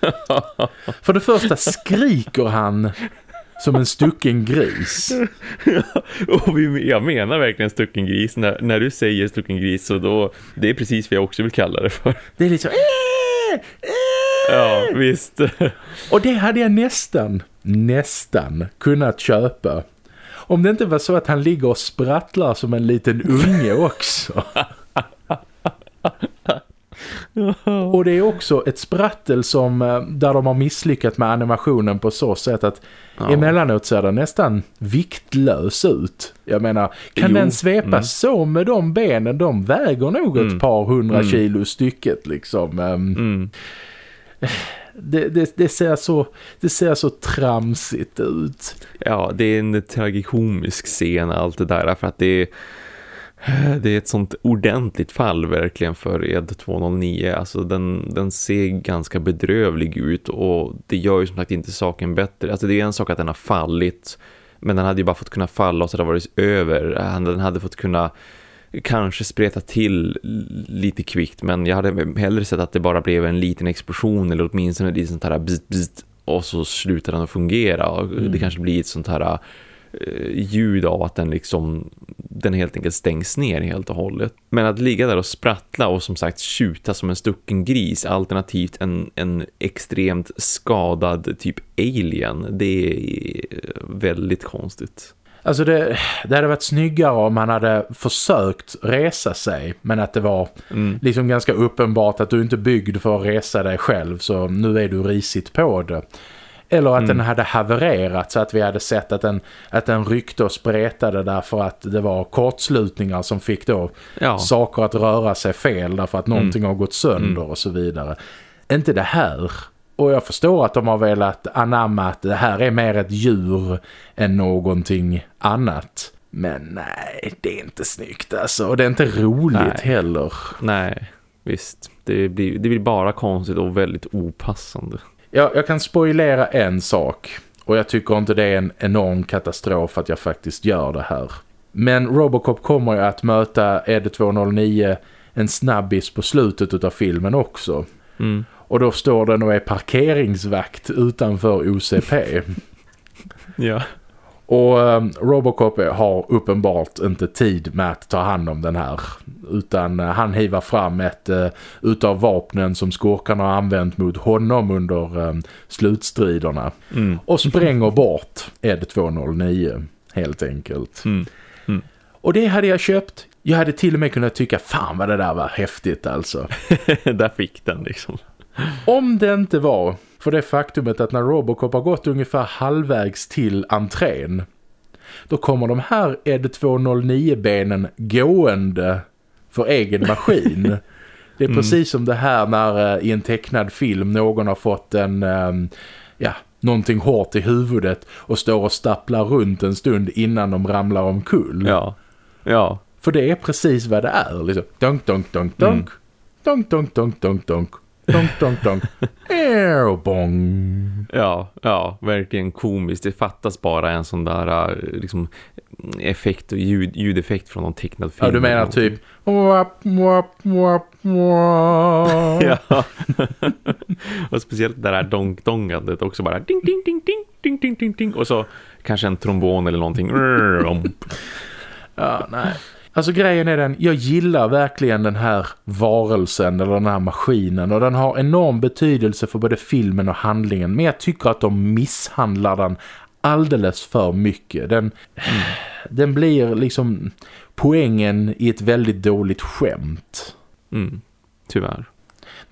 S1: [laughs] för det första skriker han som en stucken gris.
S2: och vi, jag menar verkligen stucken gris. När, när du säger stucken gris så då, det är precis vad jag också vill kalla det för.
S1: Det är lite så...
S2: Ja, visst.
S1: Och det hade jag nästan, nästan kunnat köpa. Om det inte var så att han ligger och sprattlar som en liten unge också. [laughs] och det är också ett sprattel som eh, där de har misslyckats med animationen på så sätt att ja. emellanåt ser den nästan viktlös ut. Jag menar, kan jo. den svepa mm. så med de benen? De väger nog ett mm. par hundra mm. kilo stycket liksom. Ehm.
S2: Mm.
S1: Det, det, det, ser så, det ser så tramsigt ut.
S2: Ja, det är en tragikomisk scen allt det där för att det är det är ett sånt ordentligt fall verkligen för Ed 209. Alltså den, den ser ganska bedrövlig ut och det gör ju som sagt inte saken bättre. Alltså det är en sak att den har fallit men den hade ju bara fått kunna falla och så hade det varit över. Den hade fått kunna kanske spreta till lite kvickt men jag hade hellre sett att det bara blev en liten explosion eller åtminstone lite sånt här bzzt, bzzt, och så slutar den att fungera. Mm. Det kanske blir ett sånt här Eh, ljud av att den liksom den helt enkelt stängs ner helt och hållet. Men att ligga där och sprattla och som sagt tjuta som en stucken gris alternativt en, en extremt skadad typ alien det är väldigt konstigt.
S1: Alltså det, det hade varit snyggare om man hade försökt resa sig men att det var mm. liksom ganska uppenbart att du inte är byggd för att resa dig själv så nu är du risigt på det. Eller att mm. den hade havererat så att vi hade sett att den, att den ryckte och spretade därför att det var kortslutningar som fick då ja. saker att röra sig fel därför att någonting mm. har gått sönder mm. och så vidare. Inte det här. Och jag förstår att de har velat anamma att det här är mer ett djur än någonting annat. Men nej, det är inte snyggt alltså. Och det är inte roligt nej. heller.
S2: Nej, visst. Det blir, det blir bara konstigt och väldigt opassande.
S1: Ja, jag kan spoilera en sak. Och jag tycker inte det är en enorm katastrof att jag faktiskt gör det här. Men Robocop kommer ju att möta Ed 209 en snabbis på slutet av filmen också. Mm. Och då står den och är parkeringsvakt utanför OCP. [laughs]
S2: ja.
S1: Och um, Robocop har uppenbart inte tid med att ta hand om den här. Utan uh, han hivar fram ett uh, utav vapnen som skurkarna har använt mot honom under um, slutstriderna. Mm. Och spränger bort Ed 209 helt enkelt. Mm. Mm. Och det hade jag köpt. Jag hade till och med kunnat tycka, fan vad det där var häftigt alltså. [laughs]
S2: där fick den liksom.
S1: Om det inte var för det faktumet att när Robocop har gått ungefär halvvägs till entrén då kommer de här Ed 209-benen gående för egen maskin. [laughs] Det är mm. precis som det här när uh, i en tecknad film någon har fått en, um, ja, någonting hårt i huvudet och står och stapplar runt en stund innan de ramlar omkull.
S2: Ja, ja.
S1: För det är precis vad det är. Liksom. Dunk, dunk, dunk, dunk. Mm. Dunk, dunk, dunk, dunk, dunk. Donk, donk, donk. bong.
S2: Ja, ja, verkligen komiskt. Det fattas bara en sån där äh, liksom, effekt och ljud, ljudeffekt från någon tecknad film.
S1: Ja, du menar typ wap, wap, wap. [laughs]
S2: Ja. [laughs] och speciellt det där donk-dongandet också bara ding, ding, ding, ding, ding, ding, ding, ding. Och så kanske en trombon eller någonting. [laughs]
S1: ja, nej. Alltså grejen är den, jag gillar verkligen den här varelsen eller den här maskinen och den har enorm betydelse för både filmen och handlingen men jag tycker att de misshandlar den alldeles för mycket. Den, mm. den blir liksom poängen i ett väldigt dåligt skämt.
S2: Mm, tyvärr.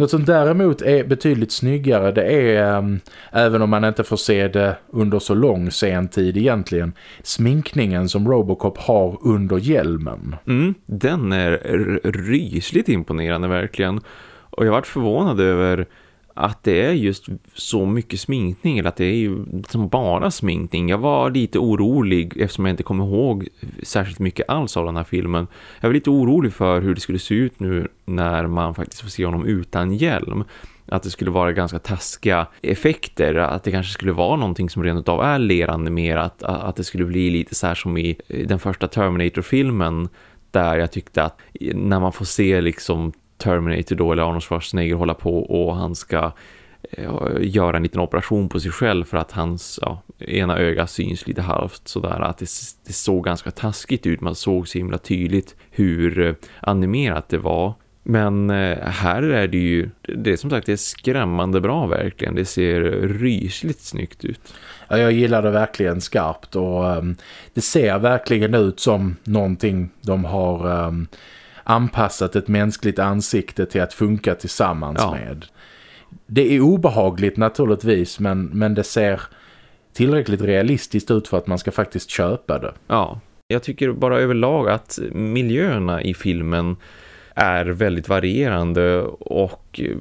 S1: Något som däremot är betydligt snyggare det är, um, även om man inte får se det under så lång sen tid egentligen, sminkningen som Robocop har under hjälmen.
S2: Mm, den är rysligt imponerande verkligen. Och jag har varit förvånad över att det är just så mycket sminkning eller att det är ju som bara sminkning. Jag var lite orolig eftersom jag inte kommer ihåg särskilt mycket alls av den här filmen. Jag var lite orolig för hur det skulle se ut nu när man faktiskt får se honom utan hjälm. Att det skulle vara ganska taskiga effekter. Att det kanske skulle vara någonting som rent av är lerande mer. Att, att det skulle bli lite så här som i den första Terminator-filmen där jag tyckte att när man får se liksom Terminator då eller Arnold Schwarzenegger hålla på och han ska eh, göra en liten operation på sig själv för att hans ja, ena öga syns lite halvt sådär att det, det såg ganska taskigt ut. Man såg så himla tydligt hur eh, animerat det var. Men eh, här är det ju, det är som sagt det är skrämmande bra verkligen. Det ser rysligt snyggt ut.
S1: Ja, jag gillar det verkligen skarpt och um, det ser verkligen ut som någonting de har um, anpassat ett mänskligt ansikte till att funka tillsammans ja. med. Det är obehagligt naturligtvis men, men det ser tillräckligt realistiskt ut för att man ska faktiskt köpa det.
S2: Ja, jag tycker bara överlag att miljöerna i filmen är väldigt varierande och eh,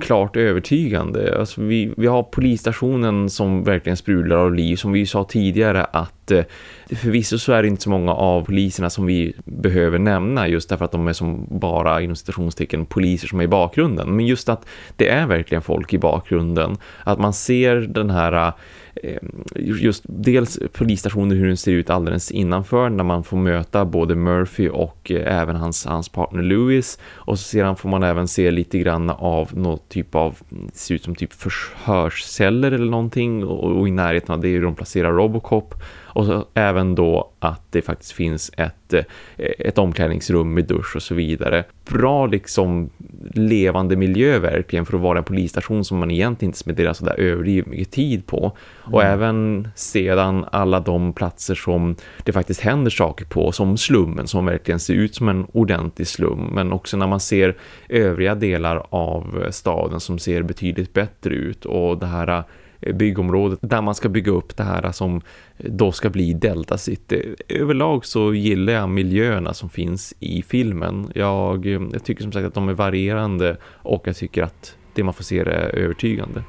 S2: klart övertygande. Alltså vi, vi har polisstationen som verkligen sprudlar av liv. Som vi sa tidigare att eh, förvisso så är det inte så många av poliserna som vi behöver nämna just därför att de är som bara inom citationstecken poliser som är i bakgrunden. Men just att det är verkligen folk i bakgrunden. Att man ser den här eh, Ehm, just dels polisstationen hur den ser ut alldeles innanför när man får möta både Murphy och eh, även hans, hans partner Lewis. Och så sedan får man även se lite grann av något typ av det ser ut som typ förhörsceller eller någonting och, och i närheten av det är de placerar Robocop och även då att det faktiskt finns ett, eh, ett omklädningsrum med dusch och så vidare. Bra liksom levande miljö verkligen för att vara en polisstation som man egentligen inte spenderar så där överdrivet mycket tid på. Mm. Och även sedan alla de platser som det faktiskt händer saker på som slummen som verkligen ser ut som en ordentlig slum. Men också när man ser övriga delar av staden som ser betydligt bättre ut och det här Eh, byggområdet där man ska bygga upp det här som då ska bli Delta City. Överlag så gillar jag miljöerna som finns i filmen. Jag, eh, jag tycker som sagt att de är varierande och jag tycker att det man får se är övertygande.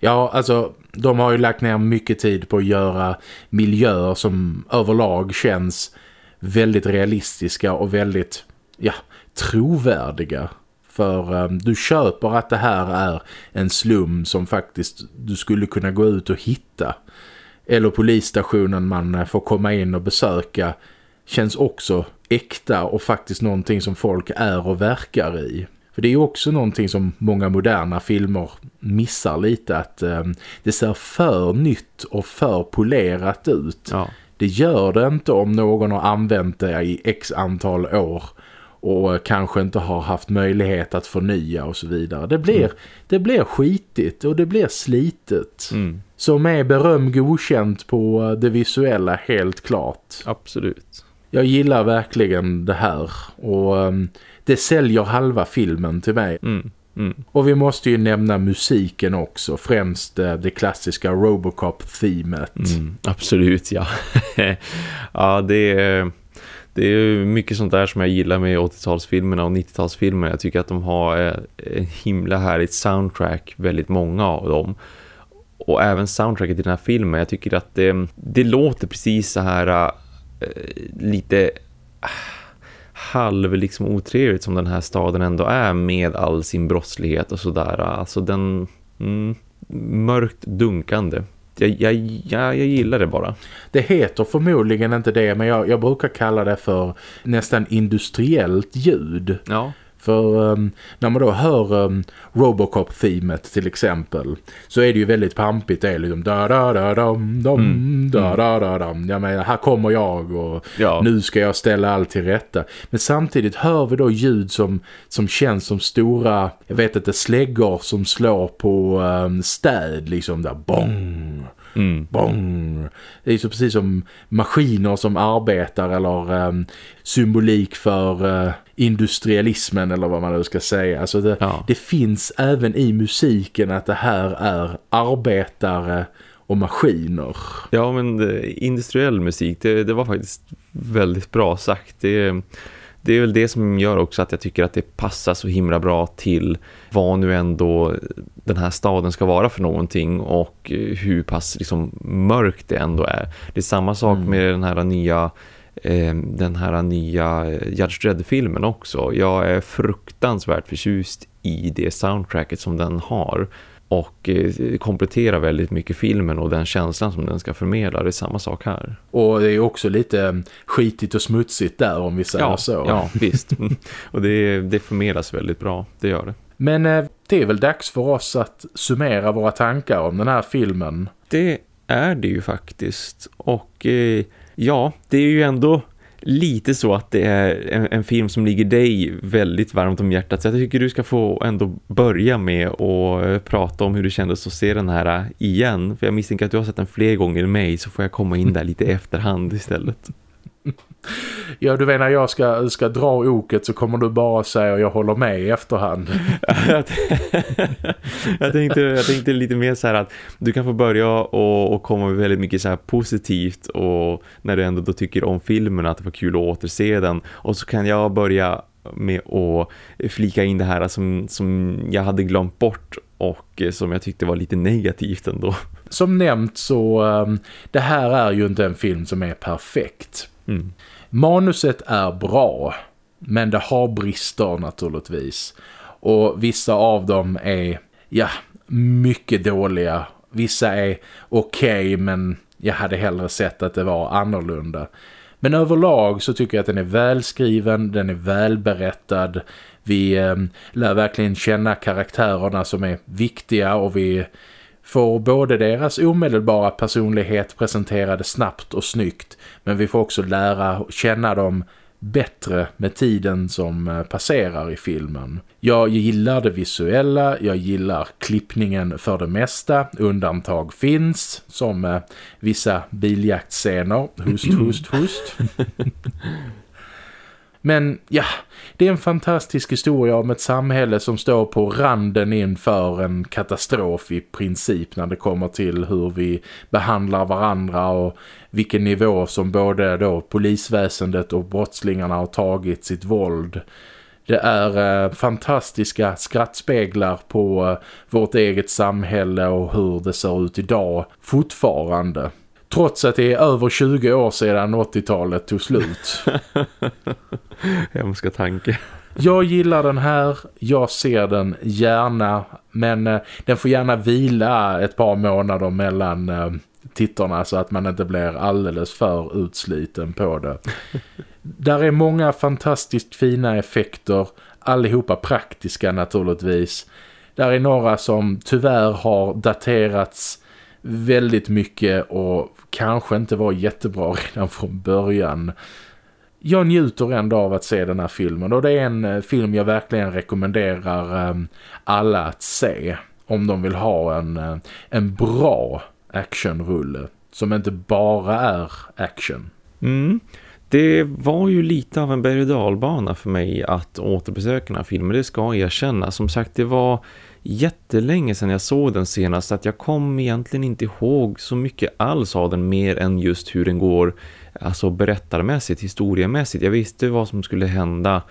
S1: Ja, alltså de har ju lagt ner mycket tid på att göra miljöer som överlag känns väldigt realistiska och väldigt ja, trovärdiga. För um, du köper att det här är en slum som faktiskt du skulle kunna gå ut och hitta. Eller polisstationen man eh, får komma in och besöka känns också äkta och faktiskt någonting som folk är och verkar i. För det är också någonting som många moderna filmer missar lite att um, det ser för nytt och för polerat ut. Ja. Det gör det inte om någon har använt det i x antal år och kanske inte har haft möjlighet att förnya och så vidare. Det blir, mm. det blir skitigt och det blir slitet. Mm. Så med beröm godkänt på det visuella helt klart.
S2: Absolut.
S1: Jag gillar verkligen det här och um, det säljer halva filmen till mig. Mm. Mm. Och vi måste ju nämna musiken också, främst uh, det klassiska Robocop-themet.
S2: Mm, absolut, ja. [laughs] ja, det är det är mycket sånt där som jag gillar med 80-talsfilmerna och 90-talsfilmerna. Jag tycker att de har eh, en himla härligt soundtrack, väldigt många av dem. Och även soundtracket i den här filmen, jag tycker att det, det låter precis så här äh, lite äh, halv liksom otrevligt som den här staden ändå är med all sin brottslighet och sådär. Alltså den mm, mörkt dunkande jag, jag, jag, jag gillar det bara.
S1: Det heter förmodligen inte det men jag, jag brukar kalla det för nästan industriellt ljud. Ja. För um, när man då hör um, Robocop-themet till exempel så är det ju väldigt pampigt. Det är liksom da da da dam dam mm. da da da dam. Jag menar, här kommer jag och ja. nu ska jag ställa allt till rätta. Men samtidigt hör vi då ljud som, som känns som stora, jag vet inte, släggor som slår på um, städ liksom där. Bong! Mm. Bong. Det är så precis som maskiner som arbetar eller um, symbolik för uh, industrialismen eller vad man nu ska säga. Alltså det, ja. det finns även i musiken att det här är arbetare och maskiner.
S2: Ja men eh, industriell musik, det, det var faktiskt väldigt bra sagt. Det, det är väl det som gör också att jag tycker att det passar så himla bra till vad nu ändå den här staden ska vara för någonting och hur pass liksom mörkt det ändå är. Det är samma sak mm. med den här nya eh, den här nya Judge Dredd-filmen också. Jag är fruktansvärt förtjust i det soundtracket som den har och eh, kompletterar väldigt mycket filmen och den känslan som den ska förmedla. Det är samma sak här.
S1: Och det är också lite skitigt och smutsigt där om vi säger
S2: ja,
S1: så.
S2: Ja, visst. Mm. och det, det förmedlas väldigt bra, det gör det.
S1: Men eh, det är väl dags för oss att summera våra tankar om den här filmen.
S2: Det är det ju faktiskt. Och eh, ja, det är ju ändå lite så att det är en, en, film som ligger dig väldigt varmt om hjärtat. Så jag tycker du ska få ändå börja med att eh, prata om hur det kändes att se den här eh, igen. För jag misstänker att du har sett den fler gånger än mig så får jag komma in där lite i efterhand istället.
S1: Ja, du vet när jag ska, ska dra oket så kommer du bara säga jag håller med i efterhand. [laughs]
S2: jag, tänkte, jag tänkte lite mer så här att du kan få börja och, och komma med väldigt mycket så här positivt och när du ändå då tycker om filmen att det var kul att återse den. Och så kan jag börja med att flika in det här som, som jag hade glömt bort och som jag tyckte var lite negativt ändå.
S1: Som nämnt så um, det här är ju inte en film som är perfekt.
S2: Mm.
S1: Manuset är bra men det har brister naturligtvis. Och vissa av dem är ja, mycket dåliga. Vissa är okej okay, men jag hade hellre sett att det var annorlunda. Men överlag så tycker jag att den är välskriven, den är välberättad. Vi eh, lär verkligen känna karaktärerna som är viktiga och vi får både deras omedelbara personlighet presenterade snabbt och snyggt men vi får också lära känna dem bättre med tiden som eh, passerar i filmen. Jag gillar det visuella, jag gillar klippningen för det mesta. Undantag finns som eh, vissa biljaktscener. Hust, hust, hust. [laughs] Men ja, det är en fantastisk historia om ett samhälle som står på randen inför en katastrof i princip när det kommer till hur vi behandlar varandra och vilken nivå som både då polisväsendet och brottslingarna har tagit sitt våld. Det är eh, fantastiska skrattspeglar på eh, vårt eget samhälle och hur det ser ut idag fortfarande. Trots att det är över 20 år sedan 80-talet tog slut. [laughs]
S2: Hemska tanke.
S1: Jag gillar den här, jag ser den gärna men eh, den får gärna vila ett par månader mellan eh, tittarna så att man inte blir alldeles för utsliten på det. [laughs] Där är många fantastiskt fina effekter, allihopa praktiska naturligtvis. Där är några som tyvärr har daterats väldigt mycket och kanske inte var jättebra [laughs] redan från början. Jag njuter ändå av att se den här filmen och det är en eh, film jag verkligen rekommenderar ehm, alla att se om de vill ha en, eh, en bra actionrulle som inte bara är action.
S2: Mm. Det var ju lite av en berg- dalbana för mig att återbesöka den här filmen, det ska jag erkänna. Som sagt, det var jättelänge sedan jag såg den senast att jag kom egentligen inte ihåg så mycket alls av den mer än just hur den går alltså berättarmässigt, historiemässigt. Jag visste vad som skulle hända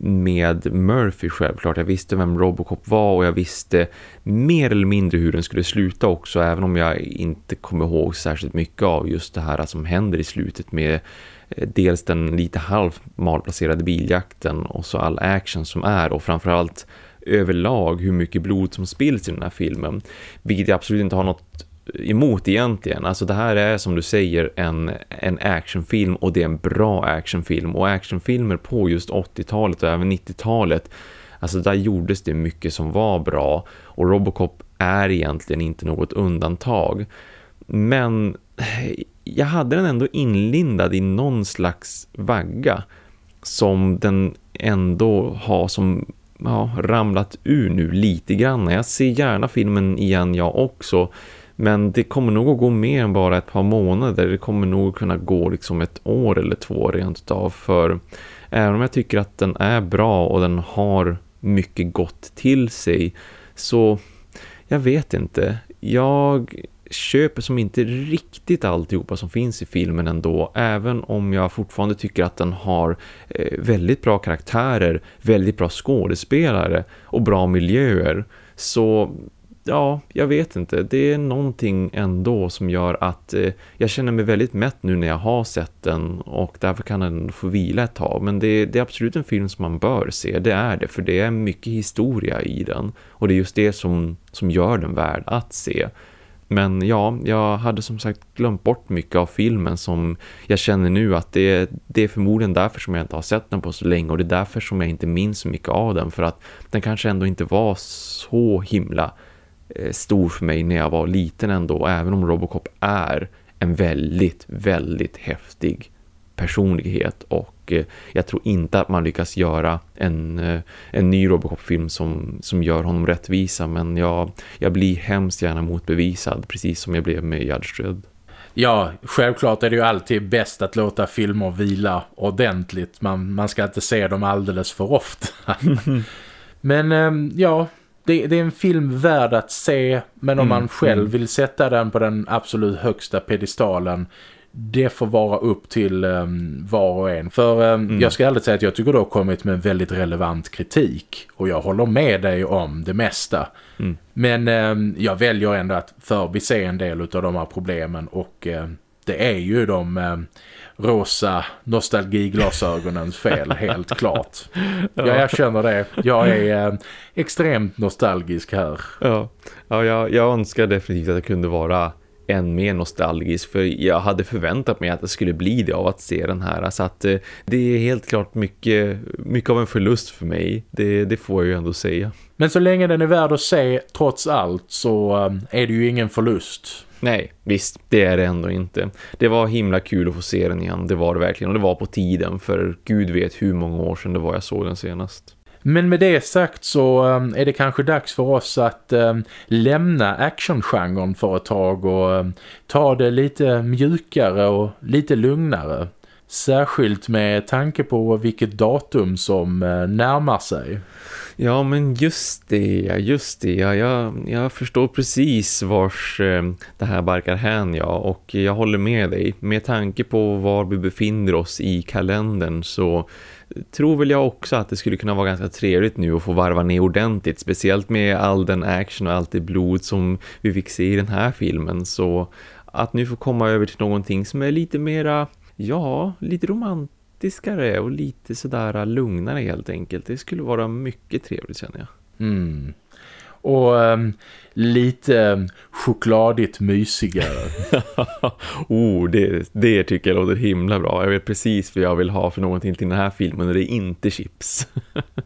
S2: med Murphy självklart. Jag visste vem Robocop var och jag visste mer eller mindre hur den skulle sluta också även om jag inte kommer ihåg särskilt mycket av just det här som händer i slutet med eh, dels den lite halvt malplacerade biljakten och så all action som är och framförallt överlag hur mycket blod som spills i den här filmen. Vilket jag absolut inte har något emot egentligen. Alltså det här är som du säger en, en actionfilm och det är en bra actionfilm. Och actionfilmer på just 80-talet och även 90-talet Alltså där gjordes det mycket som var bra och Robocop är egentligen inte något undantag. Men [sighs] jag hade den ändå inlindad i någon slags vagga som den ändå har som ja, ramlat ur nu lite grann. Jag ser gärna filmen igen jag också. Men det kommer nog att gå mer än bara ett par månader. Det kommer nog kunna gå liksom ett år eller två rent utav. För även om jag tycker att den är bra och den har mycket gott till sig. Så jag vet inte. Jag köper som inte riktigt alltihopa som finns i filmen ändå. Även om jag fortfarande tycker att den har eh, väldigt bra karaktärer, väldigt bra skådespelare och bra miljöer. Så ja, jag vet inte. Det är någonting ändå som gör att eh, jag känner mig väldigt mätt nu när jag har sett den och därför kan den få vila ett tag. Men det, det, är absolut en film som man bör se, det är det. För det är mycket historia i den och det är just det som, som gör den värd att se. Men ja, jag hade som sagt glömt bort mycket av filmen som jag känner nu att det, det är förmodligen därför som jag inte har sett den på så länge och det är därför som jag inte minns så mycket av den för att den kanske ändå inte var så himla eh, stor för mig när jag var liten ändå även om Robocop är en väldigt, väldigt häftig personlighet och eh, jag tror inte att man lyckas göra en, eh, en ny Robocop-film som, som gör honom rättvisa men jag, jag blir hemskt gärna motbevisad precis som jag blev med Judge Dredd.
S1: Ja, självklart är det ju alltid bäst att låta filmer vila ordentligt. Man, man ska inte se dem alldeles för ofta. [laughs] men ehm, ja, det, det, är en film värd att se men om mm, man själv mm. vill sätta den på den absolut högsta pedestalen det får vara upp till um, var och en. För um, mm. jag ska aldrig säga att jag tycker du har kommit med en väldigt relevant kritik. Och jag håller med dig om det mesta. Mm. Men um, jag väljer ändå att förbise en del av de här problemen. Och det är ju de rosa nostalgiglasögonens fel, [laughs] helt klart. Ja, jag känner det. Jag är eh, extremt nostalgisk här.
S2: Ja, ja jag, jag önskar definitivt att jag kunde vara än mer nostalgisk för jag hade förväntat mig att det skulle bli det av att se den här så att eh, det är helt klart mycket, mycket av en förlust för mig det, det får jag ju ändå säga.
S1: Men så länge den är värd att se trots allt så eh, är det ju ingen förlust.
S2: Nej, visst, det är det ändå inte. Det var himla kul att få se den igen, det var det verkligen. Och det var på tiden, för gud vet hur många år sedan det var jag såg den senast.
S1: Men med det sagt så um, är det kanske dags för oss att um, lämna actiongenren för ett tag och um, ta det lite mjukare och lite lugnare. Särskilt med tanke på vilket datum som uh, närmar sig.
S2: Ja, men just det, just det. Ja, jag, jag förstår precis vars eh, det här barkar hän, ja. Och jag håller med dig. Med tanke på var vi befinner oss i kalendern så tror väl jag också att det skulle kunna vara ganska trevligt nu att få varva ner ordentligt. Speciellt med all den action och allt det blod som vi fick se i den här filmen. Så att nu få komma över till någonting som är lite mera, ja, lite romantiskare och lite sådär lugnare helt enkelt. Det skulle vara mycket trevligt känner jag.
S1: Mm. Och um, lite chokladigt mysigare. [laughs]
S2: oh, det, det tycker jag låter himla bra. Jag vet precis vad jag vill ha för någonting till den här filmen och det är inte chips.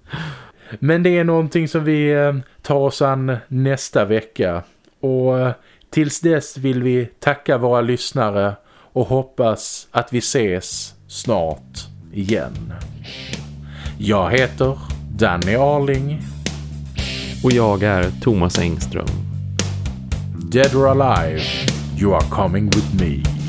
S2: [laughs]
S1: Men det är någonting som vi uh, tar oss an nästa vecka. Och uh, tills dess vill vi tacka våra lyssnare och hoppas att vi ses snart igen. Jag heter Danny Arling.
S2: Och jag är Thomas Engström.
S1: Dead or alive, you are coming with me.